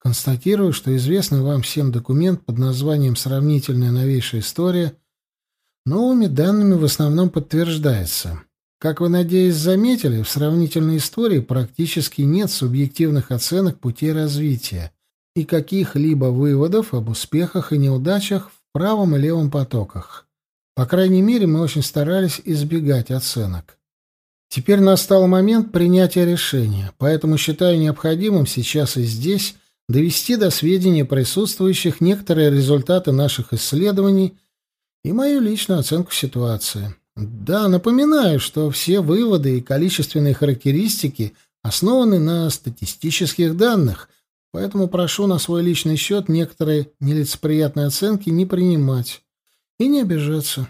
констатирую, что известный вам всем документ под названием «Сравнительная новейшая история» новыми данными в основном подтверждается. Как вы, надеюсь, заметили, в сравнительной истории практически нет субъективных оценок путей развития и каких-либо выводов об успехах и неудачах в правом и левом потоках. По крайней мере, мы очень старались избегать оценок. Теперь настал момент принятия решения, поэтому считаю необходимым сейчас и здесь довести до сведения присутствующих некоторые результаты наших исследований и мою личную оценку ситуации. Да, напоминаю, что все выводы и количественные характеристики основаны на статистических данных, поэтому прошу на свой личный счет некоторые нелицеприятные оценки не принимать и не обижаться.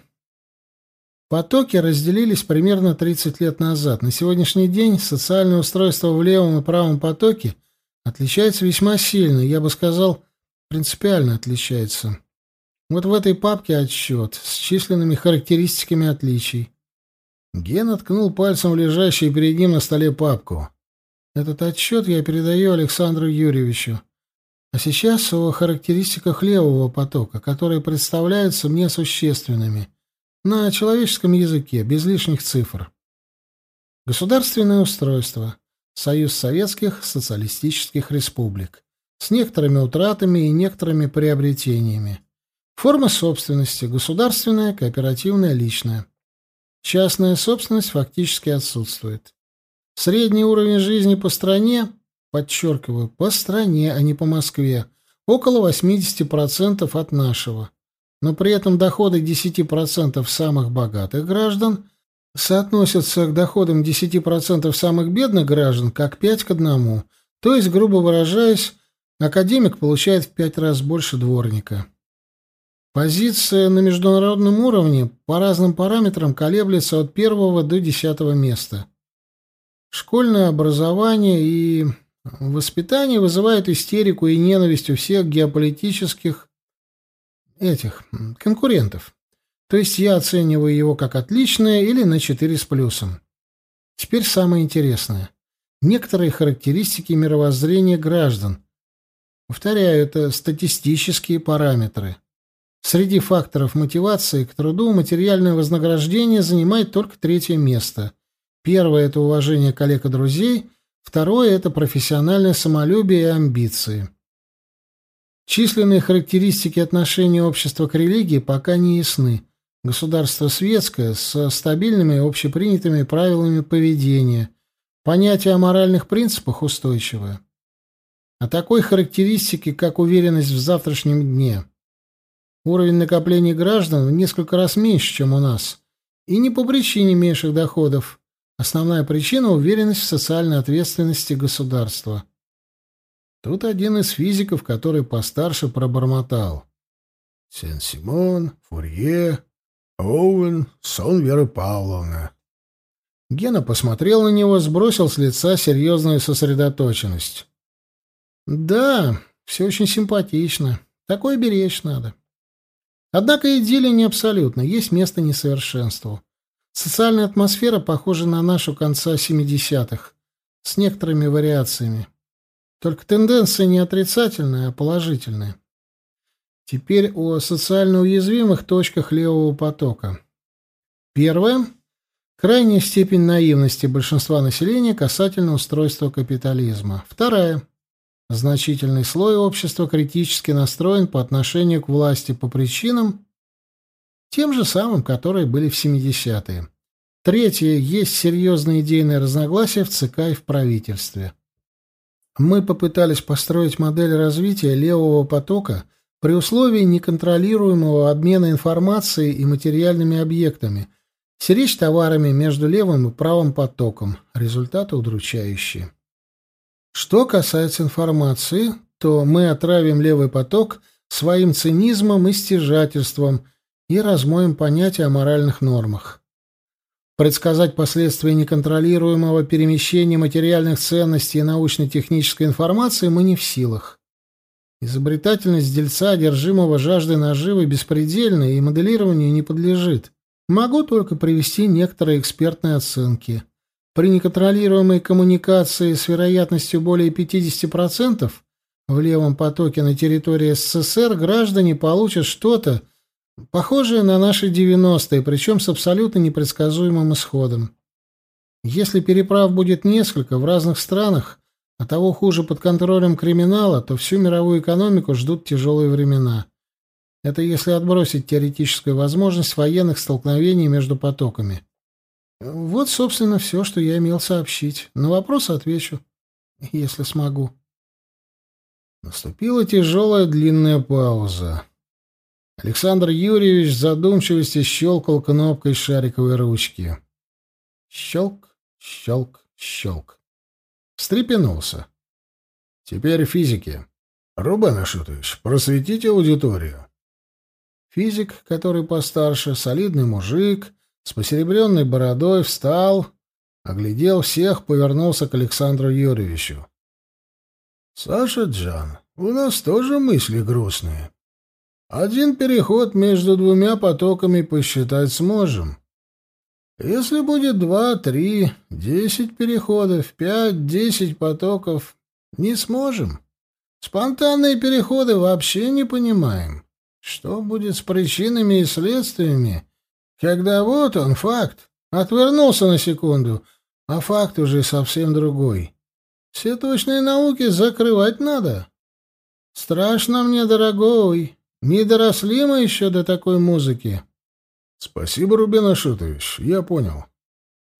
Потоки разделились примерно 30 лет назад. На сегодняшний день социальное устройство в левом и правом потоке отличается весьма сильно, я бы сказал, принципиально отличается. Вот в этой папке отчет с численными характеристиками отличий. Ген ткнул пальцем лежащую перед ним на столе папку. Этот отчет я передаю Александру Юрьевичу. А сейчас о характеристиках левого потока, которые представляются мне существенными. На человеческом языке, без лишних цифр. Государственное устройство. Союз Советских Социалистических Республик. С некоторыми утратами и некоторыми приобретениями. Форма собственности – государственная, кооперативная, личная. Частная собственность фактически отсутствует. Средний уровень жизни по стране, подчеркиваю, по стране, а не по Москве, около 80% от нашего. Но при этом доходы 10% самых богатых граждан соотносятся к доходам 10% самых бедных граждан как 5 к 1. То есть, грубо выражаясь, академик получает в 5 раз больше дворника. Позиция на международном уровне по разным параметрам колеблется от первого до десятого места. Школьное образование и воспитание вызывают истерику и ненависть у всех геополитических этих конкурентов. То есть я оцениваю его как отличное или на 4 с плюсом. Теперь самое интересное. Некоторые характеристики мировоззрения граждан. Повторяю, это статистические параметры. Среди факторов мотивации к труду материальное вознаграждение занимает только третье место. Первое – это уважение коллег и друзей, второе – это профессиональное самолюбие и амбиции. Численные характеристики отношения общества к религии пока не ясны. Государство светское, со стабильными общепринятыми правилами поведения, понятие о моральных принципах устойчивое. О такой характеристике, как уверенность в завтрашнем дне – Уровень накоплений граждан в несколько раз меньше, чем у нас. И не по причине меньших доходов. Основная причина — уверенность в социальной ответственности государства. Тут один из физиков, который постарше, пробормотал. Сен-Симон, Фурье, Оуэн, сон Веры Павловны. Гена посмотрел на него, сбросил с лица серьезную сосредоточенность. «Да, все очень симпатично. Такое беречь надо. Однако идиллия не абсолютно, есть место несовершенству. Социальная атмосфера похожа на нашу конца 70-х, с некоторыми вариациями. Только тенденция не отрицательная, а положительная. Теперь о социально уязвимых точках левого потока. Первое. Крайняя степень наивности большинства населения касательно устройства капитализма. Вторая. Значительный слой общества критически настроен по отношению к власти по причинам, тем же самым, которые были в 70-е. Третье. Есть серьезные идейные разногласия в ЦК и в правительстве. Мы попытались построить модель развития левого потока при условии неконтролируемого обмена информацией и материальными объектами, сиречь товарами между левым и правым потоком. Результаты удручающие. Что касается информации, то мы отравим левый поток своим цинизмом и стяжательством и размоем понятия о моральных нормах. Предсказать последствия неконтролируемого перемещения материальных ценностей и научно-технической информации мы не в силах. Изобретательность дельца, одержимого жаждой наживы, беспредельна и моделированию не подлежит. Могу только привести некоторые экспертные оценки. При неконтролируемой коммуникации с вероятностью более 50% в левом потоке на территории СССР граждане получат что-то, похожее на наши 90-е, причем с абсолютно непредсказуемым исходом. Если переправ будет несколько в разных странах, а того хуже под контролем криминала, то всю мировую экономику ждут тяжелые времена. Это если отбросить теоретическую возможность военных столкновений между потоками. Вот, собственно, все, что я имел сообщить. На вопрос отвечу, если смогу. Наступила тяжелая длинная пауза. Александр Юрьевич в задумчивости щелкал кнопкой шариковой ручки. Щелк, щелк, щелк встрепенулся. Теперь физики. Рубен Ашотович, просветите аудиторию. Физик, который постарше, солидный мужик, с посеребренной бородой, встал, оглядел всех, повернулся к Александру Юрьевичу. — Саша Джан, у нас тоже мысли грустные. Один переход между двумя потоками посчитать сможем. Если будет два, три, десять переходов, пять, десять потоков, не сможем. Спонтанные переходы вообще не понимаем. Что будет с причинами и следствиями, когда вот он, факт, отвернулся на секунду, а факт уже совсем другой. Все точные науки закрывать надо. Страшно мне, дорогой, не доросли мы еще до такой музыки. Спасибо, Рубен Ашотович, я понял.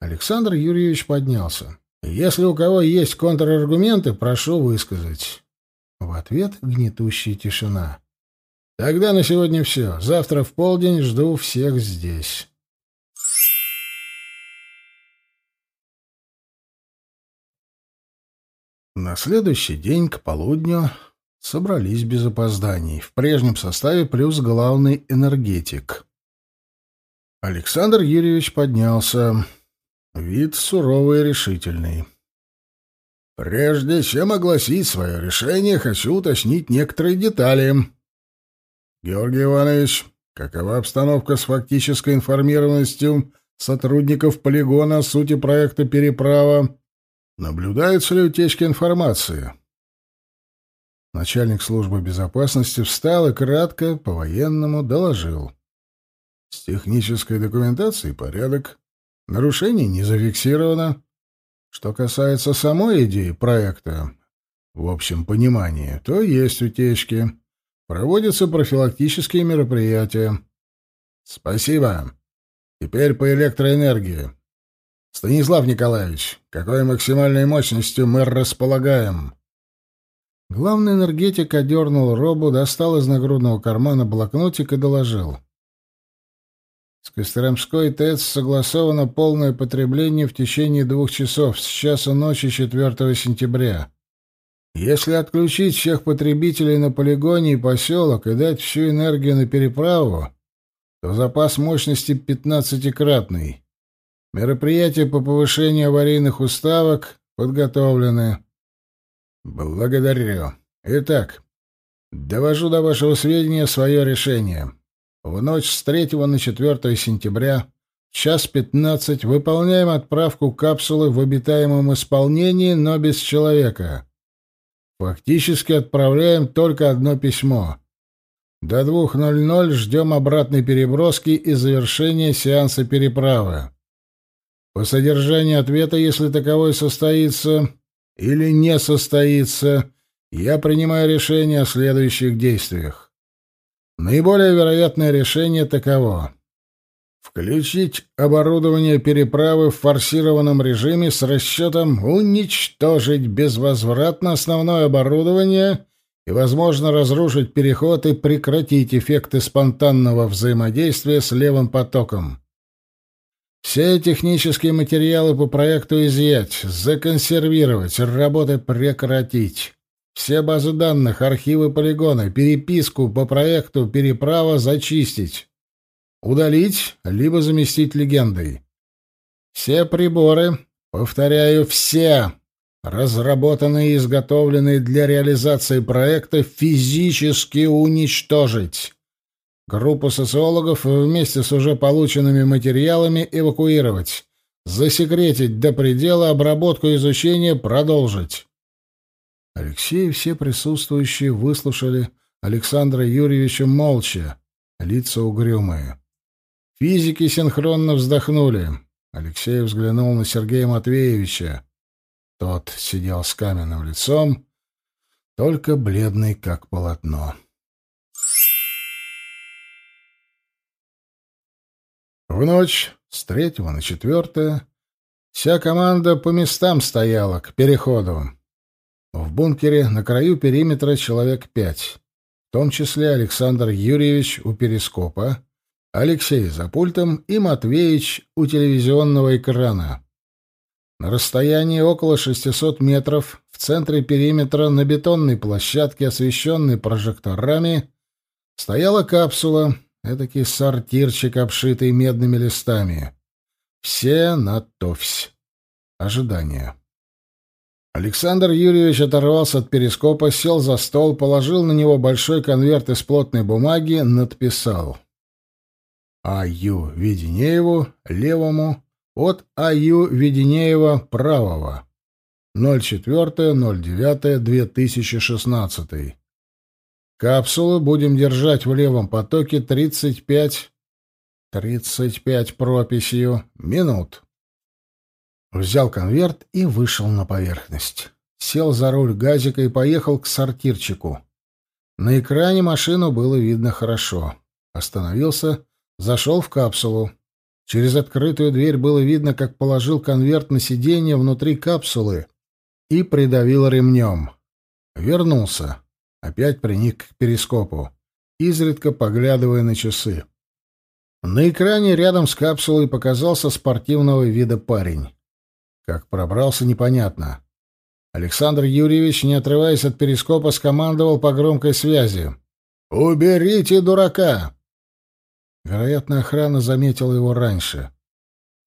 Александр Юрьевич поднялся. Если у кого есть контраргументы, прошу высказать. В ответ гнетущая тишина. Тогда на сегодня все. Завтра в полдень жду всех здесь. На следующий день к полудню собрались без опозданий, в прежнем составе плюс главный энергетик. Александр Юрьевич поднялся. Вид суровый и решительный. «Прежде чем огласить свое решение, хочу уточнить некоторые детали. Георгий Иванович, какова обстановка с фактической информированностью сотрудников полигона о сути проекта «Переправа»? Наблюдаются ли утечки информации?» Начальник службы безопасности встал и кратко, по-военному, доложил. С технической документацией порядок. Нарушений не зафиксировано. Что касается самой идеи проекта, в общем понимании, то есть утечки. Проводятся профилактические мероприятия. Спасибо. Теперь по электроэнергии. Станислав Николаевич, какой максимальной мощностью мы располагаем? Главный энергетик одернул робу, достал из нагрудного кармана блокнотик и доложил. С Костромской ТЭЦ согласовано полное потребление в течение двух часов с часа ночи 4 сентября. Если отключить всех потребителей на полигоне и поселок и дать всю энергию на переправу, то запас мощности пятнадцатикратный. Мероприятия по повышению аварийных уставок подготовлены. Благодарю. Итак, довожу до вашего сведения свое решение. В ночь с 3 на 4 сентября, час 15, выполняем отправку капсулы в обитаемом исполнении, но без человека. Фактически отправляем только одно письмо. До 2.00 ждем обратной переброски и завершения сеанса переправы. По содержанию ответа, если таковой состоится или не состоится, я принимаю решение о следующих действиях. Наиболее вероятное решение таково. Включить оборудование переправы в форсированном режиме с расчетом уничтожить безвозвратно основное оборудование и, возможно, разрушить переход и прекратить эффекты спонтанного взаимодействия с левым потоком. Все технические материалы по проекту изъять, законсервировать, работы прекратить. Все базы данных, архивы полигона, переписку по проекту переправа зачистить. Удалить, либо заместить легендой. Все приборы, повторяю, все, разработанные и изготовленные для реализации проекта, физически уничтожить. Группу социологов вместе с уже полученными материалами эвакуировать. Засекретить до предела, обработку и изучение продолжить. Алексей и все присутствующие выслушали Александра Юрьевича молча, лица угрюмые. Физики синхронно вздохнули. Алексей взглянул на Сергея Матвеевича. Тот сидел с каменным лицом, только бледный, как полотно. В ночь с третьего на четвертое вся команда по местам стояла к переходу. В бункере на краю периметра человек пять, в том числе Александр Юрьевич у перископа, Алексей за пультом и Матвеич у телевизионного экрана. На расстоянии около 600 метров в центре периметра на бетонной площадке, освещенной прожекторами, стояла капсула, Эдакий сортирчик, обшитый медными листами. Все на товсь. Ожидание. Александр Юрьевич оторвался от перископа, сел за стол, положил на него большой конверт из плотной бумаги, надписал. А.Ю. Веденееву, левому, от А.Ю. Веденеева, правого. 04.09.2016. Капсулу будем держать в левом потоке 35... 35 прописью минут. Взял конверт и вышел на поверхность. Сел за руль газика и поехал к сортирчику. На экране машину было видно хорошо. Остановился, зашел в капсулу. Через открытую дверь было видно, как положил конверт на сиденье внутри капсулы и придавил ремнем. Вернулся. Опять приник к перископу, изредка поглядывая на часы. На экране рядом с капсулой показался спортивного вида парень. Как пробрался, непонятно. Александр Юрьевич, не отрываясь от перископа, скомандовал по громкой связи. «Уберите дурака!» Вероятно, охрана заметила его раньше.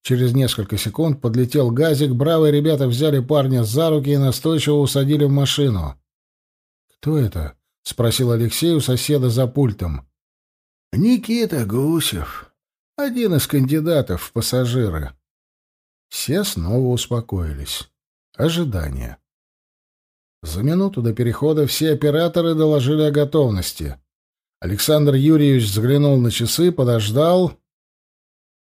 Через несколько секунд подлетел газик, бравые ребята взяли парня за руки и настойчиво усадили в машину. «Кто это?» — спросил Алексей у соседа за пультом. «Никита Гусев, один из кандидатов в пассажиры». Все снова успокоились. Ожидание. За минуту до перехода все операторы доложили о готовности. Александр Юрьевич взглянул на часы, подождал.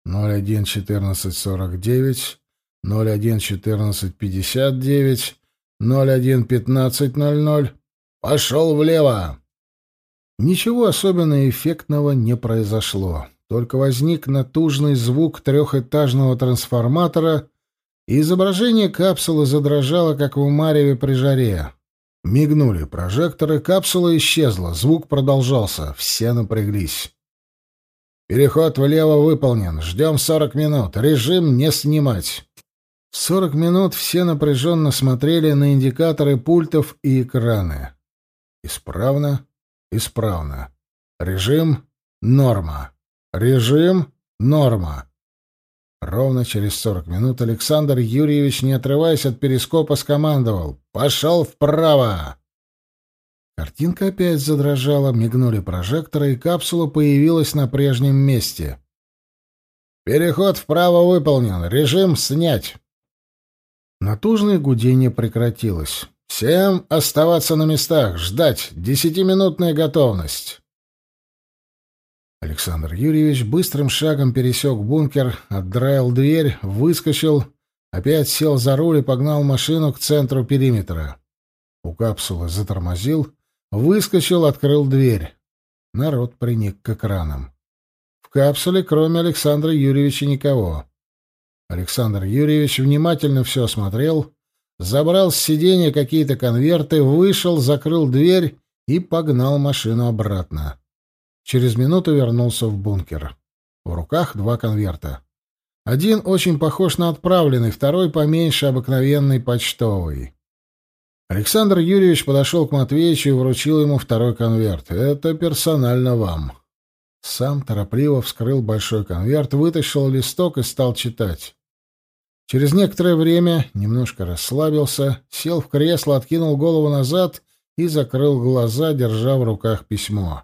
01.14.49, 01.14.59, 01.15.00. Пошел влево!» Ничего особенно эффектного не произошло. Только возник натужный звук трехэтажного трансформатора, и изображение капсулы задрожало, как в мареве при жаре. Мигнули прожекторы, капсула исчезла, звук продолжался, все напряглись. «Переход влево выполнен. Ждем сорок минут. Режим не снимать». Сорок минут все напряженно смотрели на индикаторы пультов и экраны. Исправно, исправно. Режим — норма. Режим — норма. Ровно через сорок минут Александр Юрьевич, не отрываясь от перископа, скомандовал «Пошел вправо!». Картинка опять задрожала, мигнули прожекторы, и капсула появилась на прежнем месте. «Переход вправо выполнен. Режим снять». Натужное гудение прекратилось. Всем оставаться на местах, ждать. Десятиминутная готовность. Александр Юрьевич быстрым шагом пересек бункер, отдраил дверь, выскочил, опять сел за руль и погнал машину к центру периметра. У капсулы затормозил, выскочил, открыл дверь. Народ приник к экранам. В капсуле, кроме Александра Юрьевича, никого. Александр Юрьевич внимательно все осмотрел, забрал с сиденья какие-то конверты, вышел, закрыл дверь и погнал машину обратно. Через минуту вернулся в бункер. В руках два конверта. Один очень похож на отправленный, второй поменьше обыкновенный почтовый. Александр Юрьевич подошел к Матвеичу и вручил ему второй конверт. «Это персонально вам». Сам торопливо вскрыл большой конверт, вытащил листок и стал читать. Через некоторое время немножко расслабился, сел в кресло, откинул голову назад и закрыл глаза, держа в руках письмо.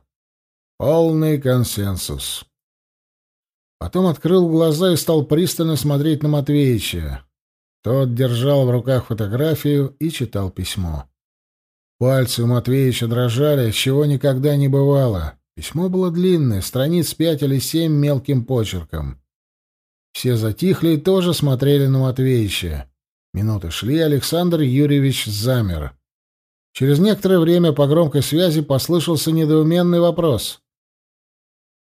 Полный консенсус. Потом открыл глаза и стал пристально смотреть на Матвеича. Тот держал в руках фотографию и читал письмо. Пальцы у Матвеича дрожали, чего никогда не бывало. Письмо было длинное, страниц пять или семь мелким почерком. Все затихли и тоже смотрели на Матвеича. Минуты шли, Александр Юрьевич замер. Через некоторое время по громкой связи послышался недоуменный вопрос.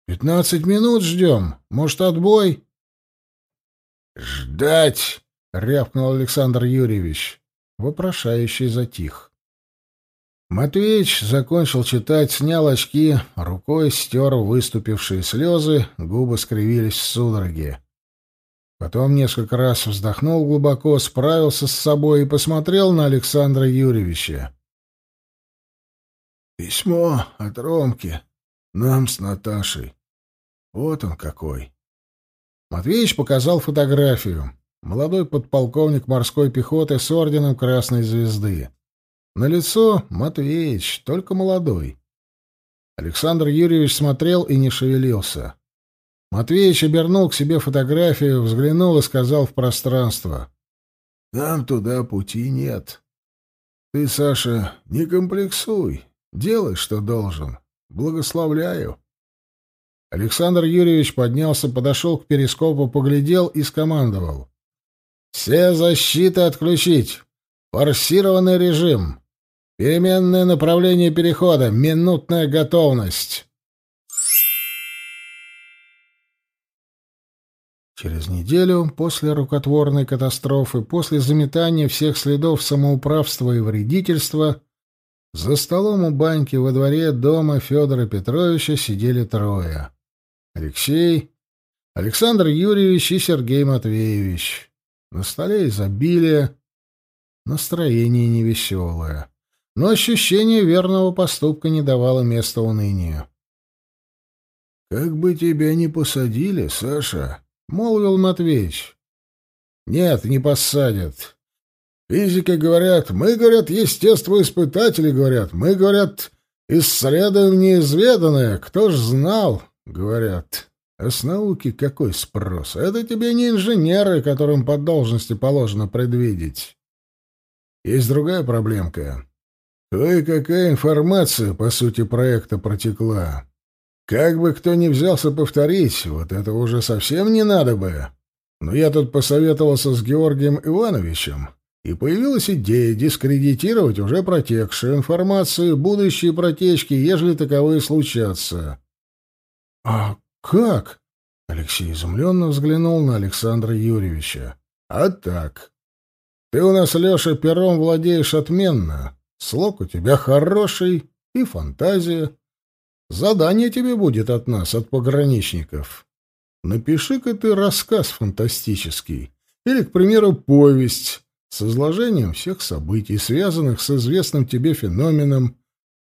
«Пятнадцать минут ждем. Может, отбой?» «Ждать!» — рявкнул Александр Юрьевич. Вопрошающий затих. Матвеич закончил читать, снял очки, рукой стер выступившие слезы, губы скривились в судороге. Потом несколько раз вздохнул глубоко, справился с собой и посмотрел на Александра Юрьевича. «Письмо от Ромки. Нам с Наташей. Вот он какой». Матвеич показал фотографию. Молодой подполковник морской пехоты с орденом Красной Звезды. На лицо Матвеич, только молодой. Александр Юрьевич смотрел и не шевелился. Матвеич обернул к себе фотографию, взглянул и сказал в пространство. «Нам туда пути нет. Ты, Саша, не комплексуй. Делай, что должен. Благословляю». Александр Юрьевич поднялся, подошел к перископу, поглядел и скомандовал. «Все защиты отключить. Форсированный режим. Переменное направление перехода. Минутная готовность». Через неделю, после рукотворной катастрофы, после заметания всех следов самоуправства и вредительства, за столом у баньки во дворе дома Федора Петровича сидели трое. Алексей, Александр Юрьевич и Сергей Матвеевич. На столе изобилие, настроение невеселое, но ощущение верного поступка не давало места унынию. «Как бы тебя не посадили, Саша!» — молвил Матвеич. «Нет, не посадят. Физики говорят, мы, говорят, естествоиспытатели говорят, мы, говорят, исследуем неизведанное, кто ж знал, говорят. А с науки какой спрос? Это тебе не инженеры, которым по должности положено предвидеть. Есть другая проблемка. Кое-какая информация, по сути, проекта протекла. Как бы кто ни взялся повторить, вот этого уже совсем не надо бы. Но я тут посоветовался с Георгием Ивановичем, и появилась идея дискредитировать уже протекшую информацию, будущие протечки, ежели таковые случатся. — А как? — Алексей изумленно взглянул на Александра Юрьевича. — А так. Ты у нас, Леша, пером владеешь отменно. Слог у тебя хороший и фантазия. Задание тебе будет от нас, от пограничников. Напиши-ка ты рассказ фантастический. Или, к примеру, повесть с изложением всех событий, связанных с известным тебе феноменом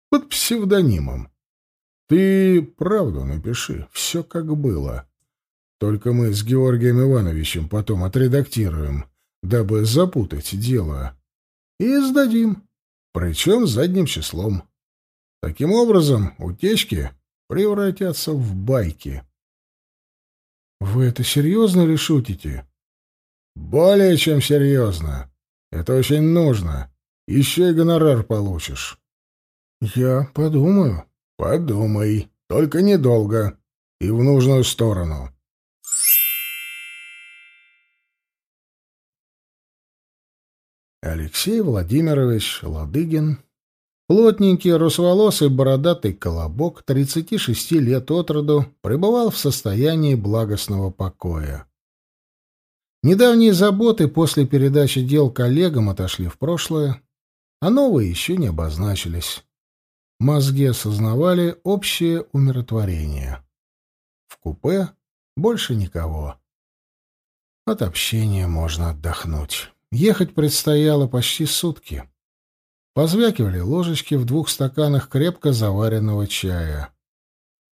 под псевдонимом. Ты правду напиши, все как было. Только мы с Георгием Ивановичем потом отредактируем, дабы запутать дело. И сдадим, причем задним числом. Таким образом, утечки превратятся в байки. Вы это серьезно ли шутите? Более чем серьезно. Это очень нужно. Еще и гонорар получишь. Я подумаю. Подумай. Только недолго. И в нужную сторону. Алексей Владимирович Ладыгин Плотненький, русоволосый, бородатый колобок, 36 лет от роду, пребывал в состоянии благостного покоя. Недавние заботы после передачи дел коллегам отошли в прошлое, а новые еще не обозначились. Мозги осознавали общее умиротворение. В купе больше никого. От общения можно отдохнуть. Ехать предстояло почти сутки. Позвякивали ложечки в двух стаканах крепко заваренного чая.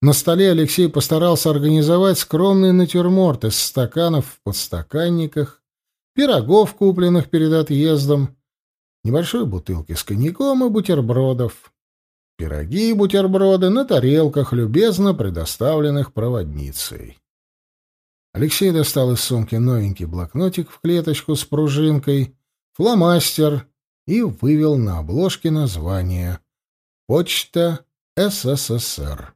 На столе Алексей постарался организовать скромный натюрморт из стаканов в подстаканниках, пирогов, купленных перед отъездом, небольшой бутылки с коньяком и бутербродов. Пироги и бутерброды на тарелках, любезно предоставленных проводницей. Алексей достал из сумки новенький блокнотик в клеточку с пружинкой, фломастер и вывел на обложке название «Почта СССР».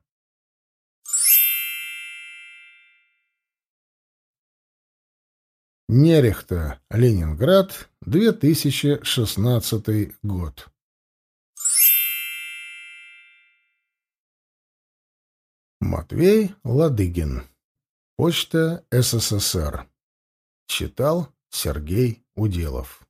Нерехта, Ленинград, 2016 год. Матвей Ладыгин. Почта СССР. Читал Сергей Уделов.